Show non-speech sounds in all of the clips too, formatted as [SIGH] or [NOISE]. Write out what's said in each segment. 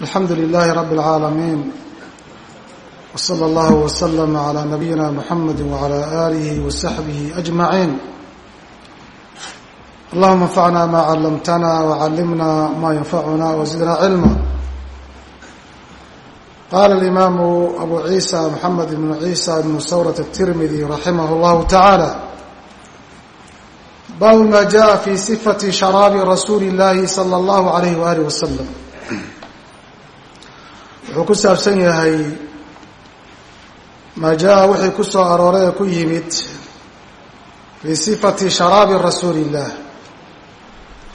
alxamdu لlh rb العaalamiin wslى اllah وslm عlى nabiyina mxamedi وعlى آlih وsaxbih أجmaعin allahuma اnfacna ma callamtna وcallimna ma ynfacuna wزidna cilma qala اlimaamu abu ciisa mxamed ibn ciisa ibn sawrة الtirmidi raximah اllahu taعaalى baabu ma jaءa fi صifati sharaabi rasuuli اllahi slى اllahu عalayh walih waslm wuxuu ku saabsan yahay maa jaa wixii ku soo arooray ee ku yimid fii sifati sharaabi rasuuli illaah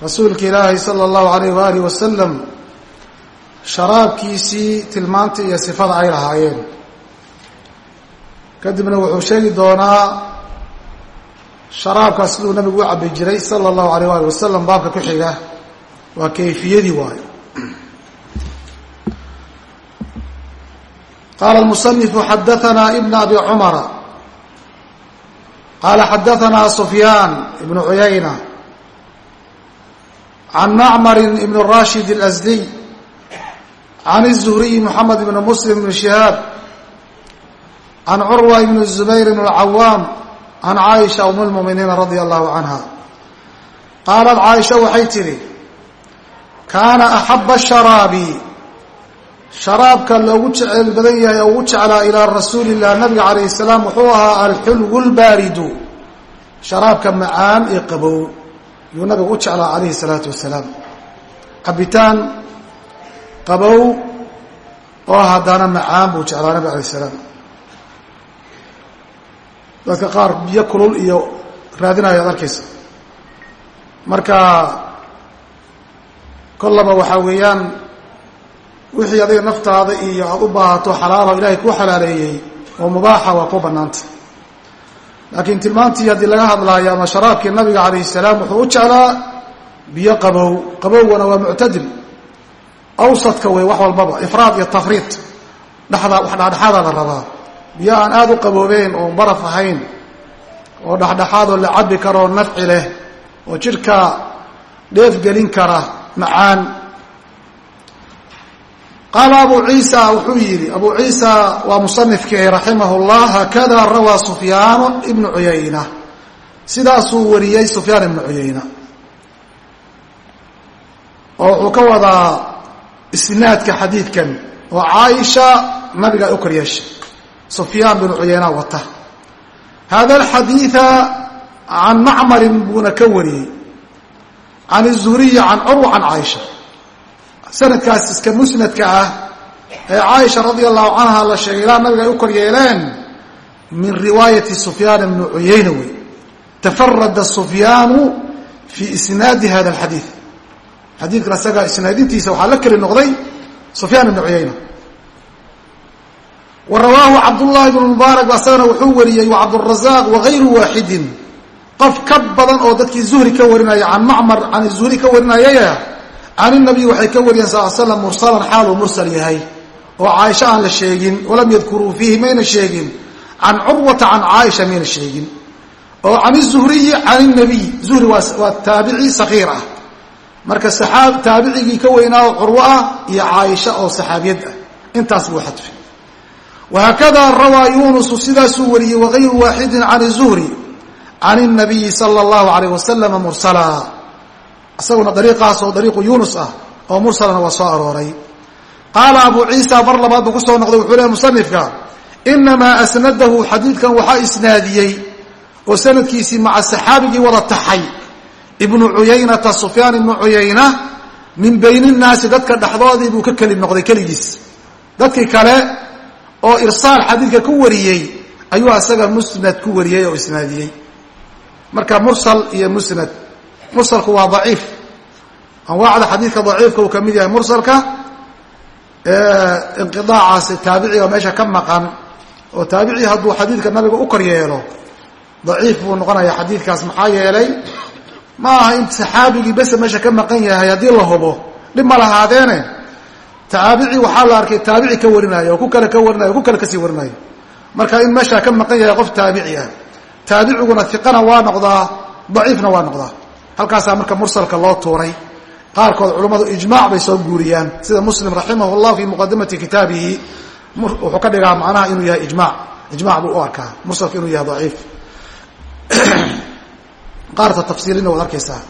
rasuulka ilaahay sala allahu alayh waaalih wasalam sharaabkiisii tilmaanta iyo sifada ay lahaayeen. Kadibna wuxuu sheegi doonaa sharaabkaas siduu nabigu u cabi jiray sala allahu alayh waali wasalam baabka ku xiga. Waa kayfiyadii waayo qala المصنف xadaثna بن أbي cmر qala xadaثna سfyاn بن عuyaynة عن معmr بن الراشhد الأزدي عن الزهري محمد بن مسلم بن شهاaب عن cروة بن الزبير بن العwام عن cائشha أم المؤمiنiin رضي الله عنها qاaلت cائشha waxay tihi kاna أحب الشhراaب sharaabka loogu jeceyl badan yahay oo ugu jeclaa ilaa rasuuli illah nabiga calayh salaam wuxuu ahaa alxulwu lbaaridu sharaabka macaan ee qabow yuu nabiga u jeclaa calayhi salaatu wasalaam. Cabitaan qabow oo haddana macaan buu jeclaa nabiga alayh salaam. Dadka qaar biyo kulul iyo raadinaya ad arkaysa marka kollaba waxaa weeyaan wixii adiga naftaada iyo aada u baahato xalaalo ilaahay kuu xalaaleeyey oo mubaaxa waa ku bannaanta laakiin tilmaantii haddii laga hadlaayo ama sharaabkii nabiga calayhi salaam wuxuu u jeclaa biyo qabow. Qabowgana waa muctadil. Awsadka wey wax walbaba ifraad iyo tafriid. Dhexda wax dhexdhexaadaa la rabaa. Biyo aan aada u qaboobeen oo baraf ahayn oo dhexdhexaadoo la cabi karo nafci leh oo jidhka dheef gelin kara macaan qaala abu ciisa wuxuu yidhi abu ciisa waa musanifkii raximah llah haakada rawaa sufyaan ibnu cuyayna sidaasuu wariyey sufyaan ibnu cuyayna oo wuxuu ka wadaa isnaadka xadiidkan oo caaisha nabiga ay u kor yeeshay sufyaan binu cuyayna wata. Hada alxadiida can macmarin buuna ka wariyey can zuhriyi can curwa can caaisha sanadkaas iska musnadka ah ee caaisha radia allahu canha la sheegay ilaa nabiga ay u kor yeeleen min riwaayati sufyaan ibni cuyayna wey tafarada sufyaanu fii isnaadi hada alxadiid xadiidkan isaga isnaadintiisa waxaa la keli noqday sufyaan ibni cuyayna wa rawaahu cabdullahi bnu mubaarak asagana wuxuu wariyey wa cabdurazaq wagayru waaxidin qof ka badan oo dadkii zuhri ka warinaya can macmar can zuhri ka warinayaya can inabiy waxay ka wariyeen sal slam mursalan xaaluu mursal yahay oo caaisha aan la sheegin walam yadkuruu fiihi mayna sheegin. Can curwata can caaisha mayna sheegin. Oo can izuhriyi can inabiy zuhri waa taabici sakiir ah. Marka taabicigii ka weynaa oo curwo ah iyo caaisha oo saxaabiyad ah. Intaas buu xadfay. Wahaakada rawaa yunusu sidaasuu wariyey wagayru waaxidin can zuhri. Can inabiyi sala allahu alayh wasalama mursala isaguna dariiqaas oo dariiqu yunus ah oo mursalana waa soo arooray. Qaala abu ciisa mar labaad buu ku soo noqday wuxuu lehy musanifka inamaa asnadahu xadiidkan waxaa isnaadiyey oo sanadkiisii maca saxaabigii wada taxay. Ibnu cuyaynata sufyaan ibnu cuyayna min bayni nnaasi dadka dhexdoodii buu ka keli noqday keligiis. Dadkii kale oo irsaal xadiidka ku wariyey ayuu isaga musnad ku wariyey oo isnaadiyey. Marka mursal iyo musnad mursalku waa daciif. Anwaacda xadiidka daciifka uu ka mid yahay mursalka inqiaacaasi taabiciga meesha ka maqan oo taabici hadduu xadiidka nabiga u kor yeelo daciif buu noqonaya xadiidkaas maxaa yeelay ma aha in saxaabigii bese meesha ka maqan yahay haddii la hubo. Dhib ma lahaadeene taabici waxaa la arkay taabici ka warinaayo oo ku kale ka warinayo o ku kale ka sii warinayo marka in meesha ka maqan yahay qof taabici ah taabiciguna iqana waa noqdaa daciifna waa noqdaa halkaasaa marka mursalka loo tuuray. Qaarkood culummadu ijmaac bay soo guuriyaan sida muslim raximah llah fi muqadimati kitaabihi wuxuu ka dhigaa macnaha inuu yahay ijmac ijmac buu u arkaa mursalka inuu yahay daciif. [CLEARS THROAT] Qaarta tafsiilina waad arkaysaa.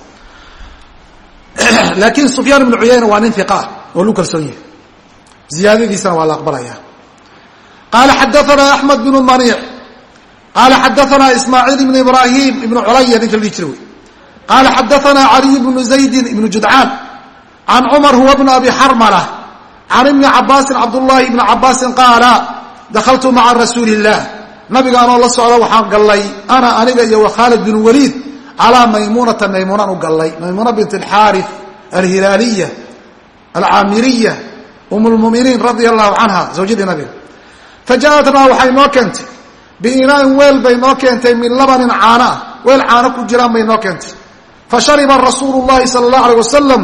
[CLEARS THROAT] Laakiin sufyaan ibnu cuyayna waa nin iqa oo lu kalsoon yahay. Ziyaadadiisana waa la aqbalaya. Qaala xadaana axmed bnu maniic. Qaala xadaana ismaaciil ibn ibrahim ibnu culaya ninka la dhihi qaala xadaana caliy bnu zaydin ibnu judcaan can cumar huwa bnu abi xarmala can ibni cabaasin cabdullaahi ibni cabaasin qaala dakaltu maca rasuuli illah nabiga anoo la socda waxaan gallay ana aniga iyo khaalid bin waliid calaa maymuunata maymuunaan u gallay maymuuna bint alxaari alhilaaliya alcaamiriya um lmuminiin radia allahu canha zawjadii nabiga fajaatnaa waxay noo keentay biinaain weel bay noo keentay min labanin caano ah weel caano ku jiraan bay noo keentay fa shariba rasuulu llahi sala allahu alay wasalam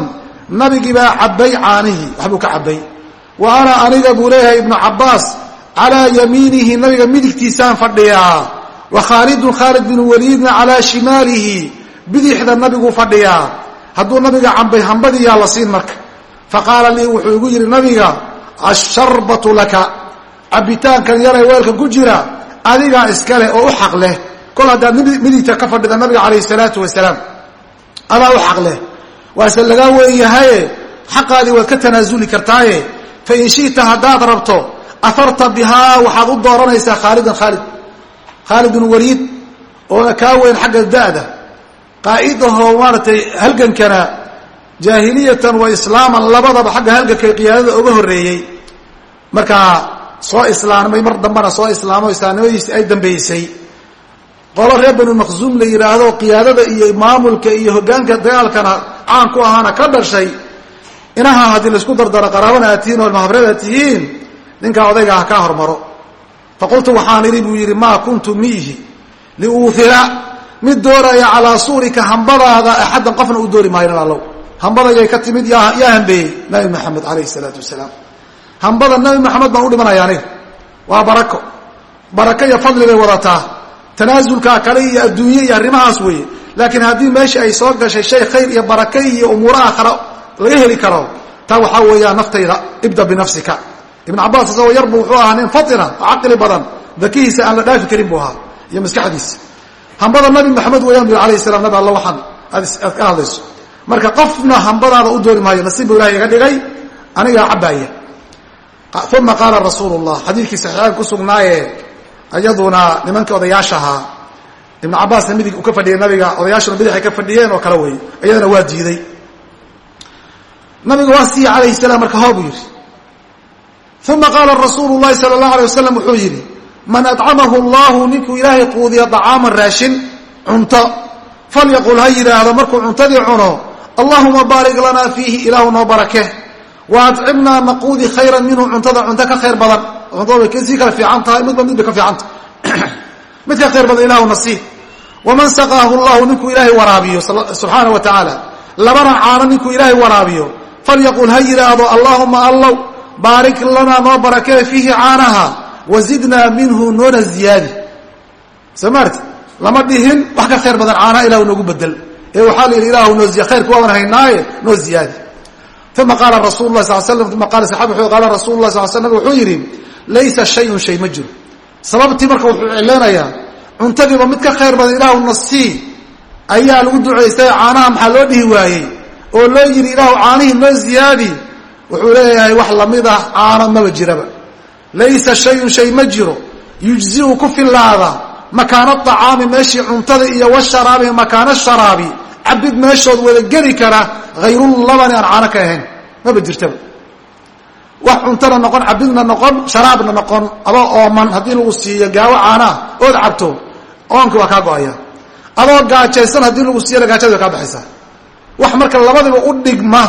nabigii baa cabbay caanihii waxbuu ka cabbay wa ana aniga buu leeyahay ibnu cabbaas calaa yamiinihi nabiga midigtiisaan fadhiyaa wa khaalidun khaalid binu waliidna calaa shimaalihi bidixda nabiguu fadhiyaa hadduu nabiga cambay hambadiyaa la siin marka fa qaala lii wuxuu igu yidhi nabiga asharbatu laka cabbitaankan yaray weelkan ku jira adigaa iska leh oo u xaq leh kol haddaad midigta ka fadhida nabiga calayhi salaatu wasalaam adaa u xaq leh. Waase lagaa weeyahaye xaqaadii waad ka tanaasuli kartaaye. Fa in shi'ta haddaad rabto aharta bihaa waxaad u dooranaysaa khaalidan khaalid khaalid bnu waliid oona kaa weyn xagga da'da. Qaa'idahoo maaragtay halgankana jaahiliyatan wa islaaman labadaba xagga halganka qiyaadada uga horreeyey. Markaa soo islaamay mar dambana soo islaamo islaamnimadiisi ay dambaysay qolo reer banu maqsuum la yidhaahdo qiyaadada iyo maamulka iyo hoggaanka dagaalkana caan ku ahaana ka dhashay. Inaha haddii la isku dardaro qaraabana aad tihiin oo mahabreed aad tihiin ninkaa odayga ha kaa hormaro. Faqultu waxaan idhi buu yidhi maa kuntu miihi liuuhira mid dooraya calaa suurika hambadaada axaddan qofna u doori maayo allow hambadayay ka timid yaa hambeeyey nabi maxamed calayhi salaatu wasalaam. Hambada nabi maxamed baan u dhimanaya aniga. Waa barako. Barako iyo fadli bay wadataa tanaasulkaa kale iyo adduunye iyo arrimahaas weeye. Laakiin haddii meesha ay soo gashay shay khayr iyo baraka iyo umuuro aakhara laga heli karo taa waxaa weeyaa naftayda ibda binafsika. Ibn cabaas isagoo yarbu wuxuu ahaa nin fatina oo caqli badan dakihiisa aan la dhaafi karin buu ahaa iyo maskaxdiisa. Hambada nabi maxamed weeyaan bu alayh salam nabi alla waxaan aad ka hadlayso. Marka qofna hambadaada u doori maayo nasiib ilahay iga dhigay anigaa cabbaaya. Uma qaala rasuulu llah xadiidkii saxiixaan ku sugnaaye iyaduna nimankii odayaasha ahaa ibnu cabaasna midig uu ka fadhiyay nabiga odayaashuna bidixay ka fadhiyeen oo kale wey iyadana waa diiday. Nabiga waa siiya calayhi salaam marka hoo buu yidhi. Uma qaala rasuulu llahi sala allahu alay wasalam wuxuu yidhi man adcamahu allahu ninkuu ilaahay quudiya dacaaman raashin cunto. Falyaqul ha yidhaahdo markuu cuntadii cuno allahuma baarik lanaa fiihi ilaahu noo barake. Wa acimnaa naquudi khayran minhu cuntada cunto ka khayr badan sii kala fiican tahay midba mid bay ka fiicanta [CLEARS THROAT] mid ka khayr badan ilahu nasiib waman saqaahu llahu ninkuu ilaahay waraabiyo subxaana wa tacaala labana caano ninkuu ilaahay waraabiyo. Falyaqul ha yidhaahdo allaahuma allow baarik lanaa noo barakee fiihi caanaha wazidnaa minhu noona ziyaadi. Soo maarti lama dhihin wax ka khayr badan caanaha ilahu noogu bedel. Ee waxaa la yidhi ilahu noo khayrka waaban haynaaye noo ziyaadi. Uma qaala rasul lah sal slam uma qaala saxabi qaala rasul lah sal slam wuxuu yidhi laysa shayun shay ma jiro. Sababtii marka wuxuu cileynayaa cuntadiiba mid ka khayr badan ilaahu nasii ayaa lagu ducaystay caanaha maxaa loo dhihi waayey? Oo loo yidhi ilaahu caanihii noo ziyaadi? Wuxuu leeyahay wax la mid ah caano maba jiraba. Laysa shayun shay ma jiro. Yujziu ku filaada makaana acaami meeshii cuntada iyo washaraabi makaana sharaabi cabid meeshood wada geli kara hayrulabani aan caano ka ahayn. Maba jirtaba wax cuntana noqon cabidna noqon sharaabna noqon adoo ooman haddii lagu siiyo gaawo caanaa ood cabto oonkii waa kaa go'aya. Adoo gaajaysan haddii lagu siiyana gaajada way kaa baxaysaa. Wax marka labadiba u dhigma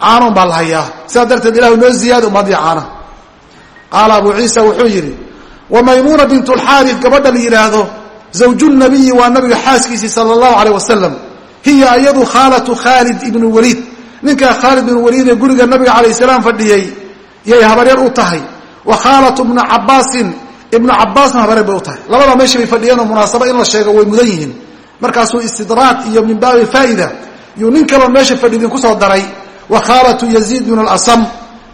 caanoon baa la hayaa. Sidaa darteed ilahu noo ziyaada umaadiya caana qaala abu ciisa wuxuu yidhi wa maymuuna bint lxaari gabadha la yidhaahdo zawju nabiyi waa nabiga xaaskiisii sala allahu aleyh wasalam hiya iyadu khaalatu khaalid ibnu waliid. Ninkaa khaalid ibnu waliid ee guriga nabiga calayh salaam fadhiyey yay habaryar u tahay. Wa khaalatu ibnu cabaasin ibnu cabaasna habaryar bay u tahay. Labadaa meesha bay fadhiyeen oo munaasaba in la sheego way mudan yihiin. Markaasuu istidraad iyo min baabi faa'ida yuu nin kaloo meesha fadhidin ku soo daray. Wa khaalatu yaziid bnu asam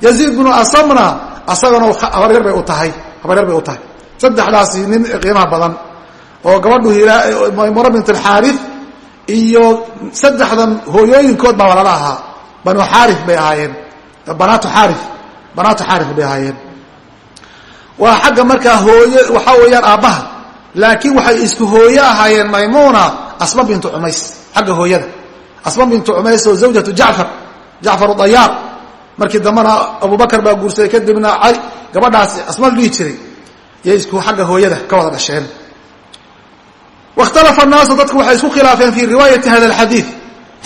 yaziid bnu asamna asagana habaryar bay u tahay. Habaryar bay u tahay. Saddexdaasi nin qiimaha badan oo gabadhu maymuna bint alxaari iyo saddexdan hooyooyinkood baa walala ahaa banu xaari bay ahaayeen. Banaatu xaari banaatu xaari bay ahaayeen. Waa xagga markaa hooye waxaa weeyaan aabbaha. Laakiin waxay isku hooye ahaayeen maymuna asma bintu cumays xagga hooyada. Asma bintu cumays oo zawjatu jacfar jacfar dayaar markii dambena abubakar baa guursaday kadibna cali gabadhaasi asma la dhihi jiray. Yay isku xagga hooyada ka wada dhasheen. Wakhtalafa annaasu dadku waxay isku khilaafeen fii riwaayati hada alxadiid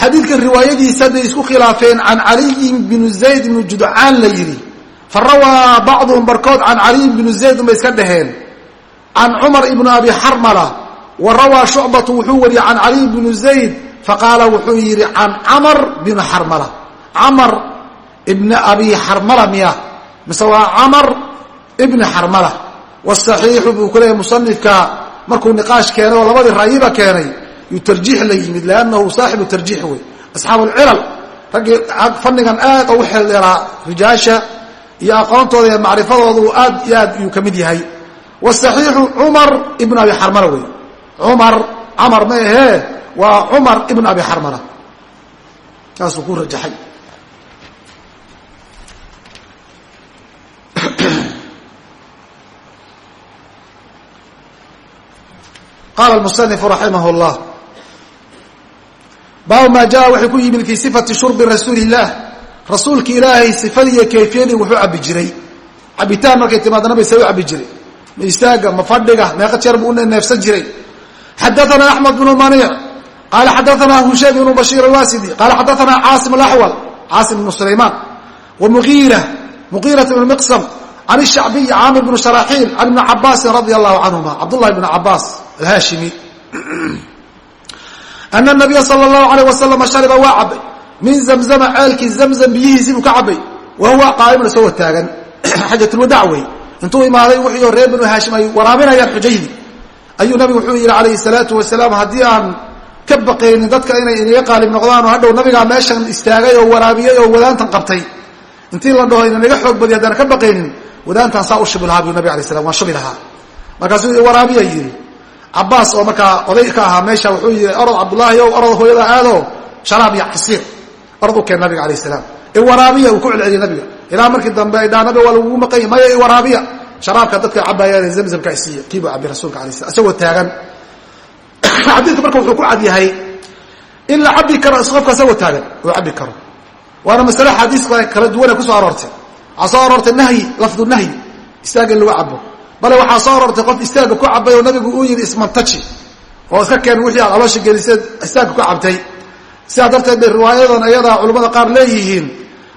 xadiidkan riwaayadiisa hadday isku khilaafeen can caliyin binu zayd bnu judcaan la yidhi fa rawaa bacduhum barkood can caliyin binu zayd unbay iska dhaheen can cumar ibnu abi xarmala wa rawaa shucbatu wuxuu wariyey can caliy bnu zayd faqaala wuxuu yidhi can camar binu xarmala camar ibna abi xarmala miya mise waa camar ibni xarmala wasaxiixu buu ku leeyahy musanifka markuu niqaash keenay oo labadii ra'yiba keenay yuu tarjiix la yimid liannahu saaxibu tarjiix wey asxaabu alcilal raggii fannigan aad ugu xeeldheeraa rijaasha iyo aqoontooda iyo macrifadooda uu aad iyo aad yuu ka mid yahay. Wasaxiixu cumar ibn abi xarmala wey cumar camar ma ahee waa cumar ibn abi xarmala. Kaasuu ku rajaxay. [CLEARS THROAT] Qaala almusanifu raximah llah baabu maa jaa waxay ku yimid fii sifati shurbi rasuuli illaah rasuulki ilaahay sifadiiyo kayfiyadii wuxuu cabi jiray. Cabitaan markay timaadana bay say u cabi jiray. Ma istaaga ma fadhiga meeqa jeer buu neefsan jiray. Xadaana axmed bnu maniic qaala xadaana hushaym ibnu bashiir alwasidi qaala xadaana caasim alaxwal caasim ibnu sulaymaan wa muiira muqiirat ibnu miqsam can shacbiy caamir bnu sharaxiil can ibni cabaasin radia allahu canhuma cabdullahi bn cabaas alhaashimi. [CLEARS THROAT] Ana nabiya sala allahu alayh wasalama shariba waa cabay min zamzama ceelkii zamzam biyihiisii buu ka cabay wa huwa qaa'imun isagoo taagan [CLEARS THROAT] xajatulwadaac wey intuu imaaday wuxuu reer banu haashim ay waraabinayaan xujaydii. Ayuu nabigu wuxuu yidhi calayhi salaatu wasalaam haddii aan ka baqaynin dadka inay inaga qaalib noqdaan oo hadhow nabigaa meeshan istaagay oo waraabiyey oo wadaantan qabtay intii la dhaho inanaga xoog badiy haddaan ka baqaynin wadaantan saa u shubi lahaa buu nabig alay slam waan shubi lahaa. Markaasuu waraabiya yidhi. Cabaas oo markaa oday ka ahaa meesha keen nabiga alayh salaam. Iwaraabiya uu ku celceliyey nabiga. Ilaa markii dambe dhaa nabiga waa lagugu maqanya maya iwaraabiya sharaabka dadka cabaayaan zamzamka isiiya kiibuu cabi rasuulka alay slam isagoo taagan. [COUGHS] Xadiidka marka wuxuu ku cad yahay in la cabi karo qofka isagoo taagan uu cabi karo. Waana masale xadiiska kala duwane ku soo aroortay. Waxaa soo aroortay nahyi lafdu nahyi istaaga in lagu cabo bale waxaa soo aroortay qof istaaga ku cabay oo nabigu uu yidhi ismantaji oo iska keen wixii aad aloosha gelisee istaaga ku cabtay sidaa darteed bay riwaayadan ayadaa culimmada qaar leeyihiin.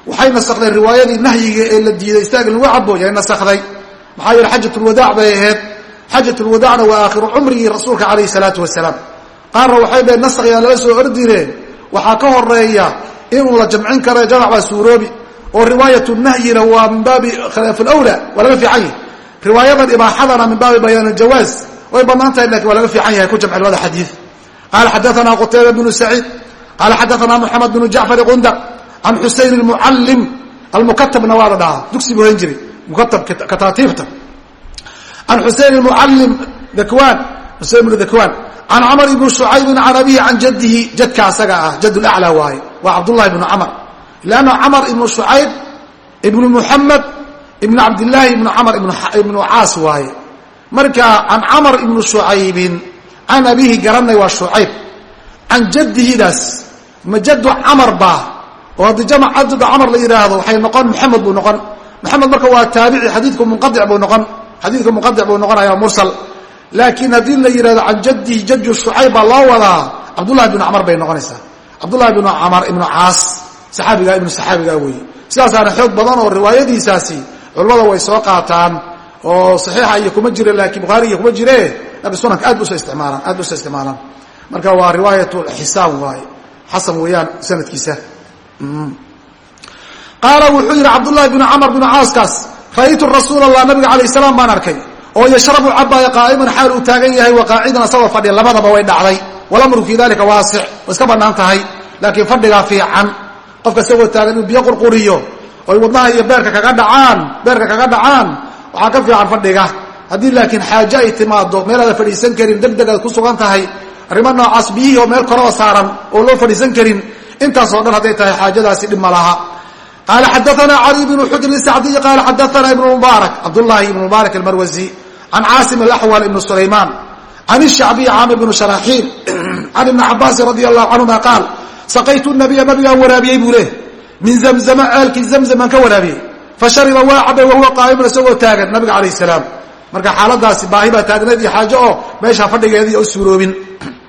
Waxay nasakhdeen riwaayadii nahyiga ee la diiday istaaga lagu cabo yay nasakday maxaa yeele xajatulwadaac bay ahayd. Xajatulwadaacna waa aakhiru cumrigii rasuulka calayhi salaatu wasalaam. Qaarna waxay dhaheen nasakyaa lala soo ordire waxaa ka horreeya inuu la jamcin karo jamac baa suuroobi oo riwaayat nahyina waa min baabi khilaaf lwla waa laga fiican yahay. Riwaayadan ibaaxadana min baabi bayaan aljawaaz way bannaan tahay laakiin waa laga fiican yahay ku jamci labada xadiid. Qaala xadaana qutayba bnu saciid qaala xadaana moxamed bnu jacfar qundar can xuseyn almucallim almukatabna waa la dhahaa dugsi buu hayn jiray mukatab kataatiibta can xuseyn almucallim dakwaan xuseyn bnu dakwaan can camr ibni shucaybin can abihi can jadihi jadka asaga ah jad laclaa waaye waa cabdullahi bnu camr lanna camar ibnu shucayb ibnu muxamed ibnu cabdillaahi ibnu camar ibnu caas waaye marka can camar ibnu shucaybin can abihi garanay waa shucayb can jadihidaas ma jadu camar baa oo haddii jamc jadu camar la yidhaahdo waxay noqon muxamed buu noqon moxamed marka waa taabici xadiidku munqadic buu noqon xadiidku munqadic buu noqonaya mursal laakiin haddii la yidhahdo can jadihi jadu shucayb baa loo wadaa cabdullahi bnu camar bay noqonaysaa cabdullahi bnu camar ibnu caas saxaabiga ibnu saxaabiga weeye sidaasaana xoog badan oo riwaayadiisaasi culimmada way soo qaataan oo saxiixa iyo kuma jire laakiin bukhaari iyo kuma jire sunanka aad busoo isticmaalaan aad busoo isticmaalaan marka waa riwaayat xisaan waaye xasan weeyaan sanadkiisa. Qaala wuxuu yidhi cabdullahi bnu camar bnu caaskaas ra'aytu rasuul allah nabiga calayh salaam baan arkay oo yashrabu cabaya qaa'iman xaal uu taagan yahay wa qaacidan asagoo fadhiya. Labadaba way dhacday. Walamru fii dalika waasic way iska bannaan tahay laakiin fadhigaa fiican. Qofka isagoo taagan inuu biyo qurquriyo oy wadnaha iyo beerka kaga dhacaan beerka kaga dhacaan waxaa ka fiican fadhiga. Haddii laakiin xaaje ay timaado meelaada fadhiisan karin deg deg aad ku sugan tahay arrimo noocaas biyihii oo meel koroo saaran oo loo fadhiisan karin intaasoo dhan hadday tahay xaajadaasi dhib laha. Qaala xadaana cali bnu xujrin sacdiy qaala xadaana ibnu mubaarak cabdullaahi ibnu mubaarak almarwasi can caasim alaxwal ibnu sulaymaan can ishacbiyi caamir bnu sharaaxiil can [CLEARS THROAT] ibni cabaasin radi allahu canhuma qaal saqaytu nabiya nabigaan waraabiyey buu leh min zamzama ceelkii zamzam ka waraabiyey. Fa waa cabay wahuwa qaa'imun isagoo taagan nabiga calayh salaam. Marka xaaladaasi baahi baa taagneed iyo xaajo oo meeshaa fadhigeedii u suuroobin [CLEARS THROAT]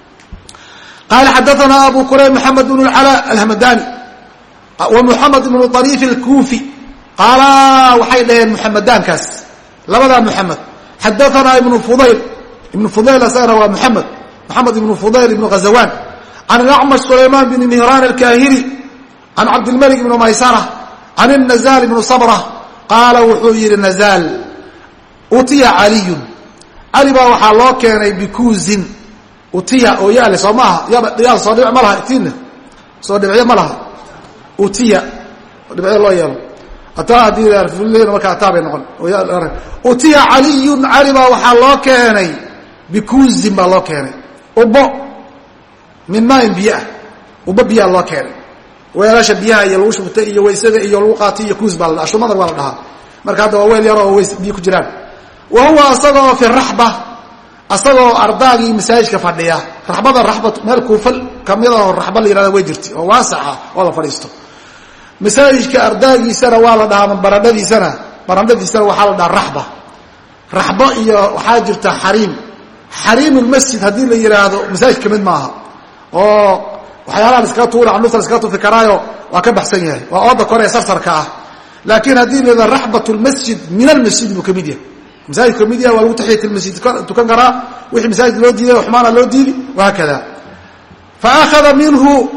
qaala xadaana abu kurayb maxamed bn اcalا alhamadani wa muxamed ibnu ariif اlkuufi qaala waxay dhaheen muxamadaankaas labadaa muxamed xadaana ibnu fudayl ibnu fudayl asagana waa muxamed moxamed ibnu fudayl ibnu ghazawaan can alacmash sulaymaan bn mihraan alkaahili can cabdilmalik ibnu maysara can الnazaal ibnu sabra qaala wuxuu yihi nazaal utiya caliyun cali baa waxaa loo keenay bikuuzin utiya oo yaale soo maaha yaal soo dhibic ma laha tiinna soo dhibicyo ma utiya dhibicyo loo yeelo. Ataa haddii marka ataa bay noqon utiya caliyun cali baa waxaa loo keenay bikuuzin baa loo keenay. Ubo min maain biyoah ubo biyaa loo keenay. Weelasha biyaha iyo lagu shubtay iyo waysada iyo lagu qaatay iyo kuus baa la dhaha shumada waa la dhahaa. Marka hadda waa weel yaro oo ways biyo ku jiraan. Wa huwa asagoo fi raxba asagoo ardaagii masaajidka fadhiya raxbada raxba meel kuufa kamidao raxba la yihahda way jirta oo waasaca oo la fadhiisto. Masaajidka ardaagiisana waa la dhahaa barandhadiisana barandhadiisana waxaa la dhahaa raxba raxbo iyo waxaa jirta xariim. Xariimulmasjid haddii la yidhaahdo masaajid ka mid maaha oo waxyaalaha laskaga tuura canuusta laskaga tufi karaayo waa ka baxsan yahay waa ooda kore ee sarsarka ah. Laakiin haddii la yidhahdo raxbat lmasjid min almasjid buu ka mid yahay masaajid ka mid yaha waa lagu taxiyat masjid tukan karaa wixii masaajid loo diiday xumaana loo diidi wahaakada fa akhada minhu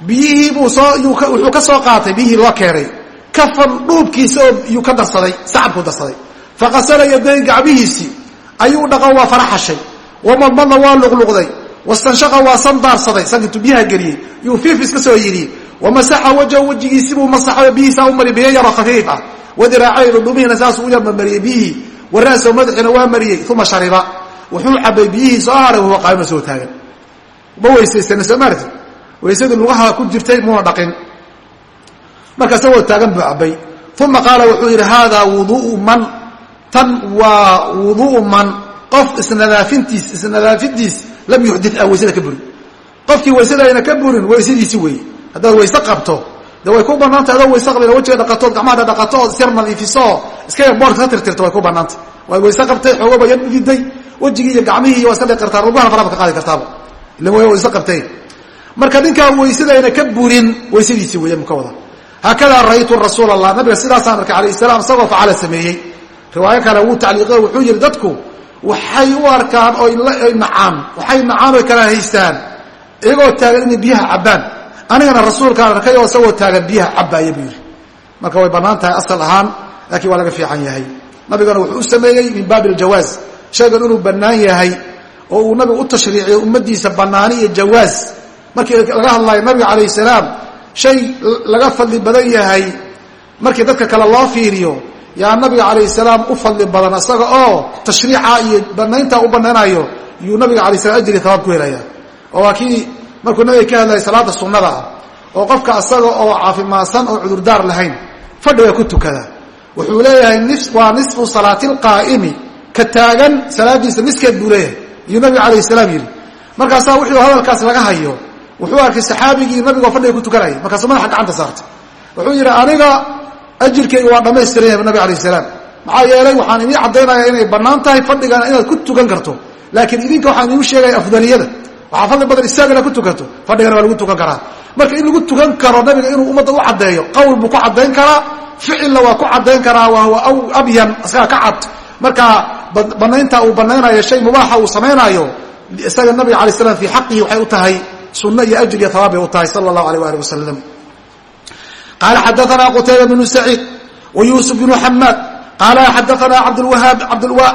biyihii buu soo wuxuu ka soo qaatay biyihii loo keenay kafan dhuubkiisa oo yuu ka darsaday sacabkuu darsaday. Faqasala yadayn gacmihiisii ayuu dhaqan waa faraxashay. Wamadmadna waa luqluqday. Wastanshaqa waa sandaarsaday sankintuu biyaha geliyey yuu fiif iska soo yidhi. Wamasaxa wajhahu wejigiisibuu masaxo biyihiisaa u mariy biyo yaroo khafiif ah. Wadiraacayn dhudhumihiina saasuu u yarmarmariyey biyihii waraaso madaxiina waa mariyey uma shariba. Wuxuu cabay biyihii soo haray wahuwa qaa'ima soo taagan. Ma weysaysana soo maarti weysadii lugaha ku jirtay muuna dhaqin. Marka isagoo taagan buu cabay uma qaala wuxuu yidhi haadaa wuduu man. Tan waa wuduu man. Qof isnadaafintiis isnadaafintiis lam yuxdid aan weysada ka burin. Qofkii weysada ayna ka burin weysadiisi weeye. Haddaad weyse qabto de way ku banaantay adoo wayse qabin wajiga dhaqatood gacmaha dhaqato ood isyar nadiifisooo iska yar boorka ka tirtirto way ku banaantay waad wayse qabtay xoogaba yar wejigii iyo gacmihii waa iska dhaqi kartaa faraba ka qaadi kartaaba ila way wayse qabtay marka ninkaa waysadayna ka burin waysadiisii weeye muka wada haakadaa ra'aytu rasuul allah nabiga sidaasaan arkay alayh salaam isagoo facala sameeyey riwaayo kale wuu tacliiqiyo wuxuu yihi dadku waxay u arkaan oy nacaan waxay nacaan kala haystaan iyagoo taagan inay biyaha cabbaan anigana rasuulkaan arkay oo isagoo taagan biyaha cabbaaya buu yidhi. Marka way bannaan asal ahaan laakiin waa laga fiican yahay. Nabigana wuxuu u sameeyey min baabi aljawaaz shaygan inuu bannaan yahay oo uu nabigu u tashriiciyo ummaddiisa bannaani iyo jawaaz. Markii laga hadlayo nabiga calayh salaam shay laga fadli badan yahay. Markii dadka kale loo fiiriyo yaa nabiga calayh salaam u fadli badan isaga oo tashriica iyo banaynta u banaynayo yuu nabiga alay slam ajri habaab ku helaya oo waa kii markuu nabiga ka hadlayay salaada sunnada oo qofka asaga oo caafimaadsan oo cudurdaar lahayn fadhiga ku tukada. Wuxuu leeyahay waa nisfu salaati lqaa'imi ka taagan salaadiisa niskeed buu leeyahay. Iyuu calayh salaam yidhi. Markaasaa wuxuu hadalkaas laga hayo wuxuu arkay saxaabigii nabigoo fadhiga ku tukanayay. Markaasuu madaxa gacanta saartay. Wuxuu yidhi aniga ajirkayga waa dhamaystiran yahay nabig alayh salaam. Maxaa yeelay waxaan idii caddaynaya inay bannaan tahay fadhigana inaad ku tukan karto laakiin idinka waxaan idigu sheegaya afdaliyada waxaa badan istaagana ku tukanto fadhigana waa lagu tukan karaa. Marka in lagu tukan karo nabiga inuu ummadda u caddeeyo qowl buu ku caddayn karaa ficilna waa ku caddayn karaa waa abyan isagaa ka cad. Marka banaynta uu banaynayo shay mubaaxa uu samaynaayo isaga nabiga alay slam fii xaqihi waxay u tahay sunno iyo ajr iyo hawaab bay u tahay sala allahu alayh alih wasalam qala xadaana qutayba bnu saciid wayusuf bnu xamaad qala xadaana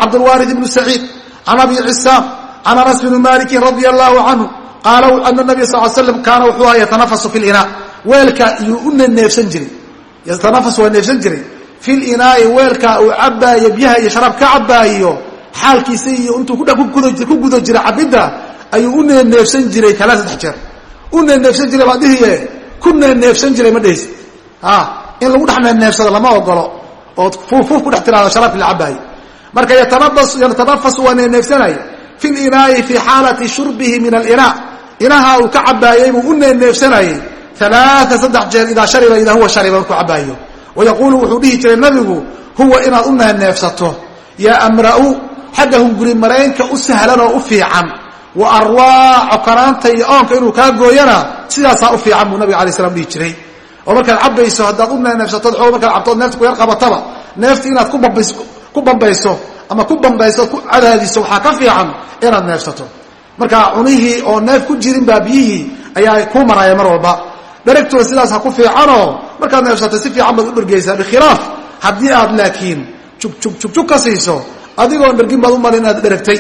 cabdulwarid bnu saciid. Can abi cisaam can anas bni maliki radia allahu canhu qaala ana nabiy sal slam kaana wuxuu aha yatanafasu fi lina weelka iyuu u neneefsan jiray yatanafas waa neefsan jiray fil inaai weelka uu cabaayo biyaha iyo sharaab ka cabaayo xaalkiisa iyo intuu ku guda jira cabidda ayuu u neneefsan jiray kalaa saddex jeer u neneefsan jiray baa dhihiye ku neneefsan jiray ma dhehis in lagu dhex neneefsado lama ogolo ood fuuffuuf ku dhex tiraado sharaabkii la cabaayo marka yatanafasu waa neneefsanay fi linaai fii xaalati shurbihi min alina inaha uu ka cabaayey buu u neneefsanayey alaaa saddex jeer idaa shariba idaa huwa shariba markuu cabaayo wayaquulu wuxuu dhihi jiray nabigu huwa inaad u neneefsato yaa amra'u xagga hunguri maraynka u sahlan oo u fiican. Wa arwaa cokanaanta iyo oonka inuu kaa gooyana sidaasaa u fiican buu nabiga alay slam dhihi jiray. Oo markaad cabayso haddaad u neneefsatood oog markaad cabtood neefta ku yar qabataba neefta inaad ku bambayso ama ku bambayso ku cadaadiso waxaa ka fiican inaad neefsato. Marka cunihii oo neef ku jirin baa ayaa kuu maraya mar walba. Dheragtuna sidaas ha ku fiicanoo markaad neefsatay si fiican baad u dhergeysaa bikhilaaf. Haddii aad laakiin jugjug ka siiso adigoon dhergin baad u mara inaad dheragtay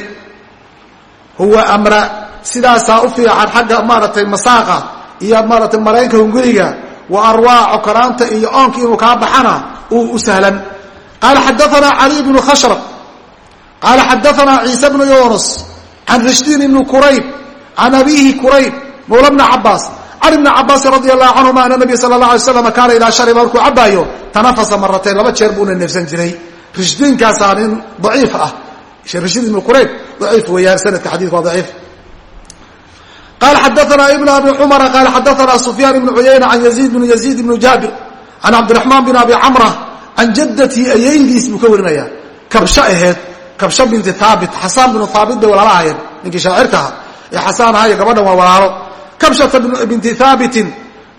huwa amra sidaasaa u fiican xagga maaratay masaaqa iyo maaratay maraynka hunguriga wa arwaa cokanaanta iyo oonka inuu kaa baxana uu u sahlan. Qaala xadaanaa cali bnu khashrab qaala xadaanaa ciise bnu yunus can rishdiin ibni kurayb can abiihi kurayb mawla bna cabaas can ibni cabaasin radi allahu canhuma ana nabiy sala la alay slam kaana idaa shariba markuu cabaayo tanafasa maratayn laba jeer buuna neefsan jiray rishdiinkaasaa nin daciif ah rishdiin ibni kurayb daciif weeyaan sanadka xadiidka waa daciif qala xadaana ibn abi cumara qala xadaana sufyaan ibnu cuyayna can yaziid bn yaziid ibni jaabir can cabdiraxmaan bin abi camra can jaddatii ayaydiis buu ka warinaya kabsho aheed kabsho binti haabit xasaan binu haabit bay walaala ahayeen ninkii shaacirkaha ee xasaan ahayo gabadhan waa walaalo. Kabshata binti haabitin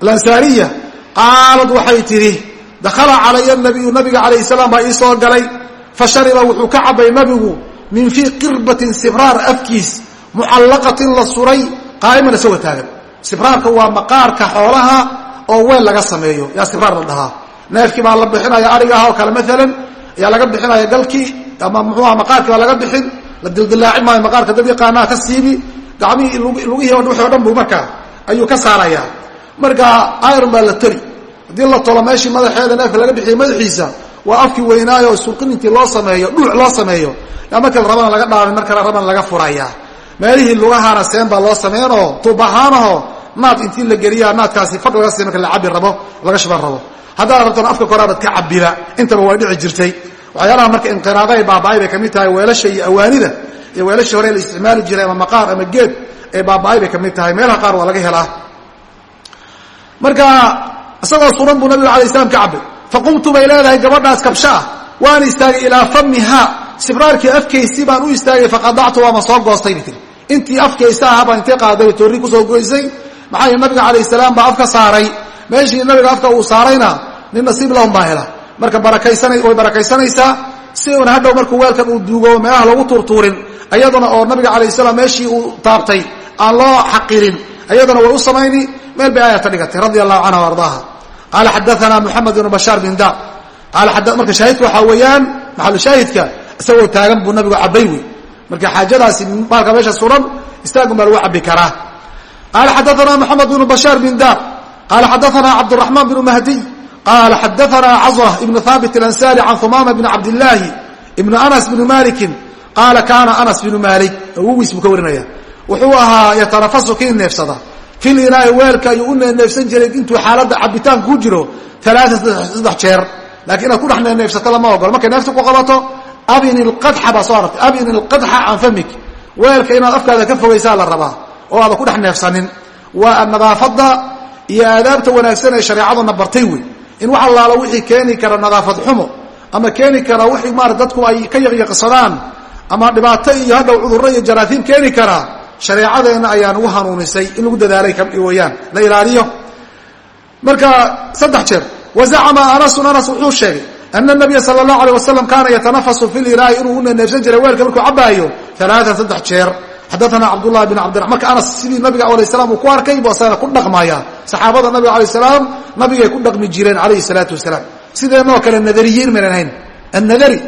alansaariya qaalad waxay tidhi dakhala calaya nabiyu nabiga calayh salaam baa ii soo galay fa shariba wuxuu ka cabay nabigu min fii qirbatin sibraar afkiis mucallaqatin la suray qaa'iman isagoo taagan sibraarka waa maqaarka xoolaha oo weel laga sameeyo yaa sibraar la dhahaa. Neefkii baa la bixinaya arigaha oo kale maalan ayaa laga bixinaya galkii ama muxuuha maqaarkii baa laga bixin la dildilaacin maayo maqaarka dad yaqaanaha ka siibi gacmihii lugihii wixii o dhan buu markaa ayuu ka saaraya marka iron baa la toli haddii la tolo meeshii madaxeeda neefka laga bixiyay madaxiisa waa afkii weynaayo oo sulqinintii loo sameeyo dhuuc loo sameeyo yaa marka rabana laga dhaabin markala rabana laga furaya meelihii lugahana seen baa loo sameynoo tuub ahaanaho naad intii la geliya naadkaasi fag laga siiy marka la cabi rabo laga shuban rabo. Haddaad rabtona afka koraabad ka cabira intaba waa dhici jirtay waxyaalaha marka inqiraada ay baaba'ay bay ka mid tahay. Weelasha iyo awaanida iyo weelashii hore la isticmaali jiray ama maqaar ama geed ee baaba'ay bay ka mid tahay. Meelaha qaar waa laga helaa. Marka isagoo suran buu nabigu alay slam ka cabay. Faqumtu bay leedahay gabadhaas kabsha ah. Waan istaagay ilaa famiha sibraarkii afkaystii baan u istaagay faqadactu waama soo goostay bay tiri intii afkaysta ahaa baan intay qaaday? Toorri ku soo goysay? Maxaa nabiga calayh salaam baa afka saaray? Meeshii nabiga afka uu saarayna nin nasiib lahum baa hela marka way barakaysanaysaa. Si uuna hadhow markuu weelkan uu duugo meelaha lagu tuurtuurin ayaduna oo nabiga calayh salaam meeshii uu taabtay aan loo xaqirin ayaduna way u samayni. Meel bay aayata dhigatay radia allahu canha ardaaha. Qaala xadaana moxamed ibnu bashaar bin da marka shaahidka waxaa weeyaan maxalu shaahidka isagoo taagan buu nabigu cabay wey marka xaajadaasi baalka meesha suran istaagun baa lagu cabi karaa. Qaala xadaana moxamed bnu bashaar bin dar. Qaala xadaana cabduraxmaan bnu mahdiy qaala xadaana cazra ibnu haabit alansari can humama bni cabdillaahi ibnu anas bni malikin qaala kaana anas bnu malik awogiis buu ka warinaya wuxuu ahaa yatanafasu kii neefsada fil inaai weelka ayuu u neefsan jiray intuu xaaladda cabitaanka ku jiro alaaa saddex jeer lakiin inaad ku dhex neefsato lama ogolo markay neefta ku qabato abin ilqadxa baa soo aragtay abin ilqadxa can famik weelka inaad afkaada ka fogaysaa la rabaa oo aada ku dhex neefsanin waa nadaafadda iyo aadaabta wanaagsan ee shareecaduna bartay wey in wax allaalo wixii keeni kara nadaafad xumo ama keeni kara wixii maarata dadku ay ka yaqyaqsadaan ama dhibaato iyo hadhow cudurro iyo jaraahiim keeni kara shareecadeenna ayaa nagu hanuunisay in lagu dadaalay weyaan la ilaaliyo. Marka saddex jeer wazacama anasun anas wuxuu sheegay ana nabiya sala allahu alay wasalam kaana yatanafasu fi lilaahi inuu u neefsan jiray weelka markuu cabaayo alaaan saddex jeer xadaana cabdullahi bin cabdira marka anas sidii nabiga alayh salam uu ku arkay bu asagana ku dhaqmaya saxaabada nabiga alayh salaam nabigay ku dhaqmi jireen calayhi salaatu wasalaam sideenoo kale nadariyiin maynan hayn annadari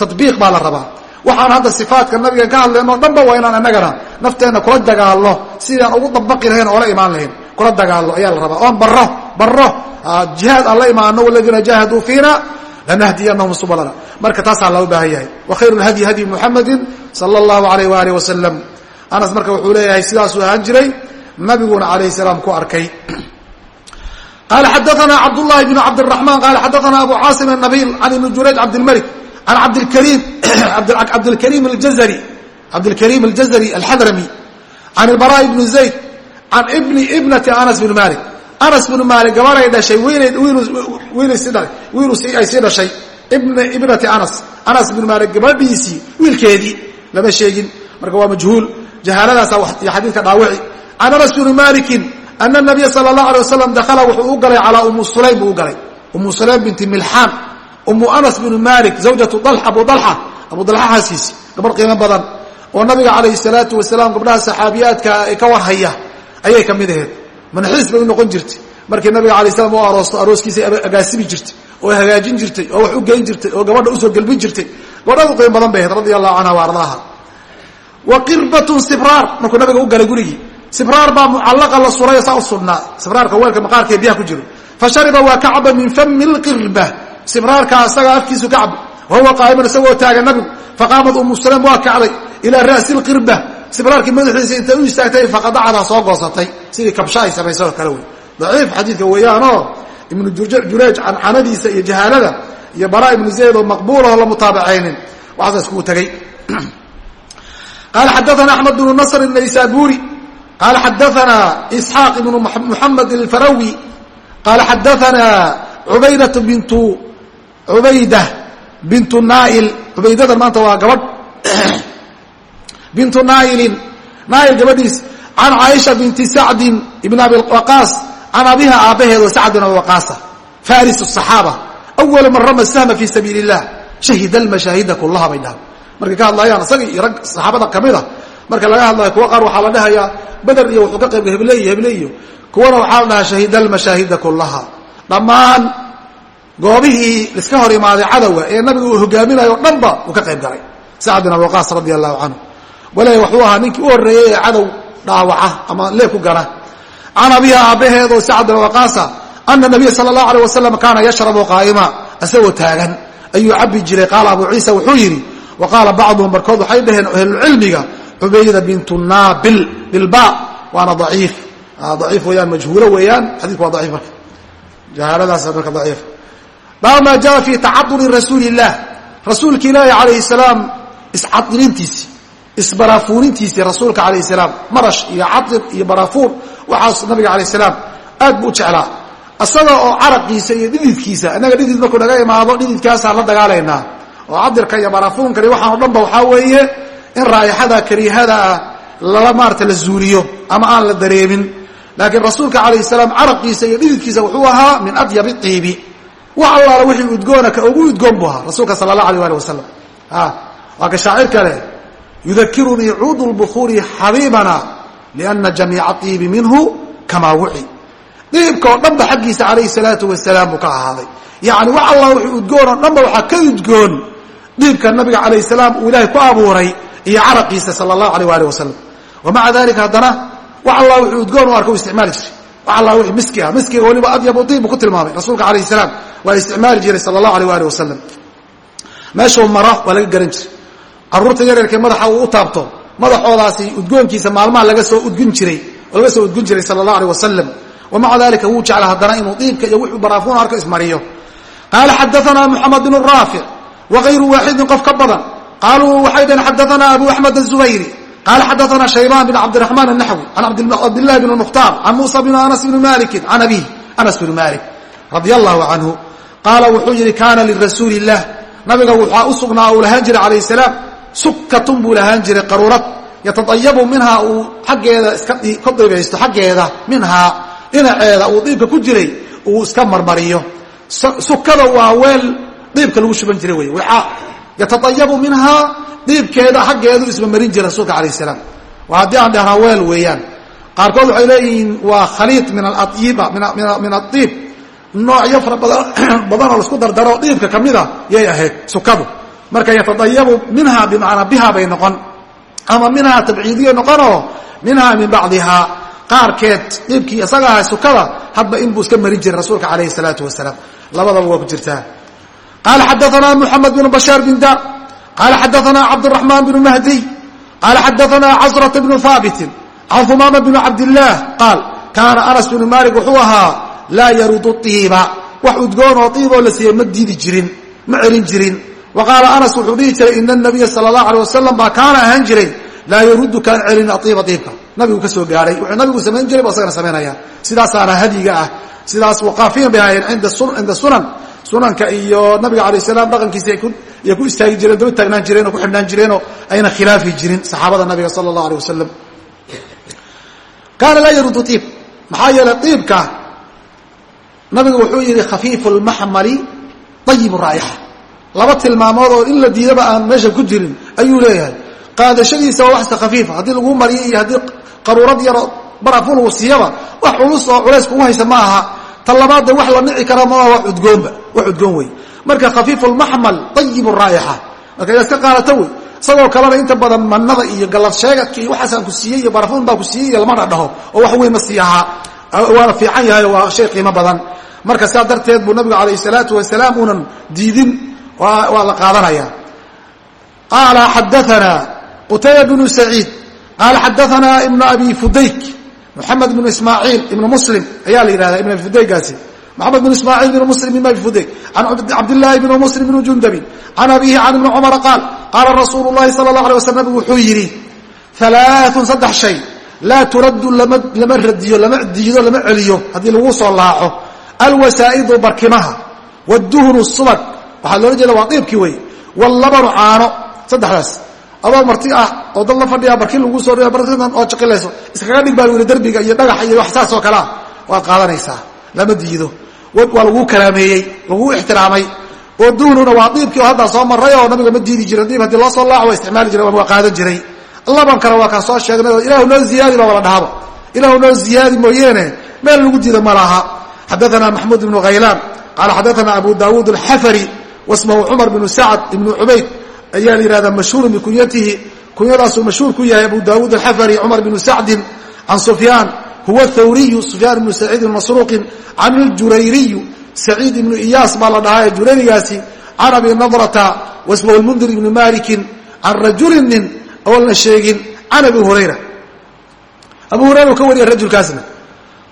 tabiiq baa la rabaa waxaan hadda sifaatka nabigan ka hadlayno o dhanba waa inaan inagana nafteenna kula dagaalno sidaan ugu dabaqi lahayn oola imaan lahayn kula dagaalno ayaa la rabaa oon barro baro jihaad aan la imaano waladiina jaahaduu fiina lanahdiyanahum subalana marka taasaa loo baahan yahay wa khayru lhadyi hadyi muxamadin sala allahu alayh waalih wasalam anas marka wuxuu leeyahay sidaasuu ahaan jiray nabiguna alayh salaam ku arkay qala xadaana cabdاllahi bn cabdالرaحman qala xadaana abu caasim الnabil can ibn jurayj cabdilmalik an abdlkrim [CLEARS THROAT] cabdilkarim اljazri cabdilkarim اljazri alxadrami can ilbara ibni zayd can ibni ibnati anas bn malik anas bnu malik gabaray dhashay wiil ay sii dhashay ibnati anas anas bnu malik gabadhiisii wiilkeedii lama sheegin marka waa majhuul jahaaladaasa xadiidka dhaawici. Can anas bni malikin ana nabiya sala allahu alay wasalam dakhala wuxuu u galay calaa umu sulaym buu u galay. Umu sulaym binti milxaan umu anas bnu malik zawjatu dalxa abu dalxa abu dalxa xaasiisi gabadh qiimo badan oo nabiga calayhi salaatu wasalaam gabdhaha saxaabiyaadka ka warhaya ayay ka mid aheed manxiis bay u noqon jirtay. Markii nabiga alay slam u aroosto arooskiisay agaasimi jirtay oo hagaajin jirtay oo wax u geyn jirtay oo gabadha u soo gelbin jirtay. Gabadhaadu qiimo badan bay ahayd radia allahu canha wa wa qirbatun sibraar. Markuu nabiga u galay gurigii sibraar baa mucallaqa la suray saa u sugnaa. Sibraarka weelka maqaarka ee biyaha ku jiro. Fa shariba waa kacba min fami lqirba sibraarka asaga afkiisu kacab wahuwa qaa'iman isagoo taagan nabigu. Faqaamat umu sulaym waa kacday ilaa ra'si lqirba sibraarkii madaxiisa intay u istaagtay faqadacada soo goosatay. Sidii kabsha ay samayso oo kale wey. Daciif xadiidka weeyaanoo ibnu jureej cancanadiisa iyo jahaalada iyo bara ibnu zayd oo maqbuulahoo la mutaabacaynin waxaasa iskugu tegay qaala xadaana axmed bnu nasr naysaburi qaala xadaana isxaaq ibnu muxamed alfarawi qaala xadaana ubaydat bintu ubayda bintu naail ubaydadan maanta waa gabadh bintu naailin naail gabadhiis can caaisha binti sacdin ibn abi waqaas can abiha aabbaheedo sacd ibn abi waqaasa faris asaxaaba awala man rama sahma fi sabiili illah shahida almashaahida kullaha bay dhahan markay ka hadlayaan isaga iyo rag saxaabada kamida marka laga hadlayo kuwa qaar waxaa la dhahayaa beder iyo wuxuu ka qaybga heble iyo heble iyo kuwana waxaa la dhahaa shahida almashaahida kulaha dhammaan goobihii iska hor imaaday cadowga ee nabiga uu hogaaminayo o dhanba uu ka qayb galay. Sacd bin abi waqaas radi allahu canhu wale wuxuu ahaa ninkii u horreeyey ee cadow dhaawaca ama leeb ku gana. Can abiha aabbaheedoo sacd bin waqaasa ana nabiya sala allahu alay wasalam kaana yashrabu qaa'ima isagoo taagan. Ayuu cabbi jiray qaala abu ciisa wuxuu yidhi wa qaala bacduhum barkood waxay dhaheen ahlulcilmiga cubayda bintu naabil bilba waana aciif aciif weyaan majhuulo weeyaan xadiidku waa daciif marka jahaaladaas marka daciif baabu maa jaa fi tacaduri rasuuli illah rasuulka ilaahi calayhi salaam iscadirintiisi isbaraafuunintiisii rasuulka calayh salaam marash iyo cadir iyo baraafuun waxaas nabiga calayh salaam aad buu u jeclaa isaga oo caraqiisa iyo dhididkiisa innaga dhidid markuu naga imaado dhididkaasaan la dagaalaynaa oo cadirka iyo baraafuunkani waxaan o dhan waxaa weeye in raa'ixada kariihada lala maarata la zuuliyo ama aan la dareemin. Laakiin rasuulka calayh salaam caraqiisa iyo dhididkiisa wuxuu ahaa min adyabi iibi wax allaala wixii udgoona ka ugu udgoon buu ahaa rasuulka sala allah alay ali wasalam waa ka shaacir kale. Yudakirunii cuudu lbukuuri xabiibana liana jamiica iibi minhu kamaa wuci. Diibka oo dhanba xaggiisa calayhi salaatu wasalaam buu ka ahaaday. Yacni wax allah wixii udgoon oo dhanba waxaa ka udgoon diibka nabiga calayh salaam uu ilaahay ku abuuray iyo caraqiisa sala allahu alayh waali wasalam wa maca dalika haddana wax allah wixii udgoon u arka u isticmaali jiray. Wax allah wixii miski ah miskiga weliba adyabu diib buu ku tilmaamay. Rasuulka calayh salaam waa isticmaali jiray sala allahu alayh waali wasalam meeshuu maro waa laga garan jiray. Caruurta yareerkee madaxa uu u taabto madaxoodaasi udgoonkiisa maalmaha laga soo udgun jiray oo laga soo udgun jiray sala allah aleh wasalam wa maca dalika wuu jecla haddana inuu diibka iyo wuxuu baraafuun arko ismariyo. Qaala xadaanaa muxamed bnu raafic wagayru waaxidin qof ka badan qaaluu waxay dhaheen xadaanaa abu axmed azubayri qaala xadaanaa shaybaan bin cabdiraxmaan anaxwi can cabdillahi bn mukhtaar can muusa bn anas bni malikin can abiih anas bni malik radia allahu canhu qaala wuxuu yihi kaana lirasuuli illah nabiga waxaa u sugnaa uu lahaan jiray calayh salaam sukatun buu lahaan jiray qaruurad yatadayabu minhaa uu xaggeeda iska ka dibaysto xaggeeda minhaa dhinaceeda uu diibka ku jiray uu iska marmariyo sukada waa weel diibka lagu shuban jiray wey wicaa yatadayabu minhaa diibkeeda xaggeedu ismamarin jiray rasuulka calayh salaam. Waa haddii aan dhahnaa weel weeyaan qaarkood waxay leeyihiin waa khaliid min alayiba min aiib noocyo fara badanoo [CLEARS THROAT] la isku dardaro diibka ka mida yay ahayd sukadu. Marka yatadayabu minha bimacnaa biha bay noqon. Ama minhaa tabciidiya noqonoo minhaa min bacdihaa qaarkeed dhiibkii isaga ahay sukada hadba inbuu iska marin jiray rasuulka calayhi salaatu wasalaam. Labadaba waa ku jirtaa qaala xadaanaa muxamed bnu bashaar bin dar qaala xadaanaa cabduraxmaan bnu mahdiy qaala xadaanaa casrata bnu haabitin can humaama bni cabdillaah qaal kaana anas bnu maalik wuxuu ahaa laa yarudu iiba wax udgoon oo iiboo la siiyey ma diidi jirin ma celin jirin wa qaala anas wuxuu dhihi jiray ina nabiya sala allahu alay wasalam baa kaana ahaan jiray laa yarudu kaan celin aiiba iibka nabigu ka soo gaahay wuxuu nabigu samayn jiray bu asagana samaynaya sidaasaana hadyiga ah sidaas waqaafiyan bay ahaayeen cinda sunan sunanka iyo nabiga alayh salaam dhaqankiisa ay ku istaagi jireen daba taagnaan jireen oo ku xidhnaan jireenoo ayna khilaafi jirin saxaabada nabiga sala allah alay wasalam kaana laa yarudu maxaa yeelay iibka nabigu wuxuu yidhi khafiifu lmaxmali ayibu raa'ixa laba tilmaamood oo in la diidaba aan meesha ku jirin ayuu leeyahay. Qaadashadiisa waa waxse khafiifa haddii laguu mariyo iyo haddii qaruurad yaro barafu lagu siiyaba wax culus oo culays kugu haysa ma aha ta labaadda wax la nici kara maaha wax udgoonba wax udgoon wey marka khafiifu lmaxmal ayibu raa'ixa marka yaa iska qaadato wey isagoo kalena inta badan manada iyo gallad sheegadka iyo waxaasaan ku siiyey iyo barafuun baa ku siiyey iyo lamana dhaho oo wax weyn ma sii ahaa. Waana fiican yahay waa shay qiimo badan. Marka saa darteed buu nabigu calayh salaatu wasalaam unan diidin. Waa la qaadanaya. Qaala xadaana qutayba bnu saciid. Qaala xadaana ibnu abi fudayk moxamed bnu ismaaciil ibnu muslim ayaa la yidhahda ibn abi fudaygaasi moxamed bnu ismaaciil bnu muslim ibn abi fudayk can cabdillaahi bnu muslim bnu jundabin can abihi can ibni cumara qaal qaala rasuulu llahi sala allah alay waslam nabigu wuxuu yidhi alaaun saddex shay. Laa turaddu lama radiyo lama diido lama celiyo haddii lagu soo laaco alwasaa'idu barkimaha. Wduhnu subag. Waxaa loola jeeda waa diibkii wey wallabanu caano. Saddexdaas adoo marti ah oo dad la fadhiya barkin lagu soo oo jaqilayso iskaga dhig baa lu yidhi iyo dhagax iyo wax saas oo kale ah waad qaadanaysaa. Lama diido. Waa laguu karaameeyey laguu ixtiraamay. Oo duhnuna waa diibkii oo haddaa soo maray oo nabiga ma diidi jira diib haddii loo soo laaco waa isticmaali jiray waa qaadan jiray. Labankana waa kaan soo sheegnay oo ilahu noo ziyaadi baa wala dhahaba. Ilahu noo ziyaadi mooyeene meel lagu diida ma laha. Xadaana maxmuud ibnu khaylaan qaala xadaana abu daawuud alxafari wasmahu cumar bnu sacd ibnu cubayd ayaa la yihahdaa mashhuurun bikunyatihi kunyadaasuu mashhuur ku yahay abu daawuud alxafari cumar bnu sacdin can sufyaan huwa thawriyu sufyaan ibnu saciid ibn masruuqin can iljurayriyu saciid ibnu iyaas baa la dhahaa ee jurayrigaasi can abi nadrata wasmahu lmundir ibni malikin can rajulin nin oon la sheegin can abi hurayra. Abu hurayra ka wariyay rajulkaasna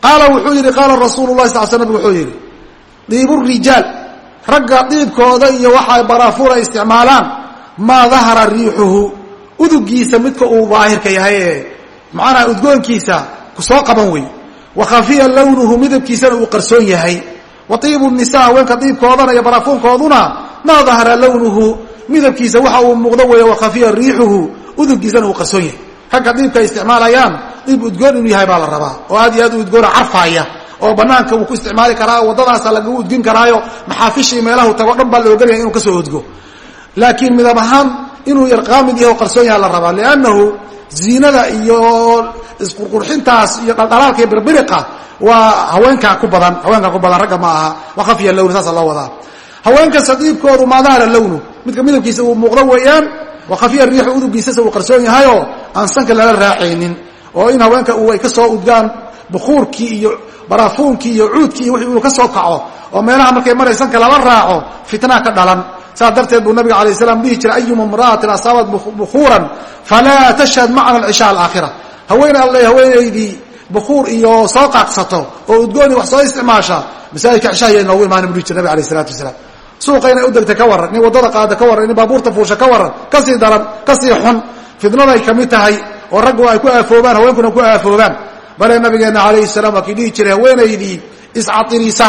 qaala wuxuu yidhi qaala rasuulu lahi sal sl nabig wuxuu yidhi diibu rijaal ragga diibkooda iyo waxay baraafuur ay isticmaalaan maa dahara riixuhu udugiisa midka uu daahirka yahay ee macnaha udgoonkiisa ku soo qaban wey wa khafiya lownuhu midabkiisana uu qarsoon yahay. Wa tiibu nisa haweenka diibkoodana iyo baraafuunkooduna maa dahara lownuhu midabkiisa waxa uu muuqdo weeye wa khafiya riixuhu udugiisana uu qarsoon yahay. Ragga diibka ay isticmaalayaan diib udgoon inuu yahay baa la rabaa oo aad iyo aad udgoona carfaaya oo banaanka wuu ku isticmaali karaa waddadaasa lagagu udgin karaayo maxaafishii meelahu tago dhan baa la oganaya inuu ka soo udgo laakiin midab ahaan inuu yarqaamid yahay oo qarsoon yaha la rabaa liannahu ziinada iyo isqurqurxintaas iyo dhaldhalaalka iyo birbiriqa waa haweenkaa ku badan haweenkaa ku badan ragga ma aha wakhafiya lownu saasa loo wadaa. Haweenkasta diibkoodu maadaara lownu midka midabkiisa uu muuqdo weeyaan wakhafiya riixu udugiisasa uu qarsoon yahayoo aan sanka lala raacaynin oo in haweenka ay ka udgaan bukuurkii iyo baraafuunkii iyo cuudkii iyo wixii uu ka soo kaco oo meelaha markay maray sanka lala raaco fitnaa ka dhalan saas darteed buu nabiga alay slam dhihi jiray ayuma imra'atin asaabat bukuuran falaa tashhad macna alcishaa alaakhira. Haween alle haweenaydii bukuur iyo soo qaaqsato oo udgooni wax soo isticmaasha masaajidka cishaaya inoogu imaana buu dhihi jira nabig alayh salatu wasalaam. Suuqa inay u degta ka warran nin waddada qaada ka warran nin baabuurta fuusha ka warran ka sii daran ka sii xun fidnaday ka mid tahay oo raggu ay ku aafoobaan haweenkuna ku aafoobaan. Bale nabigeenna calayhi salaam waa kii dhihi jiray haweenaydii iscatirisa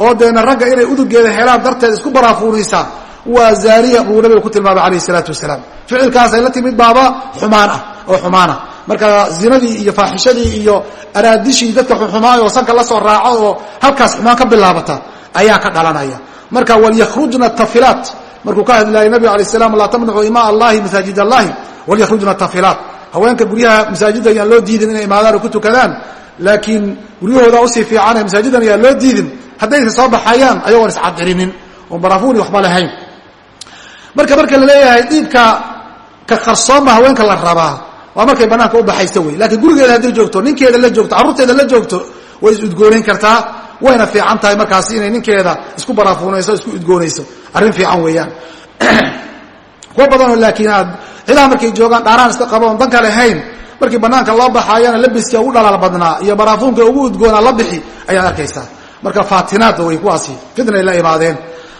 oo deena ragga inay udugeeda helaan darteed isku baraafuunaysa waa zaaniya buu nabiga ku tilmaamay calayhi salaatu wasalaam. Ficilkaasay la timid baaba xumaan ah oo xumaana marka zinadii iyo faaxishadii iyo araadishii dadka xuxumaayo oo sanka la soo raaco oo halkaas xumaan ka bilaabata ayaa ka dhalanaya. Marka walyakhrujna tafilaat. Markuu ka hadlayay nabiga alay slam laa tamnacu imaa allahi masaajid allahi. Walyakhrujna tafilaat. Haweenka guryaha masaajidda ayaan loo diidin inay imaadaan oo ku tukadaan laakiin guryahooda u sii fiican masaajidan ayaan loo diidin. Haddaysa soo baxayaan ayagoon iscadirinin. Oon baraafuuni waxba lahayn marka marka la leeyahay diibka ka qarsooma haweenka la rabaa waa markay banaanka u baxayso wey. Laakiin gurigeeda hadday joogto ninkeeda la joogto carruurteeda la joogto way is udgoonayn kartaa. Wayna fiican tahay markaasi inay ninkeeda isku baraafuunayso isku udgoonayso. Arrin fiican weeyaan. [CLEARS THROAT] Kuwa badanoo laakiin aad cidaha markay joogaan dhaaraan iska qabo on dan markii banaanka loo baxaayana labiska ugu dhalaal badnaa iyo baraafuunka ugu udgoonaa la bixi ayaad arkaysaa marka faatinaadda way kuwaasi fitnay la imaadeen.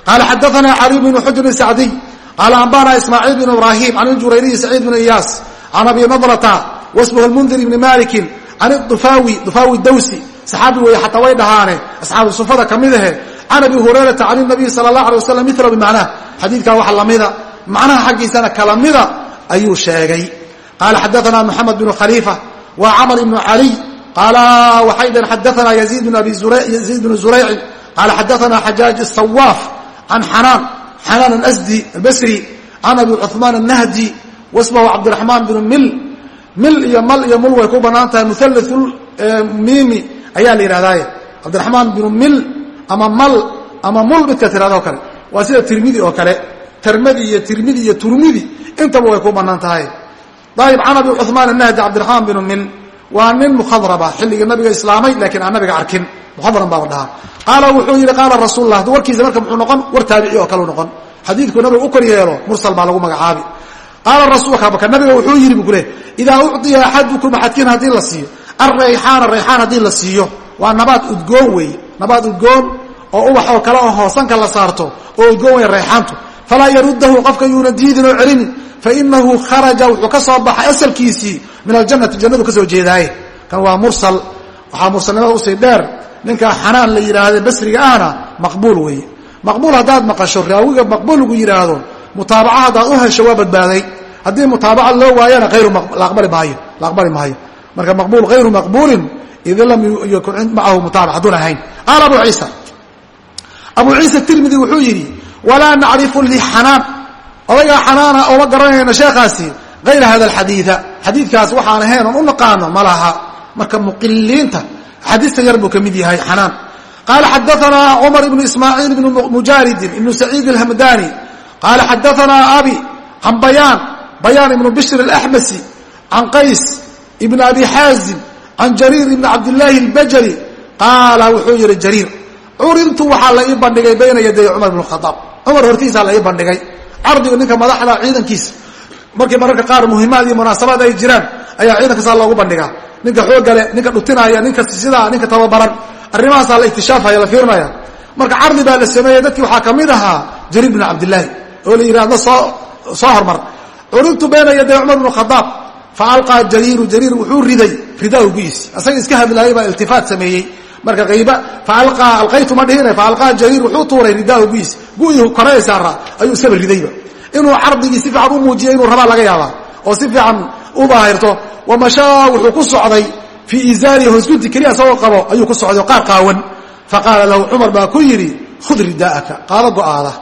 Qaala xadaana cali bnu xujrin sacdiy qaala ambana ismaaciil bn ibrahim can jurayriyi saciid bn iyaas can abi nadlata wasmuhu mundir ibni malikin can dufaawi dufaawi dawsi saxaabi weeye xataa way dhahaane asxaabu sufada ka mid ahe can abi hurayrata can nabiy sala allah alay waslam mila bimacnah xadiidkaa waxa lamida macnaha xaggiisana kala mida ayuu sheegay qaala xadaana moxamed bnu khaliifa wa camr ibnu caliy qaala waxay dhaheen xadaana yaziid bnu zuraycin qaala xadaana xajaaj sawaaf can xanaan xanan asdi albasri can abi cumaan annahdi wasmahu cabdiraxmaan binu mil mil iyo mal iyo mul way ku bannaan tahay muhallaulmiimi ayaa la yidhahdaaye cabdiraxmaan binu mil ama mal ama mul midka tirado kale waa sida tirmidi oo kale termadi iyo tirmidi iyo turmidi intaba way ku bannaan tahay ayib can abi cumaan annahdi cabdiraxmaan binu mil waa nin mukhadraba xilligii nabiga islaamay lakiin aan nabiga arkin. Mukhadran baa la dhahaa qaala wuxuu yidhi qaala rasuul lah warkiisa marka muxuu noqon war taabici oo kaleu noqon. Xadiidku nabiga u kor yeelo mursal baa lagu magacaabi. Qaala rasuulka nabiga wuxuu yidhi bu ku leh idaa ucطiya axadukum axadkiin haddii la siiyo arayxaana rayxaan haddii la siiyo waa nabaad udgoon weeye nabaad udgoon oo ubax oo kale oo hoosanka la saarto oo udgoon weeye rayxaantu falaa yarudahu qofka yuuna diidin oo celinin fainahu kharaja wuxuu ka soo baxay asalkiisii min aljannati jannadu ka soo jeedaaye. Kan waa mursal waxaa mursalnimada u sii dheer ninka xanaan la yidhaahde basriga ahna maqbuul weeye. Maqbuul haddaad maqasho raawiga maqbuul lagu yidhaahdo mutaabaca haddaad u hesho waa badbaaday. Haddii mutaabaca loo waayana la aqbali maayo marka maqbuul hayru maqbuulin id lam yakun macahu mutaabac hadduun ahayn qaala abu ciisa. Abu ciisa tirmidi wuxuu yidhi walaa nacrifu lixanaan. Odaygaa xanaana ooma garanayna sheekhaasi ayra hada alxadiida. Xadiidkaas waxaan ahayn oon u naqaano ma laha. Marka muqiliinta xadiista yar buu ka mid yahay xanaan. Qaala xadaanaa cumar ibnu ismaaciil ibnu mujaaridin ibnu saciid alhamdani qaala xadaanaa abi can bayaan bayaan ibnu bishr alaxmasi can qays ibn abi xaazim can jariir ibni cabdillaahi albajali. Qaala wuxuu yihi jariir curintu waxaa la ii bandhigay bayna yaday cumar ibn khaaab cumar hortiisaa la ii bandhigay. Cardiga ninka madaxda ciidankiisa. Markii mararka qaar muhimaad iyo munaasabaad ay jiraan ayaa ciidanka saa loogu bandhigaa. Ninka xoogale ninka dhutinaya ninka sidaa ninka tababaran. Arrimahaasaa la iktishaafaya la fiirinaya marka cardi baa la sameeyey dadkii waxaa ka mid ahaa jariir bin cabdillaahi oo la yidhaahdo soo soo hormar. Curintu bayna yaday cumar bnu khadaab. Fa alqaa jariiru jariir wuxuu riday ridaahu guis asaga iska hadlaayay baa iltifaat sameeyey marka ayba faalqaa alqaytu ma dhihine faalqaa jariir wuxuu tuuray ridaahu guis gu'ii korey saara. Ayuu iskaba ridayba. Inuu cardigii si fiican u muujiya inuu rabaa laga yaabaa. Oo si fiican u daahirto wamashaa wuxuu ku socday fii izaarihi hoosgunti keliya isagoo qabo ayuu ku socday qaar qaawan. Faqaala lahu cumar baa ku yidhi khud ridaa'aka qaado go'aada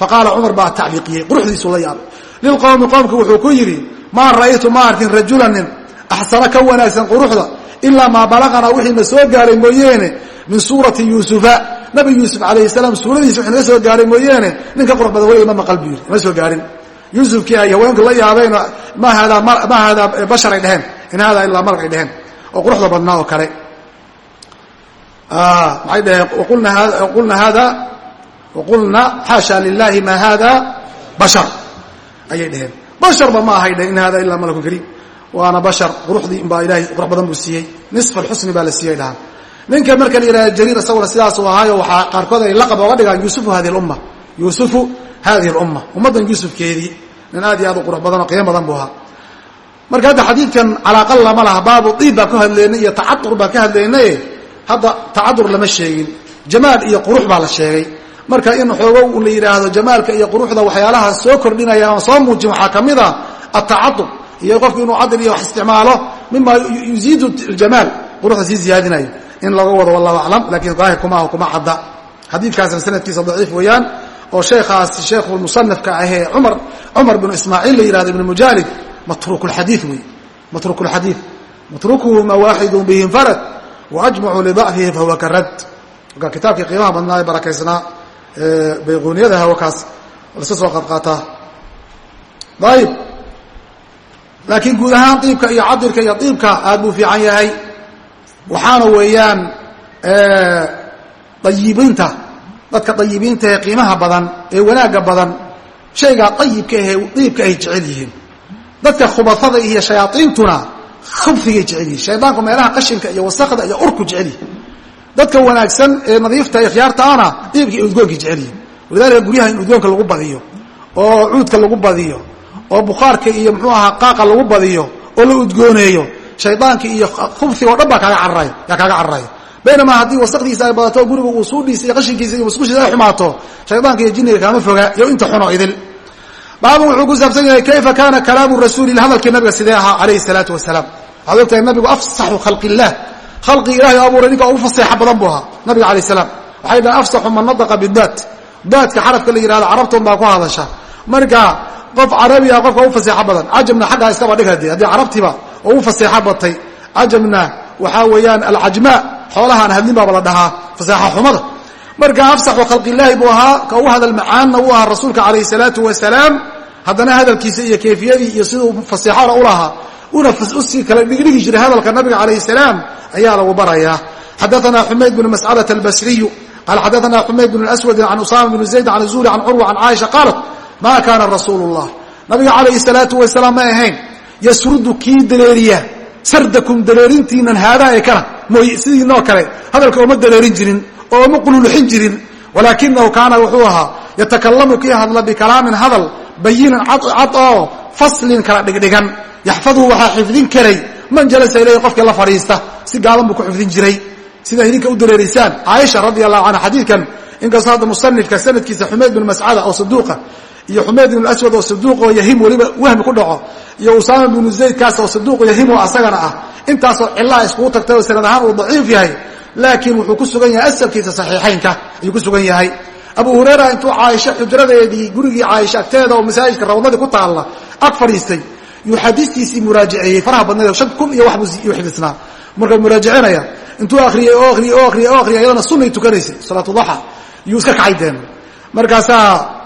faqaala cumar baa tacliiqiyey quruxdiisu la yaabay lilqowmi qoomka wuxuu ku yidhi maa ra'aytu ma arkin rajulanin axsana ka wanaagsan quruxda ilaa maa balaqanaa wixii na soo gaaray mooyeene min suurati yuusufa. Nabi yuusuf calayhi salaam suuradiisa wixii naga soo gaaray mooyeene ninka qurux badan weliga ma maqal buu yidhi ma soo gaarin. Yuusufkii ay haweenku la yaabeen ma haadaa ma haadaa bashar ay dheheen in haadaa ilaa malag ay dheheen oo quruxda badnaa oo kale. Maxay dhaheen? Qulna hada waqulna xaasha lilahi ma hada bashar. Ayay dheheen basharba ma ahay dheheen in hada ilaa malakun kariim waana bashar quruxdii baa ilahay qurux badan buu siiyey. Nisf alxusni baa la siiyey dhahaan. Ninka marka la yidhahda jariir isaguna sidaasuu ahaayo waxaa qaarkood ay laqab ooga dhigaan yuusufu hadihi lumma yuusufu hadihi lumma ummaddan yuusufkeedii. Nin aad iyo aad u qurux badan oo qiimo badan buu ahaa. Marka hadda xadiidkan calaaqa lama laha baabu diib baan ka hadlaynay iyo tacadur baan ka hadlaynaye hadda tacadur lama sheegin. Jamaal iyo qurux baa la sheegay. Marka in xoogo la yidhaahdo jamaalka iyo a iyo qofku inuu cadl iyo wax isticmaalo mima yuziidu jamaal quruxda sii ziyaadinayo in laga wado wallahu aclam lakiin daahir kuma kuma cadda. Xadiidkaasna sanadkiisa daciif weeyaan oo sheekhaas sheekhu musanafka ahee cumar cumar binu ismaaciil la yihahdo ibn mujaalid matruuk lxadiid wey matruuk lxadiid matrukuhu ma waaxidu bihi infarad waajmacu lidacfihi fahuwa karad marka kitaabkii qiimaha badnaa ee barakaysnaa bayquuniyadaha wakaas laska soo qaadqaataa ayib laakiin guud ahaan diibka iyo cadirka iyo diibka aad buu fiican yahay. Waxaana weeyaan dayibiinta dadka dayibiinta ee qiimaha badan ee wanaagga badan shaygaa dayibka ahee diibka ay jecel yihiin. Dadka khubasada iyo shayaaiintuna khubfigay jecel yihiin shaydaanku meelaha qashinka iyo wasakda iyo urku jecel yihiin dadka wanaagsan ee nadiifta diibka iyo udgoonka jecel yihiin walidaalika guryaha in udgoonka lagu badiyo oo cuudka lagu badiyo oo bukhaarka iyo muxuu ahaa qaaqa lagu badiyo oo la udgooneeyo shaydaanka iyo khubsiga o dhan baa kaaga cararaya baynamaa haddii wasakdiisa ay badato guriga uu suudhiisa iyo qashinkiisa iyo musqushiisa ay xumaato shaydaanka iyo jinniga kaama foga iyo inta xuno idil. Baabun wuxuu ku saabsan yahay kayfa kaana kalaamu rasuuli hadalkii nabiga sidee ahaa calayhi salaatu wasalaam waxaad ogtahay nabigu afsaxu khalqi illah khalqi ilahay abuuray ninka ugu faseexa badan buu ahaa nabiga alayh salaam. Waxay dhahan afsaxu man nadaqa bidaat daadka xarafka la yihahdo carabtoon baa ku hadasha. Marka qof carabi ah qofka u faseexo badan. Cajamna xaggaa iskaba dhig hadi haddii carabtiba oo u faseexo batay cajamna waxaa weeyaan alcajmaa xoolahaan hadlin baaba la dhahaa faseexa xumada. Marka afsaxu khalqilaahi buu ahaa ka u hadal macaanna u ahaa rasuulka calayhi salaatu wasalaam haddana hadalkiisa iyo kayfiyadii iyo siduu faseexona u lahaa una u sii kala dhigdhigi jiray hadalka nabiga calayhi salaam ayaa lagu barayaa. Xadaana xumayd bn mascadة albasriyu qaala xadaana xumayd bn aswadi can usama bn zayd can zuhri can curwa can caaisha qaalat ma kaana rasuulu اllah nabiga calayhi salaatu wasalaam ma ahayn. Yasrudu kii daleeriya. Sardakum daleerintiinan haadaa ee kana mooy sidiinoo kale. Hadalka ooma daleerin jirin oo ma qululuxin jirin. Walaakinahu kaana wuxuu ahaa yatakalamu kii hadla bikalaamin hadal bayinan cad oo faslin kala dhigdhigan. Yaxfadhu waxaa xifdin karay. Man jalasa ilayhi qofkii la fadhiista si gaaban buu ku xifdin jiray. Sida idinka u dareerisaan caaisha radi allahu canha xadiidkan inkastoo hadda musanifka sanadkiisa xumayd bin mascada oo saduuqa iyo xumayd bin aswad oo saduuq oo yahim weliba wahmi ku dhaco iyo usaama binu zayd kaas oo saduuq yahim oo asagana ah. Intaasoo cillaha iskugu tagtay oo sanad ahaan uu daciif yahay laakiin wuxuu ku sugan yahay asalkiisa saxiixaynka ayuu ku sugan yahay. Abu hurayra intuu caaisha xujradeedii gurigii caaisha agteeda oo masaajidka rawdadii ku taalla ag fadhiistay. Yuu xadiistiisii muraajaceeyey faraha badnayd shan kun iyo waxbuu xifdisnaa marka muraajacinaya intuu akriyey oo akriyey oo akriyey oo akriyay ayadana sunnay tukanaysay salaatu duxa yuu iska kacay deen markaasaa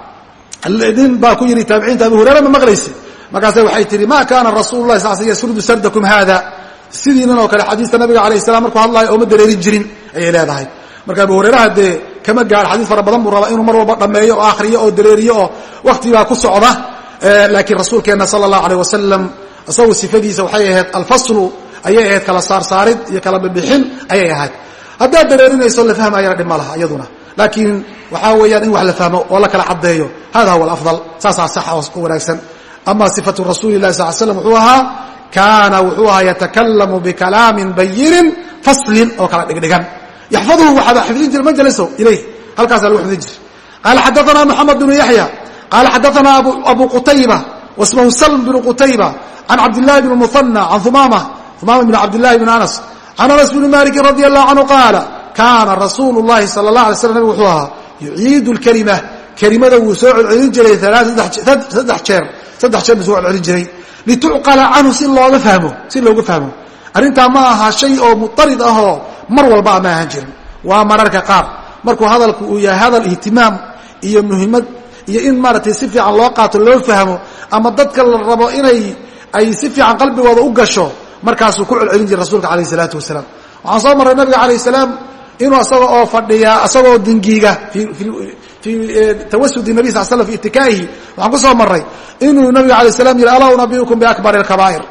nin baa ku yidhi taabiciinta abu hurayra ma maqlaysi markaasa waxay tihi ma kaana rasuulu lahi sal sl yasrudu sardakum haada sidiinan oo kale xadiista nabiga alayh salam markuu hadlaayo ooma dareerin jirin ayay leedahay. Marka abu hurayraha dee kama gaaro xadiis fara badan buu rabaa inuu mar walba dhammeeyo oo akhriyo oo dareeriyo oo wakhtibaa ku socda. Laakiin rasuulkeenna sala allahu aleyh wasalam isagu sifadiisa waxay ahayd alfaslu ayay ahayd kala saarsaarid iyo kala bibixin ayay ahayd. Haddaad dareerinayso la fahmayana dhib ma laha iyaduna laakiin waxaa weeyaan in wax la fahmo oo la kala caddeeyo hada huwa alafdal saasaa saxa oo wanaagsan. Ama sifatu rasuuli lahi sal slam wuxuu ahaa kaana wuxuu ahaa yatakalamu bikalaamin bayinin faslin oo kala dhigdhigan. Yaxfaduhu waxaaba xifdin jira man jalaso ilayh halkaasaa lagu xifdin jira qaala xadaana moxamed bnu yaxya qaala xadaana abu qutayba wasmahu salm bnu qutayba can cabdillahi bni muhanى can humama humama bn cabdillahi bn anas can anas bni maliki radi allahu canhu qaala kaana rasuulu llahi sala اlah alay nabig wuxuu ahaa yuciidu lkalima kelimada wuu soo celcelin jiray saddex jeer. Saddex jeer buu soo celcelin jiray. Litucqala canhu si looga fahmo si looga fahmo. Arrintaa ma aha shay oo muطarid ahoo mar walbaa ma ahan jirin. Waa mararka qaar. Markuu hadalku uu yahay hadal ihtimaam iyo muhiimad iyo in maaragtay si fiican loo qaato loo fahmo ama dadka la rabo inay ay si fiican qalbigooda u gasho markaasuu ku celcelin jiray rasuulka alayh isalaatu wasalaam. Waxaan soo marray nabiga alayh salaam inuu asaga oo fadhiya asagoo dingiiga fii e, nabi sal slam fi itikaa'ihi waxaan ku soo maray inuu nabiga alay slam yihi alaa unabiukum biakbar alkabaa'ir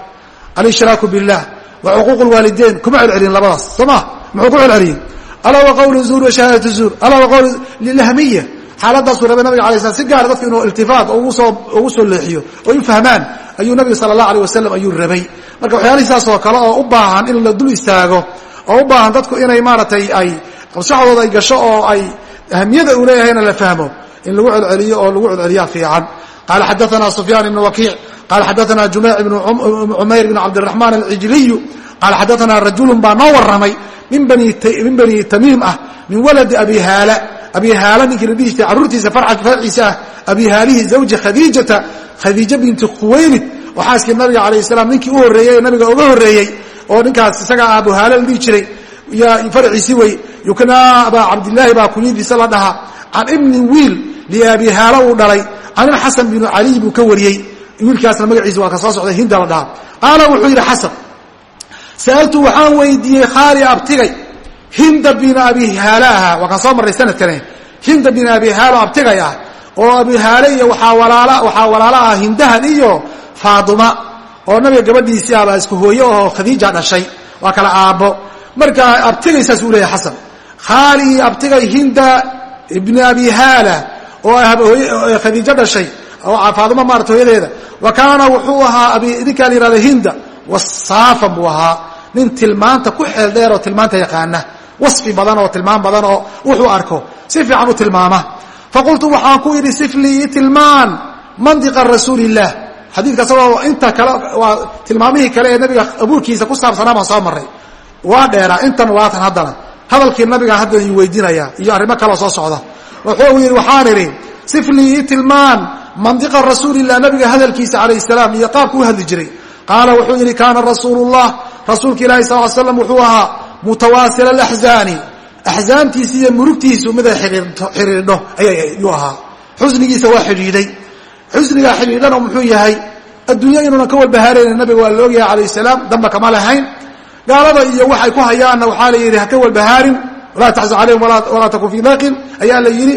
alishiraaku billah wa cuquuq lwaalideyn kuma celcelin labadaas soo muxuu ku celceliyey alaa wa qawlu zuur washahaadatu zuur alaa wa qawl lilahmiya xaaladaasuu rabay nabiga alay slam si gaara ah dadka inuu iltifaat oogusoo ugu soo leexiyo oo in ayuu nabiga sala allah aleyh wasalam ayuu rabay. Marka waxyaalihi oo kale oo u baahan in la dul istaago oo u baahan dadku inay maaratay ay qabshaxdooda ay gasho oo ay ahamiyada uu leeyahayna la fahmo in lagu celceliyo oo lagu celceliya fiican. Qaala xadaana sufyaan ibn wakiic qaala xadaana jumeyc ibn cumayr ibn cabdiraxmaan alcijliyu qaala xadaana rajulun baa noo warramay min bani tamiim ah min waladi abi haala. Abi haala ninkii la dhihi jiray farciisa ah abi haalihi zawji khadiijata khadiija binti khuwaylid oo nabiga alayh salaam ninkii u horreeyey ee nabiga oga horreeyey oo ninkaas isaga abu haala la dhihi jiray. Farciisi wey yuknaa abaa cabdilaahi baa kunyadiisa la dhahaa can ibnin wiil liabi haala uu dhalay can ilxasan binu caliy buu ka wariyey. Wiilkaasna magaciisa waa ka soo socday hinda la dhaha. Qaala wuxuu yidhi xasan sa'altu waxaan weydiiyey khaali abtigay hinda bin abi haalaha waa kaan soo marray sanadkane hinda bin abi haalo abtigay ah oo abi haale iyo waxaa walaalo ah hindahan iyo faaduma oo nabiga gabadhiisii abaa isku hooye oo khadiija dhashay. Waa kala aabbo. Marka abtigay uu leeyahay xasan khaali iyo abtigay hinda ibni abi haala oo khadiijo dhashay faaduma maarata hooyadeeda wa kaana wuxuu ahaa ninkaa la yihahda hinda wasaafan buu ahaa. Nin tilmaanta ku xeel dheer oo tilmaanta yaqaana wasfi badan oo tilmaam badan oo wuxuu arko. Si fiican u tilmaama. Faqultu waxaan ku idhi siflii tilmaan mandiqa rasuulillaah xadiidka isagoo inta kale waa tilmaamihii kale ee nabiga abuurkiisa ku saabsanaa baan soo maray waa dheeraa intan waatan haddana. Hadalkii nabiga hadda ii weydiinaya iyo arrimo kaleo soo socda. Wuxuu yidhi waxaan idhi siflii tilmaan mandiqa rasuulilah nabiga hadalkiisa calayh salaam iyo qaabku u hadli jiray. Qaala wuxuu yidhi kaana rasuulullah. Rasuulka ilahi sal slam wuxuu ahaa mutawaasil alaxzaani axzaantiisi iyo murugtiisu miday xidhiidho ayuu ahaa. Xusnigiisa waa xidhiidhay xusnigaa xidhiidhana muxuu yahay adduunya inuunan ka walbahaarayna nabiga waa la ogyahay calayh salaam damba kama lahayn. Gaalada iyo waxay ku hayaanna waxaa la yidhi haka walbahaarin walaa taxzan calayhim walaa takun fii daqin ayaa la yidhi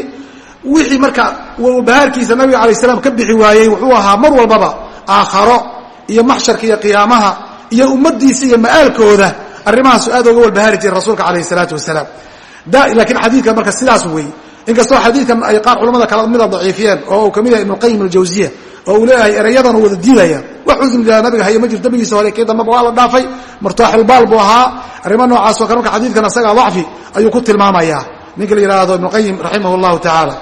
wixii marka walbahaarkiisa nabiga alay salaam ka bixi waayey wuxuu ahaa mar walbaba aakharo iyo maxsharka iyo qiyaamaha iyo ummadiisa iyo ma'aalkooda arrimahaasu aad oga walbahaari jiray rasuulka calayh salaatu wasalaam. Laakiin xadiidka marka sidaas weeye inkastoo xadiidkan ay qaar culamada kala mida daciifiyeen oo uu ka mid yahay ibnuqayim aljawziya oo uu leeyahay erayadan uu wada diidaya. Wax xusniga nabiga haya ma jiro dambigiisa hore kii dambaba waa la dhaafay. Martaaxulbaal buu ahaa. Arrimo noocaas oo kale marka xadiidkan asagaa dacfi ayuu ku tilmaamayaa. Ninka la yidhaahdo ibnuqayim raximah llahu tacaala.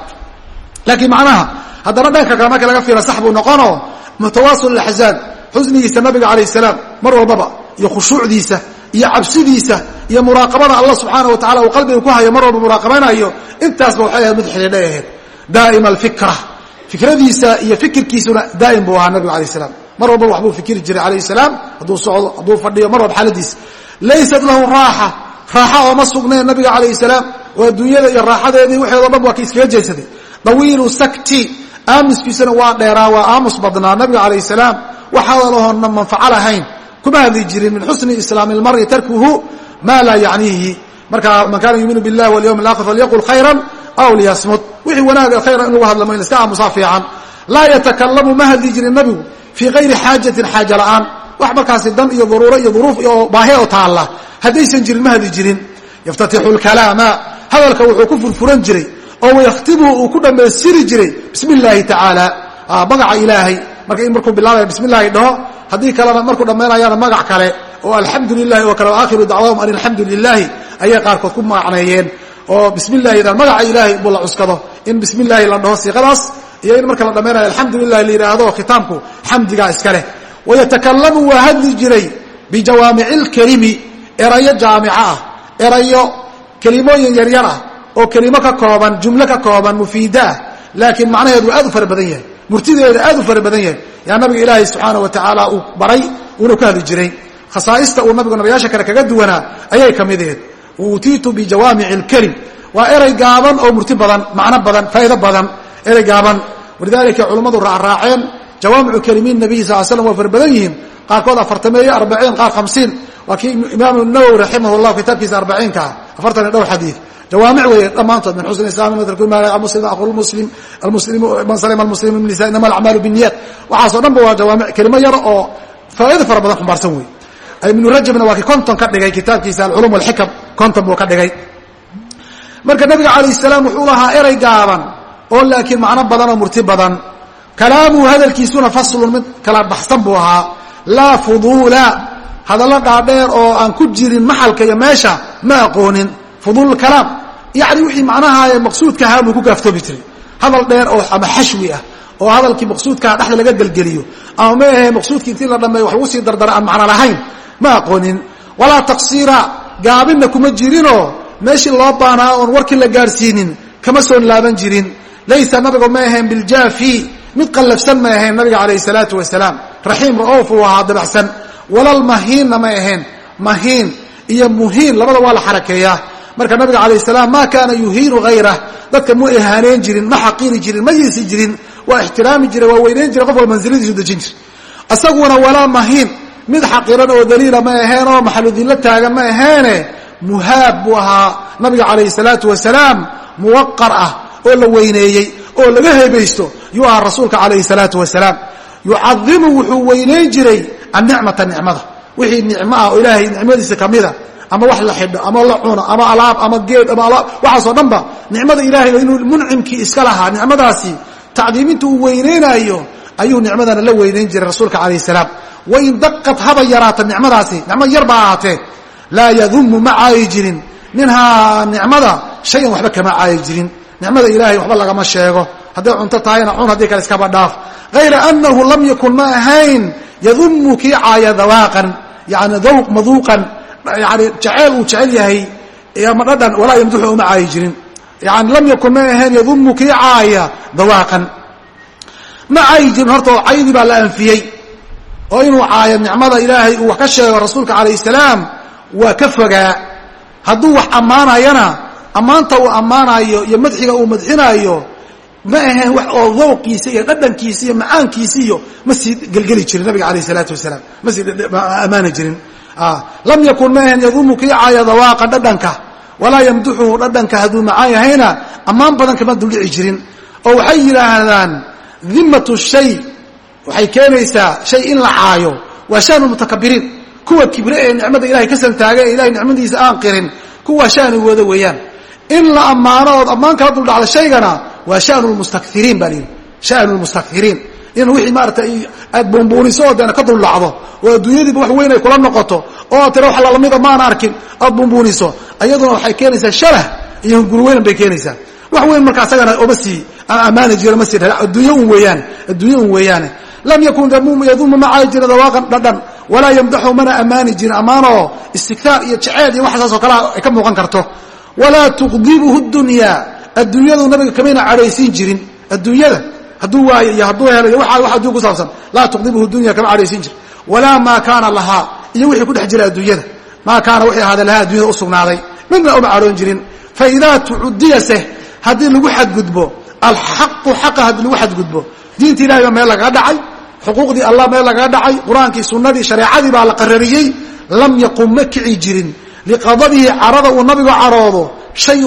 Laakiin macnaha haddana dhanka kale marka laga fiira sax buu noqonoo mutawaasil axzaan xusnigiisa nabiga calayh salaam mar walbaba iyo khushuucdiisa iyo cabsidiisa iyo muraaqabada allah subxaana wa tacala uu qalbiga ku hayo mar walba muraaqabanayo intaasba waxay ahayd mid xidhiidhay ahayd. Daa'ima alfikra. Fikradiisa iyo fikirkiisuna daa'im buu ahaa nabiga alayh salaam. Mar walba waxbuu fikiri jiray calayh salaam hadduu socdo hadduu fadhiyo mar walba xaaladiisa laysat lahu raaxa. Raaxa ooma sugneen nabiga calayh salaam. Oo adduunyada iyo raaxadeedii waxeedo dhan waa ka iskaga jeedsaday dawiilu sakti. Aamuskiisuna waa dheeraa waa aamus badnaa nabiga calayh salaam. Waxaalahoonna manfaco lahayn kuma hadli jirin min xusni islaami اlmari tarkuhu ma laa yacniihi marka man kana yuuminu biاllahi walyawm اlaakhir falyaqul khayra aw liyasmut wixii wanaaga khayra in lagu hadlamo in iska aamusaa fiican laa yatakalamu ma hadli jirin nabigu fii kayri xaajatin xaaja la'aan wax markaasi dan iyo daruuro iyo duruuf iyo baahi oo taalla haddaysan jirin ma hadli jirin yaftatixu اlkalaama hadalka wuxuu ku furfuran jiray oo wayakhtibuhu uu ku dhammaystiri jiray bismi اllaahi tacaala magaca ilaahay marka markuu bilaabaya bismi illaahi dhaho haddii kalena markuu dhammaynayaana magac kale oo alxamdu lilahi oo kale aakhiru dacwaahum an alxamdu lilaahi ayay qaarkood ku macneeyeen oo bismi illahi dhaan magaca ilaahay buu la cuskado. In bismi illaahi la dhaho siiqadaas iyo in marka la dhammaynayo alxamdu lilahi la yidhaahdo khitaamku xamdigaa iska leh. Wayatakalamu waa hadli jiray bijawaamici lkelimi erayo jaamico ah erayo kelimooyin yaryar ah oo kelimo ka kooban jumlo ka kooban mufiida ah. Laakiin macnaheedu aad u fara badan yahay murtideeda aad u fara badan yahay. Yaa nabiga ilaahay subxaana wa tacaala uu baray uuna ku hadli jiray. Khasaaista uu nabigu nabiyaasha kale kaga duwanaa ayay ka midaheed uutiitu bijawaamici اlkelim waa erey gaaban oo murti badan macno badan faa'ido badan erey gaaban. Walidaalika culummadu raacraaceen jawaamicu kelimiin nabiyi sal slam waa fara badan yihiin. Qaarkood afartameeye arbaciin qaar hamsiin waa kii imaamu nawowi raximah llah kitaabkiisa arbaciinka ah. Afartan iyo dhowr xadiid jawaamic weeye dhammaantood min xusni islami muslim aqul muslim man salima almuslimu min lisan inama alacmaalu binniyat waxaasoo dhan ba waa jawaamic kelimo yar oo faa'ido fara badan xumbaarsan wey ibnu rajabna waa kii konton ka dhigay kitaabkiisa alculum walxikam konton buu ka dhigay marka nabiga calayh salaam wuxuu lahaa erey gaaban oo laakiin macno badan oo murti badan kalaamuhu hadalkiisuna faslun mid kala baxsan buu ahaa laa fuduula hadallo dhaadheer oo aan ku jirin maxalka iyo meesha ma aqoonin fuduul kalaam yacni wixii macnaha maqsuudka ahaa buu ku gaaftoomi jiray. Hadal dheer oo ama xashwi ah oo hadalkii maqsuudkaha dhexda laga gelgeliyo ama ma ahe maqsuudkii intii la dhameeyo wax lagu sii dardara aan macno lahayn ma aqoonin. Walaa taqsiira gaabinna kuma jirinoo meeshii loo baanaa oon warkii la gaadhsiinin kama soon laaban jirin. Laysa nabigu ma ahayn biljaafi mid qallafsan ma ahayn nabiga calayhi salaatu wasalaam. Raxiim ra'uuf uu ahaa dabacsan walal mahiinna ma ahayn mahiin iyo muhiin labada waa la xarakeeyaa marka nabiga calayh salaam ma kaana yuhiinu hayrah dadka mu ihaaneyn jirin ma xaqiiri jirin ma yiisi jirin waa ixtiraami jiray waa weynayn jiray qof wal mansiladiisu dejin jiray. Isaguna walaa mahiin mid xaqiran oo daliila ma aheen oo maxaludinla taagan ma aheene muhaab buu ahaa. Nabiga calayhi salaatu wasalaam muwaqar ah oo la weyneeyey oo laga hebaysto yuu ahaa rasuulka calayhi salaatu wasalaam. Yucadimu wuxuu weynayn jiray annicmata nicmada. Wixii nicmo ah oo ilaahay nicmadiisa kamida ama wax la xidho ama la cuno ama alaab ama geed ama waxaasoo dhanba nicmada ilaahay inuu muncimkii iska lahaa nicmadaasi tacdiiminta uu weynaynaayo ayuu nicmadana la weynayn jiray rasuulka calayh salaam. Wain daqad haba yaraato nicmadaasi nicmo yar baa ahaatee laa yadumu ma caayi jirin. Minhaa nicmada shayan waxba kama caayi jirin. Nicmada ilaahay waxba lagama sheego. Hadday cunto tahayna cun haddii kale iskaba dhaaf. Hayra anahu lam yakun ma ahayn yadumu kii caaya dawaaqan yani dawq maduuqan yani jaceyl uu jecel yahay ama dhadhan walaa yamduxu uma caayi jirin. Yani lam yakun ma ahayn yadumu kii caaya dawaaqan. Ma caayi jirin horta caydi baa la anfiyey oo inuu caayo nicmada ilaahay uu wax ka sheego rasuulka calayh salaam waa ka fogaa. Hadduu wax ammaanayana ammaanta uu ammaanayo iyo madxiga uu madxinaayo ma ahayn wax oo dawqiisa iyo dhadhankiisa iyo macaankiisa iyo ma gelgeli jirin nabiga alayh salaatu wasalaam ma sii jirin lam yakun ma ahayn yadumu kii caaya dawaaqa dhadhanka walaa yamduxuhu dhadhanka hadduu macaan yahayna ammaan badan kama duldhici jirin. Oo waxay yidhaahdaan dimatu shay waxay keenaysaa shay in la caayo waa shanu mutakabiriin kuwa kibre ee nicmada ilahay ka santaaga ilahay nicmadiisa aan qirin kuwa shaanigooda weeyaan. In la ammaano ood ammaan kala duldhacdo shaygana waa shanu lmustakiriin baa layidhi shanu lmustakiriin in wixii maarata aad buunbuuniso deena ka duldhacdo oo adduunyadiiba wax weyn ay kula noqoto oo tira wax lalamida maana arkin aad buunbuuniso. Ayaduna waxay keenaysaa shabah iyo hungurweynan bay keenaysaa. Wax weyn marka asagana oma sii aan ammaani jira ma sii adduunya un weeyaan adduunya un weeyaane. Lam yakun yadumu ma caayi jira dawaaqan dhadhan walaa yamdaxu mana ammaani jirin ammaanoo istigtaar iyo jeceel iyo wax saasoo kalea ay ka muuqan karto. Walaa tuqdibuhu dunyaa adduunyadu nabiga kamayna cadhaysiin jirin adduunyada hadduu waayo iyo hadduu helo iyo wax adduun ku saabsan laa tuqdibuhu dunya kama cadhaysiin jir. Walaa maa kaana lahaa iyo wixii ku dhex jira adduunyada. Maa kaana wixii ahaada lahaa addunyada u sugnaaday. Midna uma cadhoon jirin. Faidaa tucudiyase haddii lagu xadgudbo alxaqu xaqa haddii lagu xadgudbo diinta ilahay baa meel lagaga dhacay xuquuqdii allah meel lagaga dhacay qur'aankii sunnadii shareecadii baa la qarariyey lam yaqum ma kici jirin. Liqadadihi carada uu nabigu caroodo shay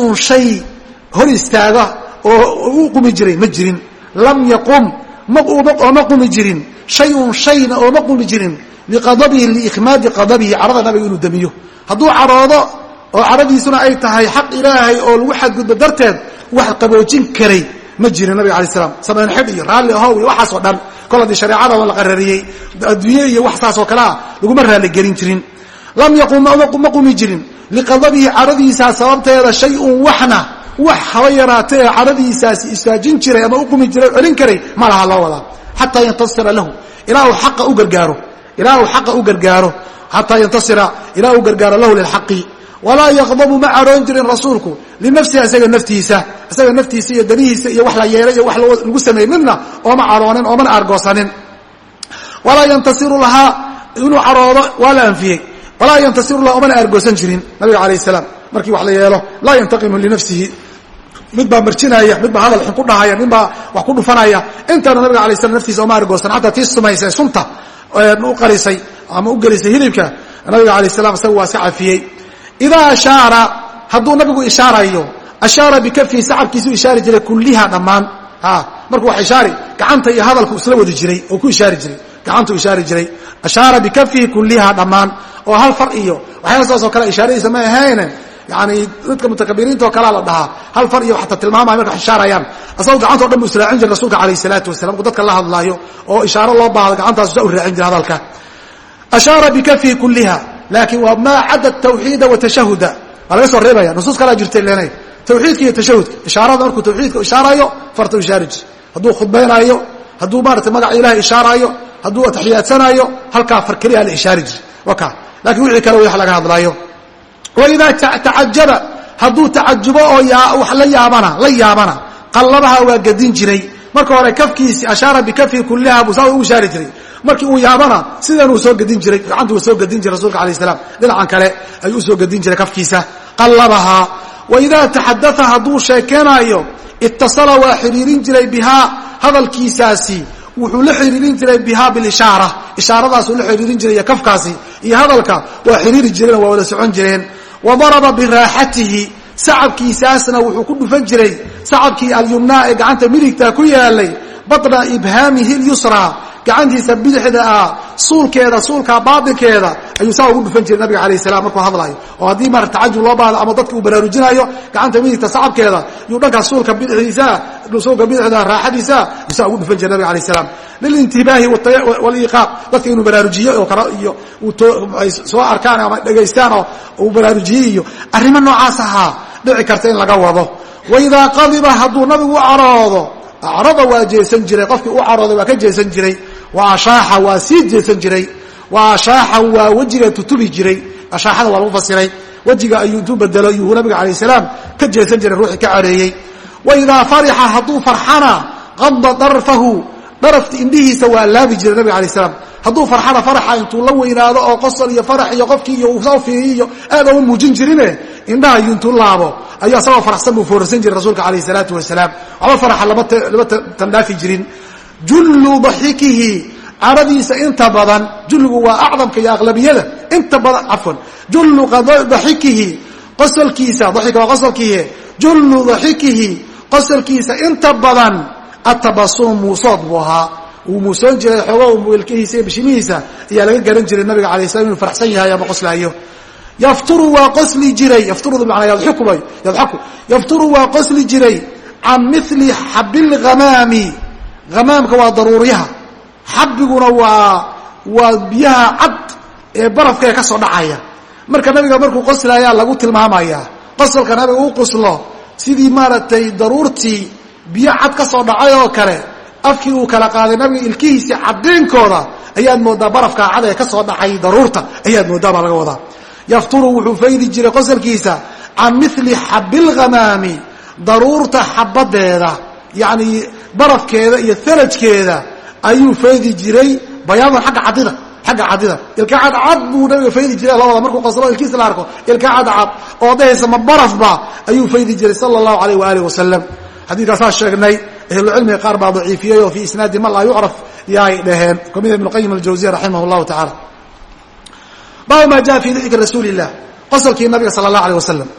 hor istaaga oo u qumi jiray ma jirin lam yaqum ooma qumi jirin. Shayun shayna ooma qumi jirin. Liqadabihi liikhmaadi qadabihi carada nabiga inuu damiyo. Hadduu caroodo oo caradiisuna ay tahay xaq ilaahay oo lagu xadgudbo darteed wax qaboojin karay ma jirin nabiga alay slam samayn xidh iyo raalli ahow iyo waxaasoo dhan. Kol haddii shareecada la qarariyey adduunye iyo wax saasoo kalea laguma raaligelin jirin. Lam yaqum ma qumi jirin. Liqadabihi caradiisaa sababteeda shay-un waxna wax haba yaraatee caradiisaasi istaajin jiray ama u qumi jiray celin karay ma laha loo wadaa. Xataa yantasira lahu. Ilaa xaqa u gargaaro. Ilaa xaqa u gargaaro. Xataa yantasira. Ilaa gargaaro lahu lilxaqi walaa yaqdabu ma cadhoon jirin rasuulku. Linafsiha isaga naftiisa. Isaga naftiisa iyo danihiisa iyo wax la yeelay iyo wax lagu sameeyey midna ooma cadhoonin oomana argoosanin walaa yantasiru lahaa. Inuu cadhoodo waa la anfiyey walaa yantasiru laha oomana argoosan jirin nabiga alayh salaam. Markii wax la yeelo laa yantaqimu linafsihi. Mid baa marjinaya mid baa hadal xun ku dhahaya nin baa wax ku dhufanaya. Intaana nabiga alay slam naftiisa ooma argoosan xataa tii sumaysa sunta u qarisay ama u gelisay hilibka nabiga alayh salam isaga waa iska cafiyey idaa ashaara hadduu nabigu ishaarayo ashaara bikafihi sacabkiisu ishaari jiray kulliha dhammaan. Markuu wax ishaari gacanta iyo hadalku isla wadi jiray oo ku ishaari jiray gacantu ishaari jiray. Ashaara bikafihi kulliha dhammaan. Oo hal far iyo waxyaala saasoo kale ishaaradiisa ma ahayne. Yani dadka mutakabiriinta oo kalea la dhahaa. Hal far iyo xataa tilmaamaya marka ishaarayaan. Asagoo gacantao dhan bu israacin jira rasuulka alayh salaatu wasalam markuu dadka la hadlaayo oo ishaaro loo baahdo gacantaasu saa u raacin jira hadalka. Ashaara bikafihi kulliha. Laakiin waa maa cadda tawxiida watashahuda waa laga soo reebaya. Nusuus kalaa jirta leenay. Tawxiidka iyo tashahudka. Ishaarada markuu tawxiidka ishaarayo farta ishaari jir hadduu khudbaynaayo hadduu maarata magaca ilahay ishaaraayo hadduu ataxiyaadsanayo halkaa far keliya la ishaari jir waka. Lakin wixii kale wax laga hadlaayo. Waidaa tacajaba hadduu tacajubo oo la yaabana la yaabana qallabaha waa gadin jiray. Marka hore kafkiisi ashaara bikafihi kulliha buu saa ugu shaari jiray. Markii uu yaabana sidanuu soo gadin jiray gacantu uu soo gadin jiray rasulka alayh salaam. Dhinacan kale ayuu u soo gadin jiray kafkiisa. Qallabahaa waidaa taxadaa hadduu sheekeenaayo itasala waa xiriirin jiray bihaa hadalkiisaasi wuxuu la xiriirin jiray bihaa bilishaara. Ishaaradaasuu la xiriirin jiray iyo kafkaasi. Iyo hadalka waa xiriiri jireen waa wada socon jireen. Wa daraba biraaxatihi sacabkiisaasna wuxuu ku dhufan jiray. Sacabkii alyumnaa ee gacanta midigta ku yaalay batna ibhaamihi lyusraa gacantiisa bidixda ah suulkeeda suulka baatinkeeda ayuu saa ugu dhufan jiray nabiga alayh salam markuu hadlaayo oo haddii mar tacajub loo baahdo ama dadka uu baraarujinayo gacanta midigta sacabkeeda yuu dhankaa suulka bidixdiisaa suulka bidixda raaxadiisa yuu saa ugu dhufan jiray nabiga alayh salaam. Lilintibaahi waliiqaaq dadka inuu baraarujiyo oo kale iyo ay soo arkaan ama dhegaystaan oo uu baraarujiye iyo arrimo noocaas ahaa dhici karta in laga wado. Waidaa qadiba hadduu nabigu u caroodo acrada waa jeesan jiray qofkii u carooday waa ka jeesan jiray wa ashaaxa waa sii jeesan jiray wa ashaaxa waa wejiga tutubi jiray ashaaxada waa lagu fasiray wejiga ayuu intuu bedelo yuu nabiga alayh salaam ka jeesan jiray ruuxii ka careeyey. Waidaa farixa hadduu farxana qada darfahu darafti indhihiisa waa laabi jiray nabiga alay slam hadduu farxana faraxa intuu la weynaado oo qosol iyo farax iyo qofkii iyo soo fiiriy iyo aad ooma muujin jirine indhaha intuu laabo ayuu asagoo faraxsan buu foorarsan jiray rasuulka alayh salaatu wasalaam waxba faraxa lama tandhaafi jirin. Jullu daxikihi caradiisa inta badan julligu waa acdamka iyo aqlabiyada inta badan cafwan jullu daxikihi qosolkiisa daxika waa qosolkiihe. Jullu daxikihi qosolkiisa inta badan atabasum muusood buu ahaa. Wuu muusoon jiray xoogo muilkihiisa iyo bishimihiisa ayaa laga garan jiray nabiga alay slam inuu farxsan yahay ama qoslaayo. Yafturu waa qosli jiray yafturudu manaa yadxukubay yadxaku yafturu waa qosli jiray can mili xabilghamaami hamaamka waa daruuriyaha. Xabiguna waa waa biyaha cad ee barafka ee ka soo dhacaya. Marka nabiga markuu qoslaayaa lagu tilmaamaya qosolka nabiga u qoslo sidii maaragtay daruurtii biyo cad ka soo dhacay oo kale afkii uu kala qaaday nabiga ilkihiisi cadeynkooda ayaad moodaa barafkaa cad ee ka soo dhacay daruurta ayaad moodaa baa laga wadaa. Yafturu wuxuu faydi jiray qosolkiisa can mili xabilghamaami daruurta xabadeeda yacni barafkeeda iyo thalajkeeda ayuu faydi jiray bayaadan agga cadida xagga cadida ilka cadcad buu nabiga faydi jiray labada markuu qoslo ilkiisa la arko ilka cadcad oo dahaysa ma barafba ayuu faydi jiray sala allahu alayh waaalih wasalam xadiidkaasaa sheegnay ahlucilmiga qaar baa daciifiyey oo fii isnaadi man laa yucraf yaay dhaheen. Kamida ibn qayim aljawziya raximah llahu tacala baabu maa jaa fii dikri rasuuli illah qosolkii nabiga sala allah alيh wasalam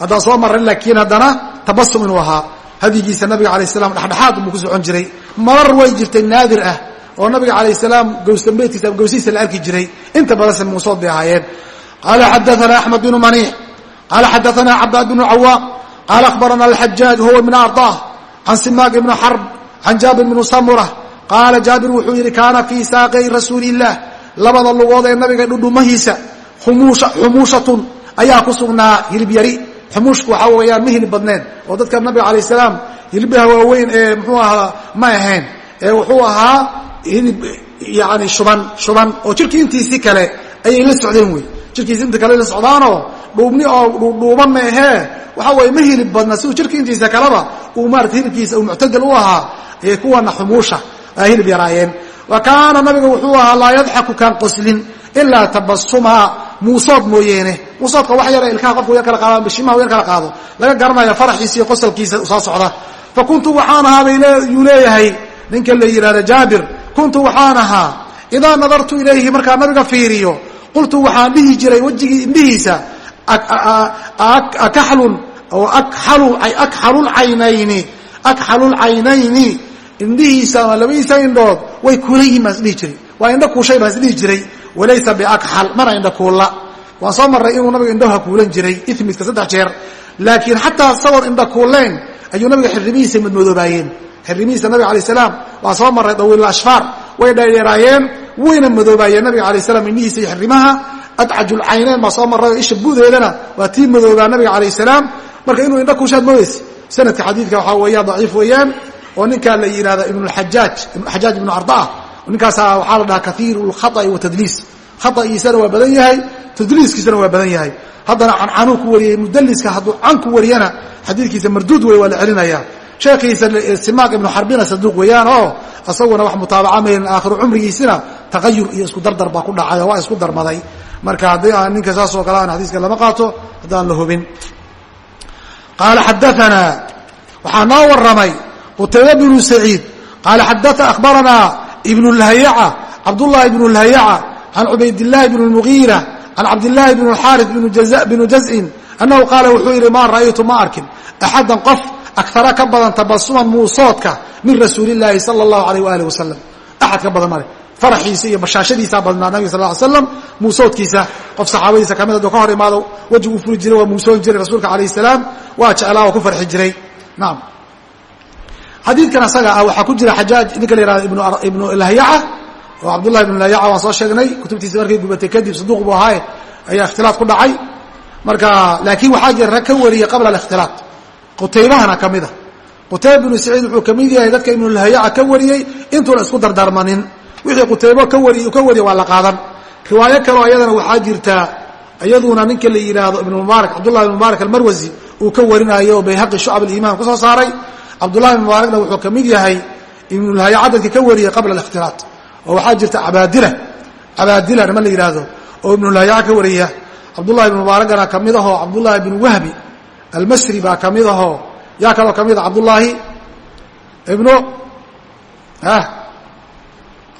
haddaan soo marin laakiin haddana tabasum inuu ahaa. Hadyigiisa nabiga alayh salam dhexdhexaad buu ku socon jiray. Marar way jirtay naadir ah oo nabiga alayh salaam gowsdambeedkiisa ama gowsihiisa la arki jiray. Inta badanse muusood bay ahaayeen qaala xadaana axmed bnu maniix qaala xadaana cabaad bnu cawaaq qaala akhbarana alxajaaj huwa min ardah can simaaq ibni xarb can jaabir bnu samura qaala jaabir wuxuu yidhi kaana fii saaqay rasuuli illah labada lugood ee nabiga dhudhumahiisa xumuushatun ayaa ku sugnaa hilib yari xumuushku waxaa weeyaan ma hilib badneen oo dadka nabiga alayh salaam hilbaha waaweyn ee muxuu ahaa ma ahayn ee wuxuu ahaa hilib yani shuban shuban oo jirkii intiisii kale ayay la socdeen wey jirkiisi inta kale dhuubni oo dhuuban ma ahee waxaa weye ma hilib badna siduu jirkii intiisa kaleba uu maarata hilibkiisa uu muctadil u ahaa ee kuwana xumuusha hilib yaraayeen. Wa kaana nabiga wuxuu ahaa laa yadxaku kaan qoslin ilaa tabasuma muusood mooyeene muusoodka wax yara ilkaha qofku yar kala qaado bishimaha yar kala qaado laga garanaya faraxiisa iyo qosalkiisa soo socda. Fa kuntu waxaan ahaa bayuu leeyahay ninka la yidhahda jaabir. Kuntu waxaan ahaa idaa nadartu ilayhi markaa nabiga fiiriyo qultu waxaan dhihi jiray wejigii indhihiisa akxalulcaynayni indhihiisa ama labadiisa indhood way kuula yihiin baan isdhihi jiray. Waa indho kuushay baan isdhihi jiray. Walaysa biakxal mana indha kuulla. Waan soo marray inuu nabiga indhaha kuulan jiray imiska saddex jeer. Laakiin xataa isagoon indha kuullayn ayuu nabiga xirrimihiisa madmadoobaayeen xirrimihiisa nabiga alay salaam waan soo marray dawiil ashfaar. Way dheerdheeraayeen wayna madoobaayeen nabiga alay salaam indhihiisa iyo xirrimaha adcajulcayneen baa soo marray isha buudeedana waa tii madoobaa nabiga alayh salaam marka inuu indha kuushaad moodaysa sanadka xadiidka waxaa weeyaan daciif weeyaan oo ninkaa la yidhahda ibnuxajaaj xajaaj ibnu ardaa ninkaasa waxaa la dhahaa kaiiru lkhaطa'i watadliis khaa'iisana waa badan yahay tadliiskiisana waa badan yahay haddana cancanuu ku wariyey mudaliska hadduu can ku wariyana xadiidkiisa marduud wey waa la celinaya sheekhiisa simaaq ibnu xarbina saduuq weeyaan oo isaguna wax mutaabaca mayn aakhiru cumrigiisina tagayur iyo isku dardar baa ku dhacay oo waa isku darmaday marka haddii aan ninka saas oo kale aan xadiiska lama qaato haddaan la hubin. Qaala xadaana waxaa noo waramay qutayba bnu saciid. Qaala xadaa akhbaranaa ibnu lhayaca cabdullahi bnu lhayaca can cubaydillahi bn lmugiira can cabdillaahi bn xaari bnu jazin annahu qaala wuxuu yidhi maa ra'aytu ma arkin. Axadan qof akara ka badan tabasuman muusoodka min rasuuli llaahi sala allahu alayh waalih wasalam axad ka badan male faraxiisa iyo bashaashadiisaa badnaa nabig sal ly slam muusoodkiisa qof saxaabadiisa ka mid aduu ka hor imaado wejiguu furi jiray waa muusoon jiray rasuulka alayh salaam waa jeclaa oo ku farxi jiray. Naam. Xadiidkan asaga ah waxaa ku jira xajaaj ninka la yihahdo ibnu ilhyaca oo cabdullahi ibnu ilhyaca waan soo sheegnay. Kutubtiisa markay gubatay kadib saduuq buu ahaaye ayaa ikhtilaaf ku dhacay. Marka laakiin waxaa jira rag ka wariyey qabla alikhtilaaf. Qutaybahana ka mida qutayba binu saciid wuxuu ka mid yahay dadka ibnulhayaca ka wariyey intuuna isku dardaarmanin wixii qutaybo ka wari ka wariya waa la qaadan. Riwaayo kaleo ayadana waxaa jirta iyaduna ninka la yidhaahdo ibnmubaarak cabdullahi ibn mubaarak almarwasi uu ka warinaayo oo bayhaqi shucab aliimaan ku soo saaray. Cabdullahi ibn mubaarakna wuxuu ka mid yahay ibnulhayaca dadka ka wariyey qabla alikhtilaat oo waxaa jirta cabaadila cabaadila niman la yidhaahdo oo ibnulhayaca ka wariya cabdullahi ibn mubaaragana ka mid ahoo cabdullahi ibn wahbi almasri baa ka mid ahoo yaa kaloo ka mid a cabdullaahi ibnu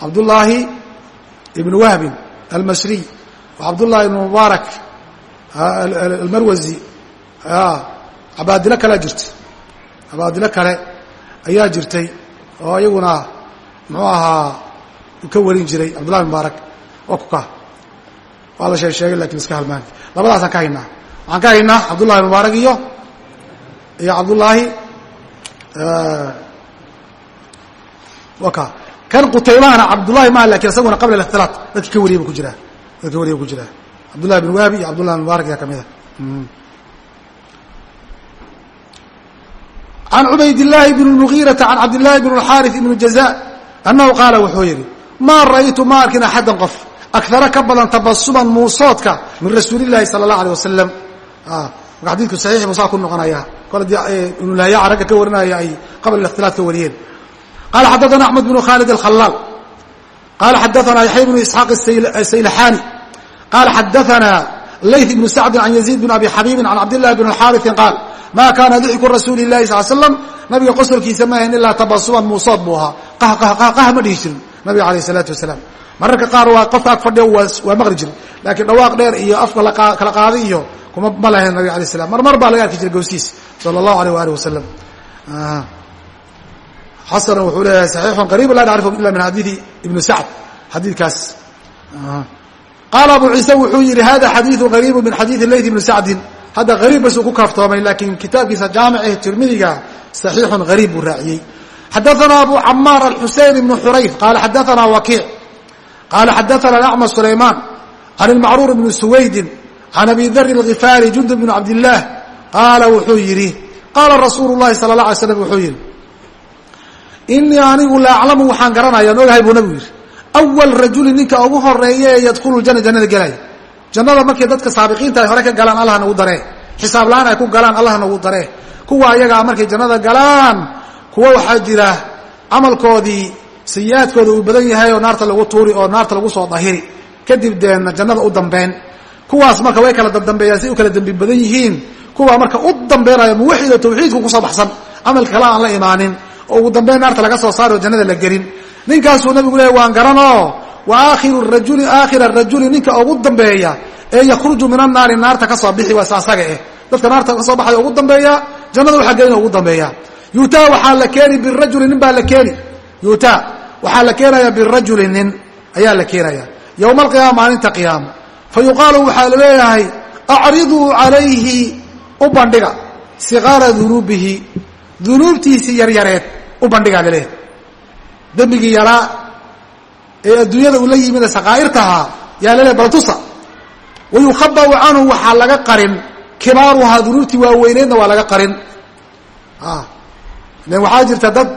cabdullaahi ibnu wahbin almasriy cabdullahi ibnu mubaarak almarwasi cabaadilo kalea jirta cabaadilo kale ayaa jirtay oo iyaguna muxuu ahaa ka warin jiray cabdullahi mubaarak waa kuka waa la sheeg sheegay laakiin iska halmaanti labadaasaan ka haynaa. Waxaan ka haynaa cabdullahi mubaarak iyo iyo cabdullaahi waka kan qutaybahana cabdullahi ma lakin isaguna qabla ااkhtilaaط dadki ka wariya bu ku jiraa dadki ka wariya bu ku jiraa cabdullahi bn wahbi iyo cabdullahi bn mubaarak yaa kamida can cubaydillaahi bn اmugiirata can cabdillahi bn اxaariث ibn jaza annahu qaala wuxuu yidhi maa ra'aytu ma arkin axadan qof akara ka badan tabasuman muusoodka min rasuuli اlahi salى اlah alيه wasalam marka xadidku saxiix buu saa ku noqonaya kol adii ibnulhayaca ragga ka warinaya ay qabla اkhtilaaf ka wariyeen qala xadaana axmed bnu khaalid alkhalaal qala xadaana yaxya bnu isxaaq asaylxaani qala xadaana layth ibnu sacdi can yaziid bn abi xabiibin can cabdillahi bn xaariin qaal ma kaana dixku rasuuli lahi sal slam nabiga qosolkiisa ma ahayn ilaa tabasuman muusood buu ahaa qahqahqah ma dhihi jirin nabiga alayh salaatu wasalaam mararka qaar waa qofka ag fadhiya waa maqli jir laakiin dhawaaq dheer iyo afka kala qaaday iyo kuma ma lahayn nabiga alay slam mar mar baa laga arki jiray gawsiis sala allahu aleyh waali wasalam xasana wuxuu leeyahay saxiixun qariib laa nacrifu ila min xadiidi ibni sacd xadiidkaas qaala abu ciise wuxuu yihi hada xadiidu qariibu min xadiidi layth ibni sacdin hadda qariib basuu ku kaaftoomay laakiin kitaabkiisa jaamic tirmidiga saxiixun qariib buu raaciyey xadaana abu camaar alxusein ibnu xurayf qaala xadaana wakiic qaala xadaana acmar sulaymaan can ilmacruur ibni suwaydin can abi dari algifaari jundub bn cabdillaah qaala wuxuu yidhi qaala rasuulu llahi sala la alay slam wuxuu yidhi inii anigu la aclamu waxaan garanayaan ogahay buu nabigu yidhi. Awal rajuli ninka ugu horeeye ee yadkhulu ljana jannada gelaya jannada markay dadka saabiqiinta ay hore ka galaan allah nagu daree xisaab la'aan ay ku galaan allah nagu daree kuwa ayagaa markay jannada galaan kuwa waxaa jira camalkoodii sayi-aadkooda uu badan yahay oo naarta lagu tuuri oo naarta lagu soo dahiri. Kadib deena jannada u dambeyn kuwaas marka way kala dambeeyaan say u kala dembi badan yihiin. Kuwa marka u dambeynaya muwaxido tawxiidku ku soo baxsan. Camalka kale aan la imaanin oo ugu dambeyn naarta laga soo saari oo jannada la gelin. Ninkaasuu nabigu leeya waan garanoo wa aakhiru rajuli aakhira rajuli ninka ugu dambeeya ee yakhruju min annaari naarta ka soo bixi waa saasaga eh. Dadka naarta ka soo baxaya ugu dambeeya jannada waxaa gelina ugu dambeeya. Yutaa waxaa la keeni birajuli nin baa la keeni. Yutaa waxaa la keenaya birajuli nin ayaa la keenaya. Yowma alqiyaama maalinta qiyaama. Fa yuqaalu waxaa la leeyahay acriduu calayhi u bandhiga siqaara dunuubihi dunuubtiisii yaryareed u bandhigaa la leeyahay dembigii yaraa ee adduunyada uu la yimid saqaa'irtahaa yaa la leeyahay baltusa. Wa yukhabau canhu waxaa laga qarin. Kibaaruhaa dunuubtii waaweyneedna waa laga qarin. Len waxaa jirta dad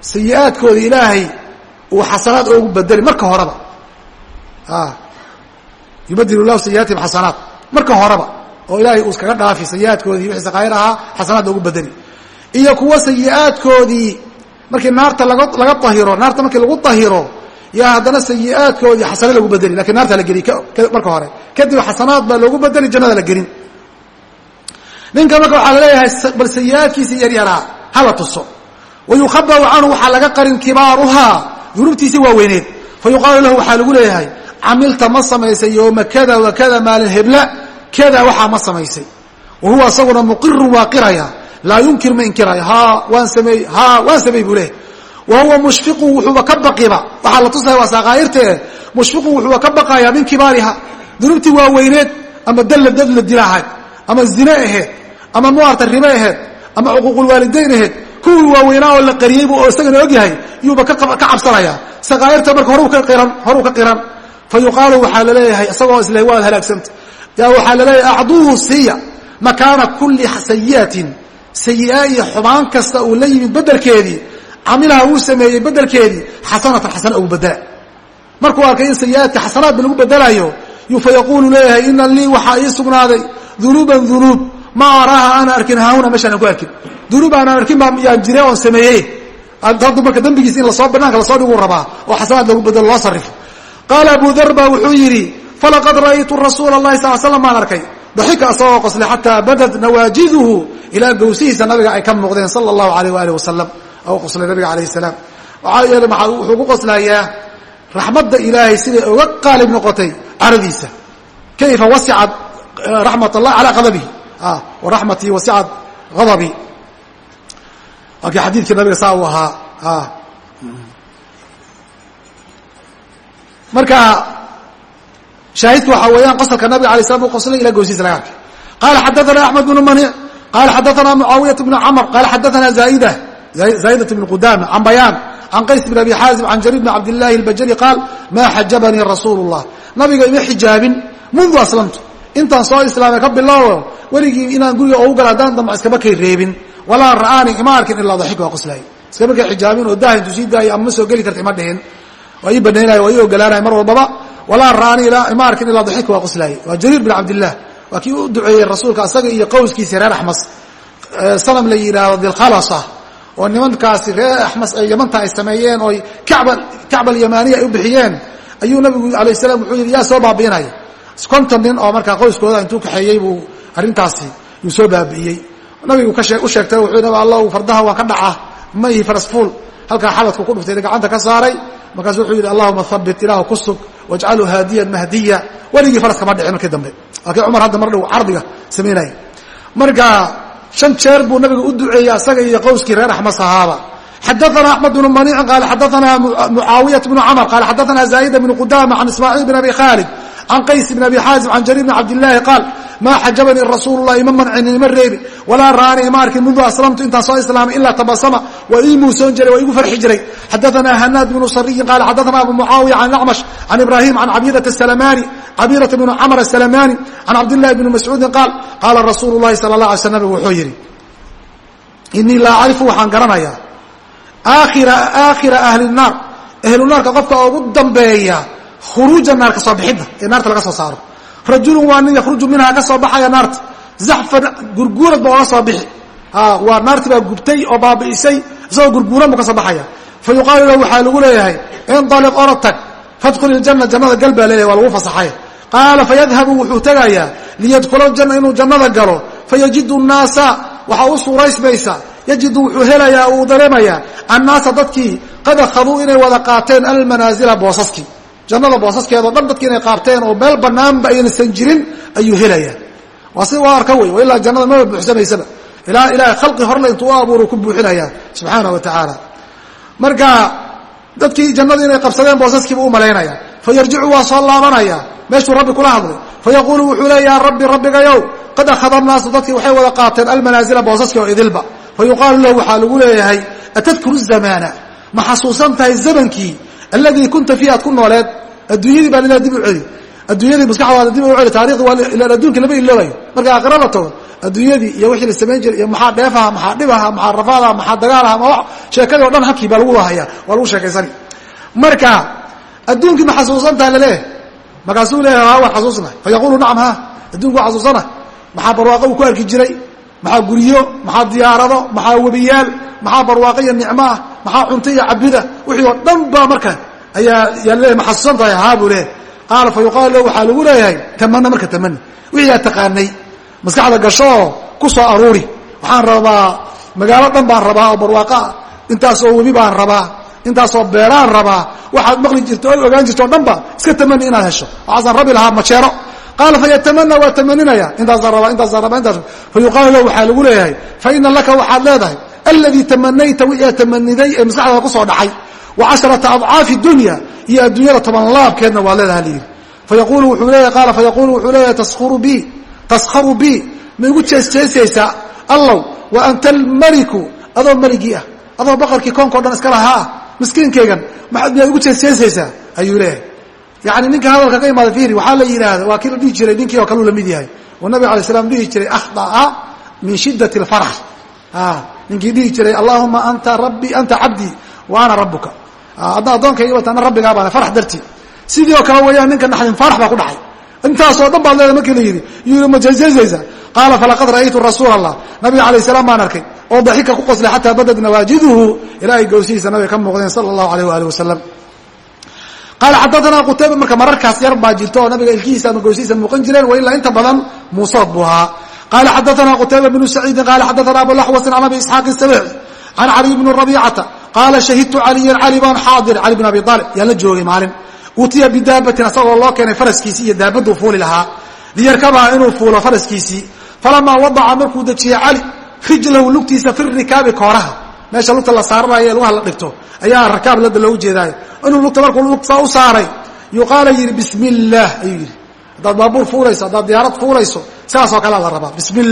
sayi-aadkooda ilaahay uu xasanaad oogu bedeli marka horeba. Yubadil llahu sayiaatihim xasanaat marka horeba oo ilaahay uu iskaga dhaafi sayi-aadkoodii wixii saqaa'ir ahaa xasanaad oogu bedeli iyo kuwa sayi-aadkoodii markii naarta laga ahiro naarta markii lagu ahiro yaa haddana sayi-aadkoodii xasano lagu bedeli laakiin naarta la geliy marka hore. Kadib xasanaad baa loogu bedeli jannada la gelin. Ninka marka waxaa la leeyahay bal sayi-aadkiisii yaryaraa hala tuso. Wayukhabaru canhu waxaa laga qarin kibaaruhaa dunuubtiisii waaweyneed. Fayuqaalu lahu waxaa lagu leeyahay camilta ma samaysay yowma kada wa kada maalin hebla kada waxaa ma samaysay. Wa huwa isaguna muqirun waa qiraya laa yunkir ma inkirayo ha waan sameey. Ha waan sameey buu leeyahy wa huwa mushfiqun wuxuuba ka baqiba. Waxaa la tusaya waa saaqaa'irtee mushfiqun wuxuuba ka baqayaa min kibaariha. Dunuubtii waaweyneed ama dalla dad la dilaahay ama zine aheed ama muarta ribe aheed ama cuquuqulwaalidayn aheed kuwii waaweynaa oo la qariyeybu oo isagana ogyahay yuuba ka cabsanaya saqaa'irta marka horuu ka qiran fa yuqaalu waxaa la leeyahay isagoo isle waad halaagsanta yaa waxaa la leeyahay acduuhu siiya makaana kulli sayi'atin sayi'a iyo xubaan kasta uu la yimid bedelkeedii camilaha uu sameeyey bedelkeedii xasanatan xasana ugu bedela markuu arkay in sayi'aadka xasanaadba lagu bedelayo fa yaquulu leeyahay ina lii waxaa ii sugnaaday dunuuban dunuub ma araaha ana arkin haahuna meeshaan aan ku arkin. Dunuub aanaan arkin baa yaan jire oon sameeyey. Hadduu marka dembigiis in la soo banaanka la soo dhiguu rabaa oo xasanaad lagu bedelo loo sarrifo. Qaala abu dar ba wuxuu yidhi falaqad ra'aytu rasuula اllahi sal slam baan arkay daxika asagoo qoslay xataa badad nawaajiduhu ilaa gowsihiisa nabiga ay ka muuqdeen sala اllahu alayh waalih wasalam u qoslay nabiga alayh salaam. Waxaa yeele wuxuu ku qoslayaa raxmadda ilaahay siday oga qaalib noqotay caradiisa. Kayfa wasicat raxmat allah calaa qadabihi waraxmatii wasicat adabii waa kii xadiidkii nabiga saa uu ahaa marka shaahidku waxaa weeyaan qosalka nabiga alay slam u qoslay ilaa goosiisa laga arkay. Qaala xadaana axmed bnu manic qaala xadaana mucaawiyat bnu camr qaala xadaana zaaida zaa'idat bn qudama can bayaan can qays bn abi xaazim can jariir bn cabdillahi albajali qaal maa xajabanii rasuulu llah nabiga ima xijaabin mundu aslamtu. Intaan soo islaamay ka biloobo weligii inaan guriga ogu gala haddaan damc iskama kay reebin. Walaa ra'aanii ima arkin ilaa daxika waa qoslaayay. Iskama kay xijaabin oo daah intuu sii daayo ama ma soo geli karta ima dhihin waa ii banaynaya waa ii ogolaanaya mar walbaba walaa ra'aanii ima arkin ilaa daxika waa qoslaayay waa jariir bin cabdillah waa kii u duceeyey rasuulka asaga iyo qowskiisi reer axmas sanam la yidhaahdo dilkhalasa oo nimankaasi reer axmas ee yamanta ay sameeyeen oo kacba kacba alyamaaniya ay u bixiyeen. Ayuu nabigu alayh salaam wuxuu yidhi yaa soo baabi'inaya konton nin oo markaa qoyskooda intuu kaxeeyey buu arrintaasi yuu soo baabi'iyey. Nabigu u sheegtay wuxuu nab alla fardaha waan ka dhacaa. Ma ihi farasfuul halkaa xabadku ku dhuftay gacanta ka saaray. Markaasu wuxuu yidhi allahuma habit ilaahu ku sug wajcalhu haadiyan mahdiya. Weligii faras kama dhicin markii dambe. Laakiin cumar hadda mar dhow cardiga samaynaya marka shan jeer buu nabiga u duceeyey asaga iyo qowskii reer axmas ahaaba xadaana axmed bnu maniicin qaala xadaana mucaawiyat bnu camr qaala xadaana zaa'ida bnu qudama can ismaaciil bn abi khaalid can qays bn abi xaazim can jariir bn cabdillaahi qaal maa xajabanii rasuulu lah ima mancinin ima reebin walaa ra'anii ima arkin mundu aslamtu intaan soo islaamay ilaa tabasama waa ii muusoon jiray waa igu farxi jiray xadaana hanaad bnu sariyin qaala xadaana abu mucaawiya can acmash can ibrahim can cabidata salamani cabidata bnu camr asalamani can cabdillahi bni mascuudin qaal qaala rasuulu lahi sala la alay sl nabigu wuxuu yidhi inii laa acrifu waxaan garanayaa aakhira ahli naar ahlunaarka qofka ugu dambeeya khuruuja naar ka soo bixidda ee naarta laga soo saaro. Rajulun waa nin yakhruju minhaa ka soo baxaya naarta. Zaxfan gurguurad ba oga soo bixi. Waa naartii baa gubtay oo baabi'isay isagoo gurguuran buu ka soo baxaya. Fa yuqaalu lahu waxaa lagu leeyahay indaliq ora tag fadkhul iljana jannada gal baa leeyahay waa lagu fasaxay qaala fayadhabu wuxuu tegayaa liyadkhula aljanna inuu jannada galo. Fayajidu nnaasa waxaa u suuraysmaysa yajidu wuxuu helayaa uu dareemayaa annaasa dadkii qad akhaduu inay wada qaateen almanaasila boosaskii jannada boosaskeedao dhan dadkii inay qaabteen oo meel banaanba aynsan jirin ayuu helayaa waa si arka wey ilaa jannada maba buuxsamaysaba. Ilaa ilaahay khalqi horle intuu u abuuru ku buuxinayaa subxaana wa tacaala marka dadkii jannadii inay qabsadeen boosaskiiba u malaynaya fa yarjicu waa soo laabanaya. Meeshuu rabbi kula hadlay. Fa yaquulu wuxuu leey yaa rabbi rabbigayow qad akhada naasu dadkii waxay wada qaateen almanaasila boosaskii oo idilba. Fa yuqaalu lahu waxaa lagu leeyahay atadkuru zamaana? Ma xasuusan tahay zamankii alladii kunta fiihi aad ku nooleed adduunyadii baan ilaa dib u celi. Adduunyadii maskaxdaada dib u celi taarikhda waa ilaan adduunka lama iloobayo marka la tago adduunyadii iyo wixii la samayn jiray iyo maxaa dheefaha maxaa dhibaha maxaa rafaadaha maxaa dagaalaha ma sheekadii o dhan halkii baa lagu wahaya waa lagu sheekaysani. Marka adduunkii ma xasuusantaha la leeyahay markaasuu leeyahay ha waan xasuusnahay fa yaquulu nacam ha adduunku waa xasuusana maxaa barwaaqo uu ku arki jiray? Maxaa guryo maxaa diyaarado? Maxaa webiyaal? Maxaa barwaaqo iyo nicmo ah maxaa cunto iyo cabida wixii oo dhan baa marka ayaa yaa leeyahay ma xasuusan tahay haa buu leeyahay. Qaala fa yuqaalu waxaa lagu leeyahay tamana marka tamani wixii taqaanay maskaxda gasho oo ku soo aruuri. Waxaan rabaa magaalo dhan baan rabaa oo barwaaqaa intaasoo webi baan rabaa intaasoo beeraan rabaa. Waxaad maqli jirto o ogaan jirto dhan ba iska tamani inaad hesho. Waxaasaan rabi lahaa majeero qaala fayatamana waa tamaninaya intaasaan rabaa intaasaan rabaa intaas fayuqaalu lahu waxaa lagu leeyahay. Faina laka waxaad leedahay aladii tamanayta wixii aad tamaniday ee maskaxdaada ku soo dhacay. wa casharata adcaafi dunya iyo adduunyada toban laabkeedna waad leedaha layidhi fayaqulu wuxuu leeyahay qaala fayaqulu wuxuu leeyahay taskuru bi taskharu bi. Ma igu jeesjeesaysaa allow wa anta almaliku adoo meligii ah adoo baqarkii koonkao dhan iska lahaa miskiinkaygan maxaad miyaad igu jeesjeesaysaa ayuu leeyahay. Yani ninka hadalka ka imaada fihri waxaa la yidhaahda waa kii la dhihi jiray ninkii oo kaleu la mid yahay. Oo nabiga alay slam dhihi jiray akhطa'a min shidat اlfarx ninkii dhihi jiray allahuma anta rabbii anta cabdii wa ana rabuka hadda addoonkayga wata ana rabbigaa baan farax dartii. Sidii oo kale weeyaan ninka naxdin farax baa ku dhacay. Intaasoo dhan baad leeda markii la yidhi yuu ma jeesjeesaysa qaala falaqad ra'aytu rasuula allah nabiga alayh salaam baan arkay oo daxika ku qoslay xataa badad nawaajiduhu ilaahay gowsihiisa nabiga ka muuqdeen sala allahu alayh waali wasalam qaala xadaanaa qutayba marka mararkaas yar baa jirto oo nabiga ilkihiisa ama gowsihiisa muuqan jireen wa ilaa inta badan muusood buu ahaa qaala xadaanaa qutayba bnu saciidin. Qaala xadaanaa abulaxwasin can abi isxaaq sabici can caliy bni rabiicata qaala shahidtu caliyan cali baan xaadir cali bn abi aalib yaan la joogay maalin utiya bidaabatin asagoo loo keenay faraskiisii iyo daabaduu fuuli lahaa liyarkabaha inuu fuulo faraskiisii falamaa wadaca markuu dejiyey cali rijlahu lugtiisa fi rikaabi kooraha meesha lugta la saaranayo lugaha la dhigto ayaa rakaab lada loogu jeedaayo inuu lugta markuu lugtaa u saaray yuqaala yidhi bismi ayuu yidhi haddaad baabuur fuulayso haddaad diyaarad fuulayso sidaasoo kalea la rabaa bismi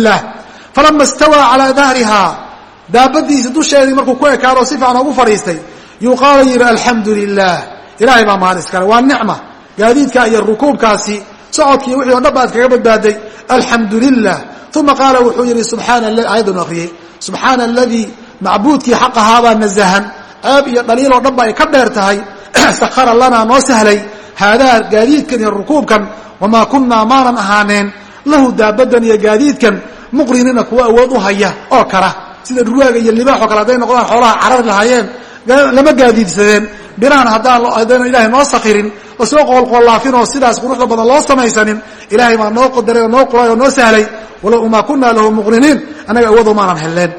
falama istawaa calaa dahrihaa daabadiisi dusheedii markuu ku ekaado si fiican ugu fadhiistay. Yuqaala yidhi alxamdu lilah ilaahay baa mahad iskale waa nicma. Gaadiidka iyo rukuubkaasi socodkii wixii o dhan ba ad kaga badbaaday alxamdu lilah uma qaala wuxuu yidhi subxaana aayadanu akhriyey subxaana aladii macbuudkii xaq ahaabaa nazahan ceeb iyo dhaliiloo dhan ba ay ka dheer tahay. [CLEARS THROAT] Sakhara lanaa noo sahlay. Haadaa gaadiidkan iyo rukuubkan. Wamaa kunnaa maanan ahaaneen. Lahu daabadan iyo gaadiidkan. Muqriniina kuwa awood u haya oo kala sida ruwaaga iyo libaaxoo kale hadday noqdaan xoolaha carari lahaayeen lama gaadiidsadeen. Birahan haddaan ilahay noo sakirin oo soo qoolqollaafin oo sidaas quruxda badan loo samaysanin ilaahay baa noo qadaray oo noo qulay oo noo sahlay walow maa kunaa lahu muqriniin annaga awood umaanan helleen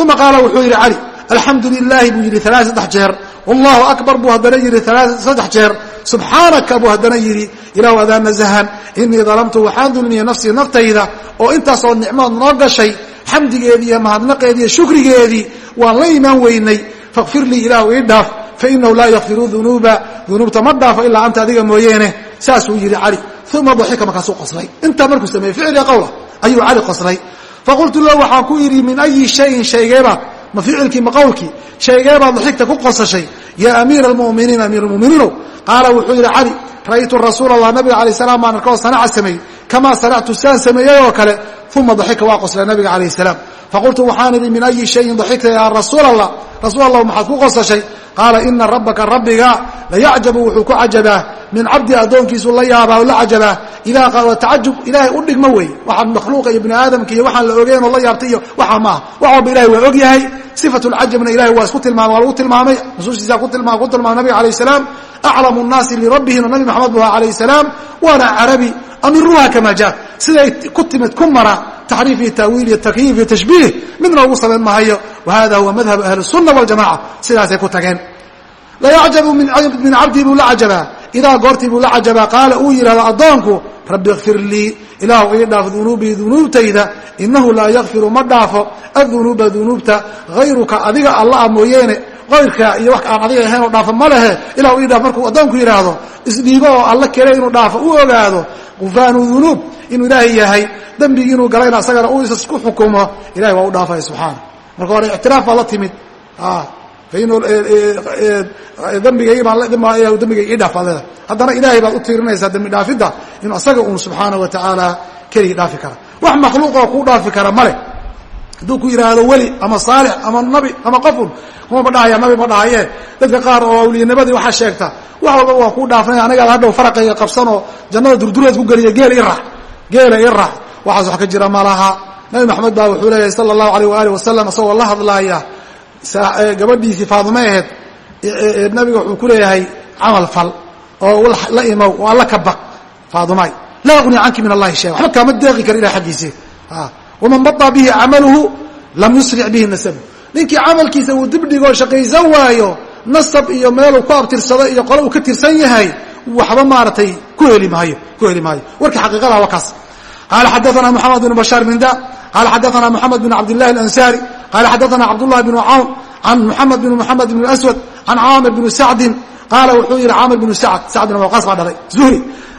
uma qaala wuxuu yidhi cali alxamdu lilaahi buu yidhi alaa saddex jeer. Wallahu akbar buu haddana yidhi saddex jeer. Subxaanaka buu haddana yidhi ilahu adaa nazahan inii dalamtu waxaan dulmiyey nafsii naftayda oo intaasoo nicmood noo gashay xamdigeedii iyo mahadnaqeedii iyo shukrigeedii waan la imaan weynay. Fakfir lii ilaahu ii dhaaf fainahu laa yakfiru dunuuba. Dunuubta ma dhaafo ilaa anta adiga mooyeene. Saasuu yidhi cali uma daxika markaasuu qoslay intaa markuu sameeyey ficiliya qowla ayuu cali qoslay faqultu lahu waxaan ku idhi min ayi shayin shaygeebaad ma ficilkii ma qowlkii shaygeebaad daxigta ku qosashay? Yaa amiira almu'miniin amiir muminiinow qaala wuxuu yidhi cali ra'aytu rasuula allah nabiga alay salaam baan arkoo sanaca sameeyey. Kamaa sanactu saan sameeyey oo kale uma daxika waa qoslay nabiga calayh salaam. Faqultu waxaan idhi min ayi shayin daxigta yaa rasuul allah rasuul allah maxaad ku qosashay? Qaala ina rabbaka rabbiga layacjabu wuxuu ku cajabaa min cabdi addoonkiisu la yaabaa o la cajabaa idaa tacajub ilaahay u dhigmo wey waxaan makhluuqa iyo bini aadamka iyo waxaan la ogeyn oo la yaabtay iyo waxaa maaha wax walba ilahay waa og yahay sifat lcajabna ilahay waa isku tilmaamay waa lagu tilmaamay nusuustiisa ku tilmaamay nabiga alayh salaam aclamu nnaasi lirabbihina nabi maxamed bu alayh salaam waana carabi amiruha kama jaa siday ku timid ku mara taxriif iyo taawiil iyo takyiif iyo tashbiih midna ugu samayn mahayo wa hada huwa madhabu ahli الsuna wاljamaca sidaasay ku tageen layacjabu min cabdii buu la cajabaa idaa goortii buu la cajabaa qaala uu yidhahdo addoonku rabbi kfir lii ilaahu ii dhaaf dunuubii dunuubtayda inahu laa yakfiru ma dhaafo adunuuba dunuubta hayruka adiga alla a mooyeene qayrka iyo wax aan adiga ahayn oo dhaafo ma lehe ilahu ii dhaaf markuu addoonku yidhaahdo isdhiibo oo alla kele inuu dhaafo u ogaado gufaanu dunuub inuu ilaahay yahay dembigii inuu galayna asagana uu isku xukumo ilahay waa u dhaafaya subxaana marka hore ictiraaf baa la timid dambigay ii dhaaf baad leedahay haddana ilaahay baad u tiirinaysaa dembi dhaafidda inuu asaga uun subxaana wa tacaala keligii dhaafi kara. Wax makhluuqoo kuu dhaafi kara male hadduu ku yidhaahdo weli ama saalix ama nabi ama qofun kuma ma dhahaya nabi ma dhahaye. Dadka qaar oo awliyanimadii waxaa sheegta wax walba waa kuu dhaafnay anigaad hadhow faraqayga qabsanoo jannada durdureed ku geliya geela i raac geela i raac waxaas wax ka jira ma laha. Nabi maxamed baa wuxuu leeyahay sala allahu alayh waaalih wasalam isagoo la hadlaaya gabadhiisii faadime aheed nabiga wuxuu ku leeyahay camal fal oo la imow oo alla ka baq faadumay laa ugni canki min allahi shaya waxba kaama deeqi kara ilah xaggiisi. Waman baطa bihi camaluhu lam yusric bihi nasabu ninkii camalkiisa uu dibdhigoo shaqaysan waayo nasab iyo meeluu ku abtirsado iyo qole uu ka tirsan yahay waxba maaratay ku heli maayo ku heli maayo. Warka xaqiiqada waa kaas. Qaala xadaana moxamed bn bashaar min da qaala xadaana moxamed bn cabdillahi alansaari qaala xadaana cabdullahi bnu cawn can moxamed bn moxamed bn aswad can caamir bni sacdin qaala wuxuu yihi caamir bnu sacd sacd bin abi waqaas baa dhalay zuhri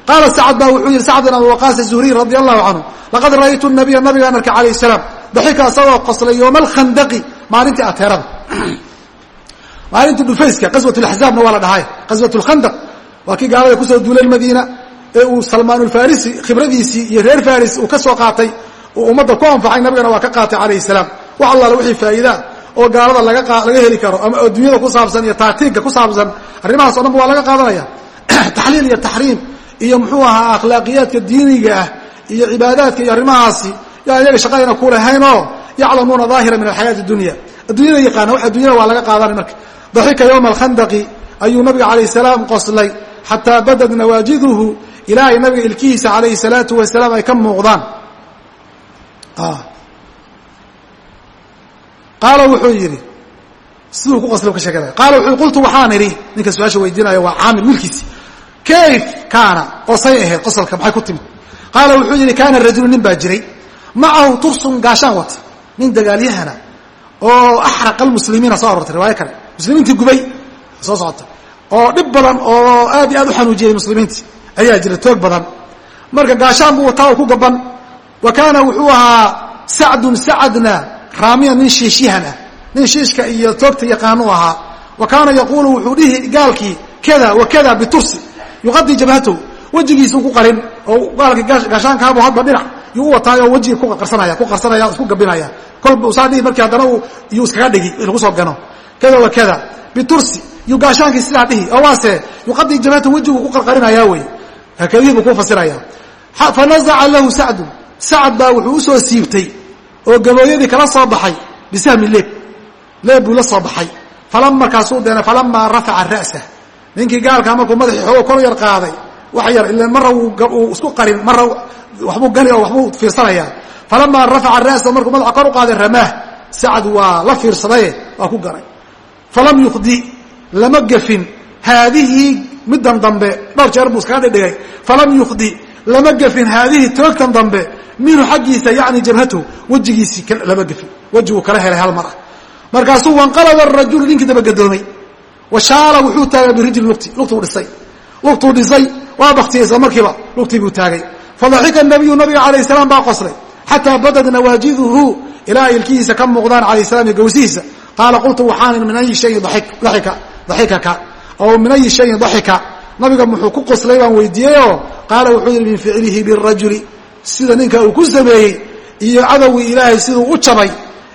qaala sacd ba wuxuu yihi sacd bin abi waqaas zuhriy radi allahu canhu laqad ra'aytu nabiya nabigaan arkay calayh salaam daxika asagoo qoslay yowma alkhandaqi maalintii ateerada maalintii dhufayska qaswat laxzaabna waa la dhahay qaswat lkhandaq waa kii gaalada ku soo duulay madiina ee uu salmaanulfarisi khibradiisii iyo reer faris uu ka soo qaatay uu ummadda ku anfacay nabigana waa ka qaatay calayhi salaam wax allaale wixii faa'iidaa oo gaalada laga heli karo ama adduunyada ku saabsan iyo taatiigga ku saabsan arrimahaas o dhan ba waa laga qaadanaya. [CLEARS THROAT] Taxliil iyo taxriim iyo muxuu ahaa akhlaaqiyaadka diiniga ah iyo cibaadaadka iyo arrimahaasi yaa iyaga shaqadayna ku lahaynoo yaclamuuna daahira min alxayaati dunya. Adduunyada yaqaana wax adduunyada waa laga qaadanay marka. Daxika yowma alkhandaqi ayuu nabiga calayh salaam qoslay xataa badad nawaajiduhu ilaahay nabiga ilkihiisa calayhi salaatu wasalaam ay ka muuqdaan qaala wuxuu yidhi siduu ku qosla ka sheeganaya qaala wuxuu qultu waxaan idhi ninka su'aasha weydiinaya waa caamir wiilkiisi kayf kaana qosay ahayd qosolka maxay ku timid? Qaala wuxuu yidhi kaana rajulu nin baa jiray macahu tursun gaashaan wata nin dagaalyahana oo axraqa almuslimiina soo arortay riwaayo kale muslimiintii gubay soo socota oo dhib badan oo aad iyo aad u xanuujiyey muslimiintii ayaa jira toog badan. Marka gaashaan buu wataa oo ku gaban wa kaana wuxuu ahaa sacdun sacadna raamiya nin shiishyahan ah nin shiishka iyo toogta yaqaanu ahaa. Wa kaana yaquulu wuxuu dhihi gaalkii kada wa kada bitursi yuqadii jabhatahu wejigiisuu ku qarin oo gaalkii gaashaankaabu hadba dhinac yuu u wataay oo wejigii ku qarsanaya ku qarsanaya isku gabinaya. Kolba usaa dhihi markii haddana yuu iskaga dhigi lagu soo gano. Kada wa kada bitursi yuu gaashaankii sidaa dhihi oo waase yuqadii jabhatahu wejiguu ku qarqarinaya wey hakadihii buu ku fasiraya. Fanazaca lahu sacdun sacad baa wuxuu u soo siibtay oo gabooyadii kala soo baxay bisahmi leeb leeb buu la soo baxay. Falam markaasuu deena falamaa rafaca ra'sah ninkii gaalkaa markuu madaxii xoogo kor yar qaaday wax yar ila marra uu isku qarin marra waxbuu gani oo waxbuu fiirsanaya falamaa rafaca ra'sahu markuu madaxa kor u qaaday ramaah sacad waa la fiirsadaye waa ku ganay falam yuqdi lama gefin. Haadihii middan dambe dhowr jeer buu iskaga dhidhigay falam yuqdi lama gefin haadihii toogtan dambe minhu xaggiisa yani jabhatahu wejigiisii lama gefin wejiguu kala helay hal mar. Ah markaasuu wanqalaba rajulu ninkii dabagedoomay washaala wuxuu taagay birijli lugti lugtuu dhisay. Lugtuu dhisay waa baktiyey isla markiiba lugtii buu taagay. Fadaxika nabiyu nabiga calayh salaam baa qoslay xataa badad nawaajiduhu ilaa ilkihiisa ka muuqdaan calayh salam iyo gawsihiisa. Qaala qultu waxaan min ayi shayin daxika daxikaka oo min ayi shayin daxika nabiga muxuu ku qoslay baan weydiiyeyoo qaala wuxuu yidhi min ficlihi birajuli sida ninka uu ku sameeyey iyo cadowgii ilaahay siduu u jabay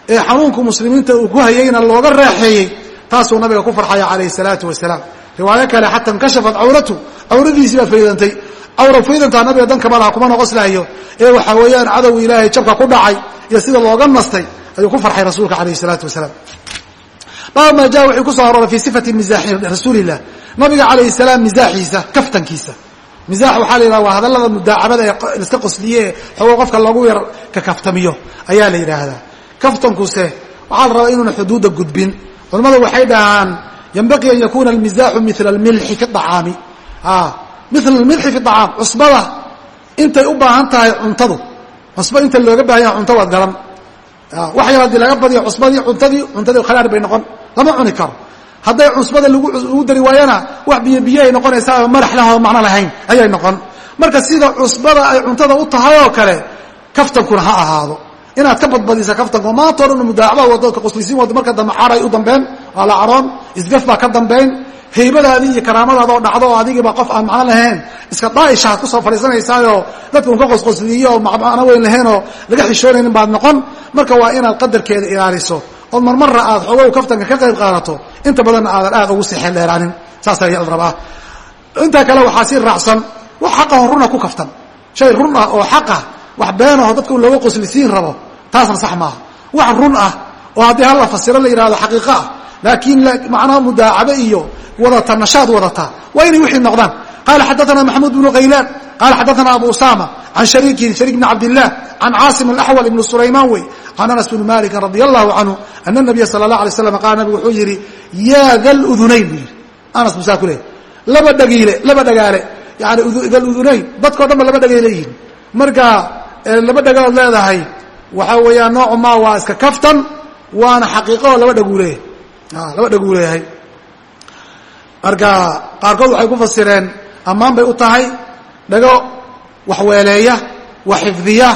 ee xanuunku muslimiinta uu ku hayeyna looga raaxeeyey taasuu nabiga ku farxaya calayhi salaatu wasalaam. Riwaayo kale xata inkashafat cawratu. Cawradiisii baa faydantay. Cawra faydantaa nabiga dankama laha kuma noqoslaayo ee waxaa weeyaan cadowgii ilaahay jabka ku dhacay iyo sida looga nastay ayuu ku farxay rasuulka calayhi salaatu wasalaam. Baab maa jaa wuxuu ku soo arooray fii sifati mizaaxi rasuulilah nabiga calayhi salaam mizaaxiisa kaftankiisa. Mizaax waxaa la yidhaha waa hadallada mudaacabada ee liska qosliye ee xoogo qofka loogu yar ka kaftamiyo ayaa la yidhaahdaa. Kaftankuse waxaa la rabaa inuuna xuduudda gudbin. Culamadu waxay dhahaan yanbaqii an yakuuna almizaaxu mila almilxi fi acaami mila almilxi fi acaam cusbada intay u baahan tahay cuntadu. Cusba inta looga baahan yaha cunto waad garan. Wax yar haddii laga badiyo cusbadii cuntadii cuntadii khalaar bay noqon. Lama cuni karo hadday cusbada lagu dari waayana wax biyo biyo ay noqonaysaa oo madax leh oo macno lahayn ayay noqon. Marka sida cusbada ay cuntada u tahay oo kale kaftankuna ha ahaado. Inaad ka badbadisa kaftanka maanta o dhan mudaacabaa wado ka qoslisiin wado marka dambe caray u dambeyn waa la caroon isgaf baa ka dambayn haybadaadii iyo karaamadaada oo dhacdo oo adigiiba qof aan macno lahayn iska daaishaad ku soo fadhiisanaysaayoo dadka ka qosqosliyo oo macno weyn lahaynoo laga xishoonaynin baad noqon. Marka waa inaad qadarkeeda ilaaliso ood marmarra aad xoogow kaftanka ka qayb qaadato inta badanna aadan aad ugu sii xeeldheeraanin saasaa la rabaa intaa kale waxaa sii raacsan wax xaqaho runa ku kaftan. Shay run ah oo xaqah wax beenaho dadka looga qoslisiin rabo taasna sax maaha. Wax run ah oo haddii hala fasiro la yidhahdo xaqiiqo ah laakiin macnaha mudaacabe iyo wadata nashaad wadata waa inay wixii noqdaan qala xadaana maxamuud bnu khaylaan qala xadaana abu usama can shariikin shariik bni cabdilah can caasim alaxwal ibni sulaymaan wey can anas bni malikin radi allahu canhu ana nabiya sala allah alay slam qaala nabigu wuxuu yidhi yaa daludunayn buu yidhi anas musaa ku leey laba dhagiile laba dhagaale yani daludunayn dadkao dhan ba laba dhagay leeyihiin marka laba dhagaood leedahay waxaa weeyaan noocu maa waa iska kaftan waana xaqiiqo laba dhaguu leeyahay laba dhaguu leeyahay marka qaarkood waxay ku fasireen ammaan bay u tahay. Dhago wax weeleeya wax xifdiya.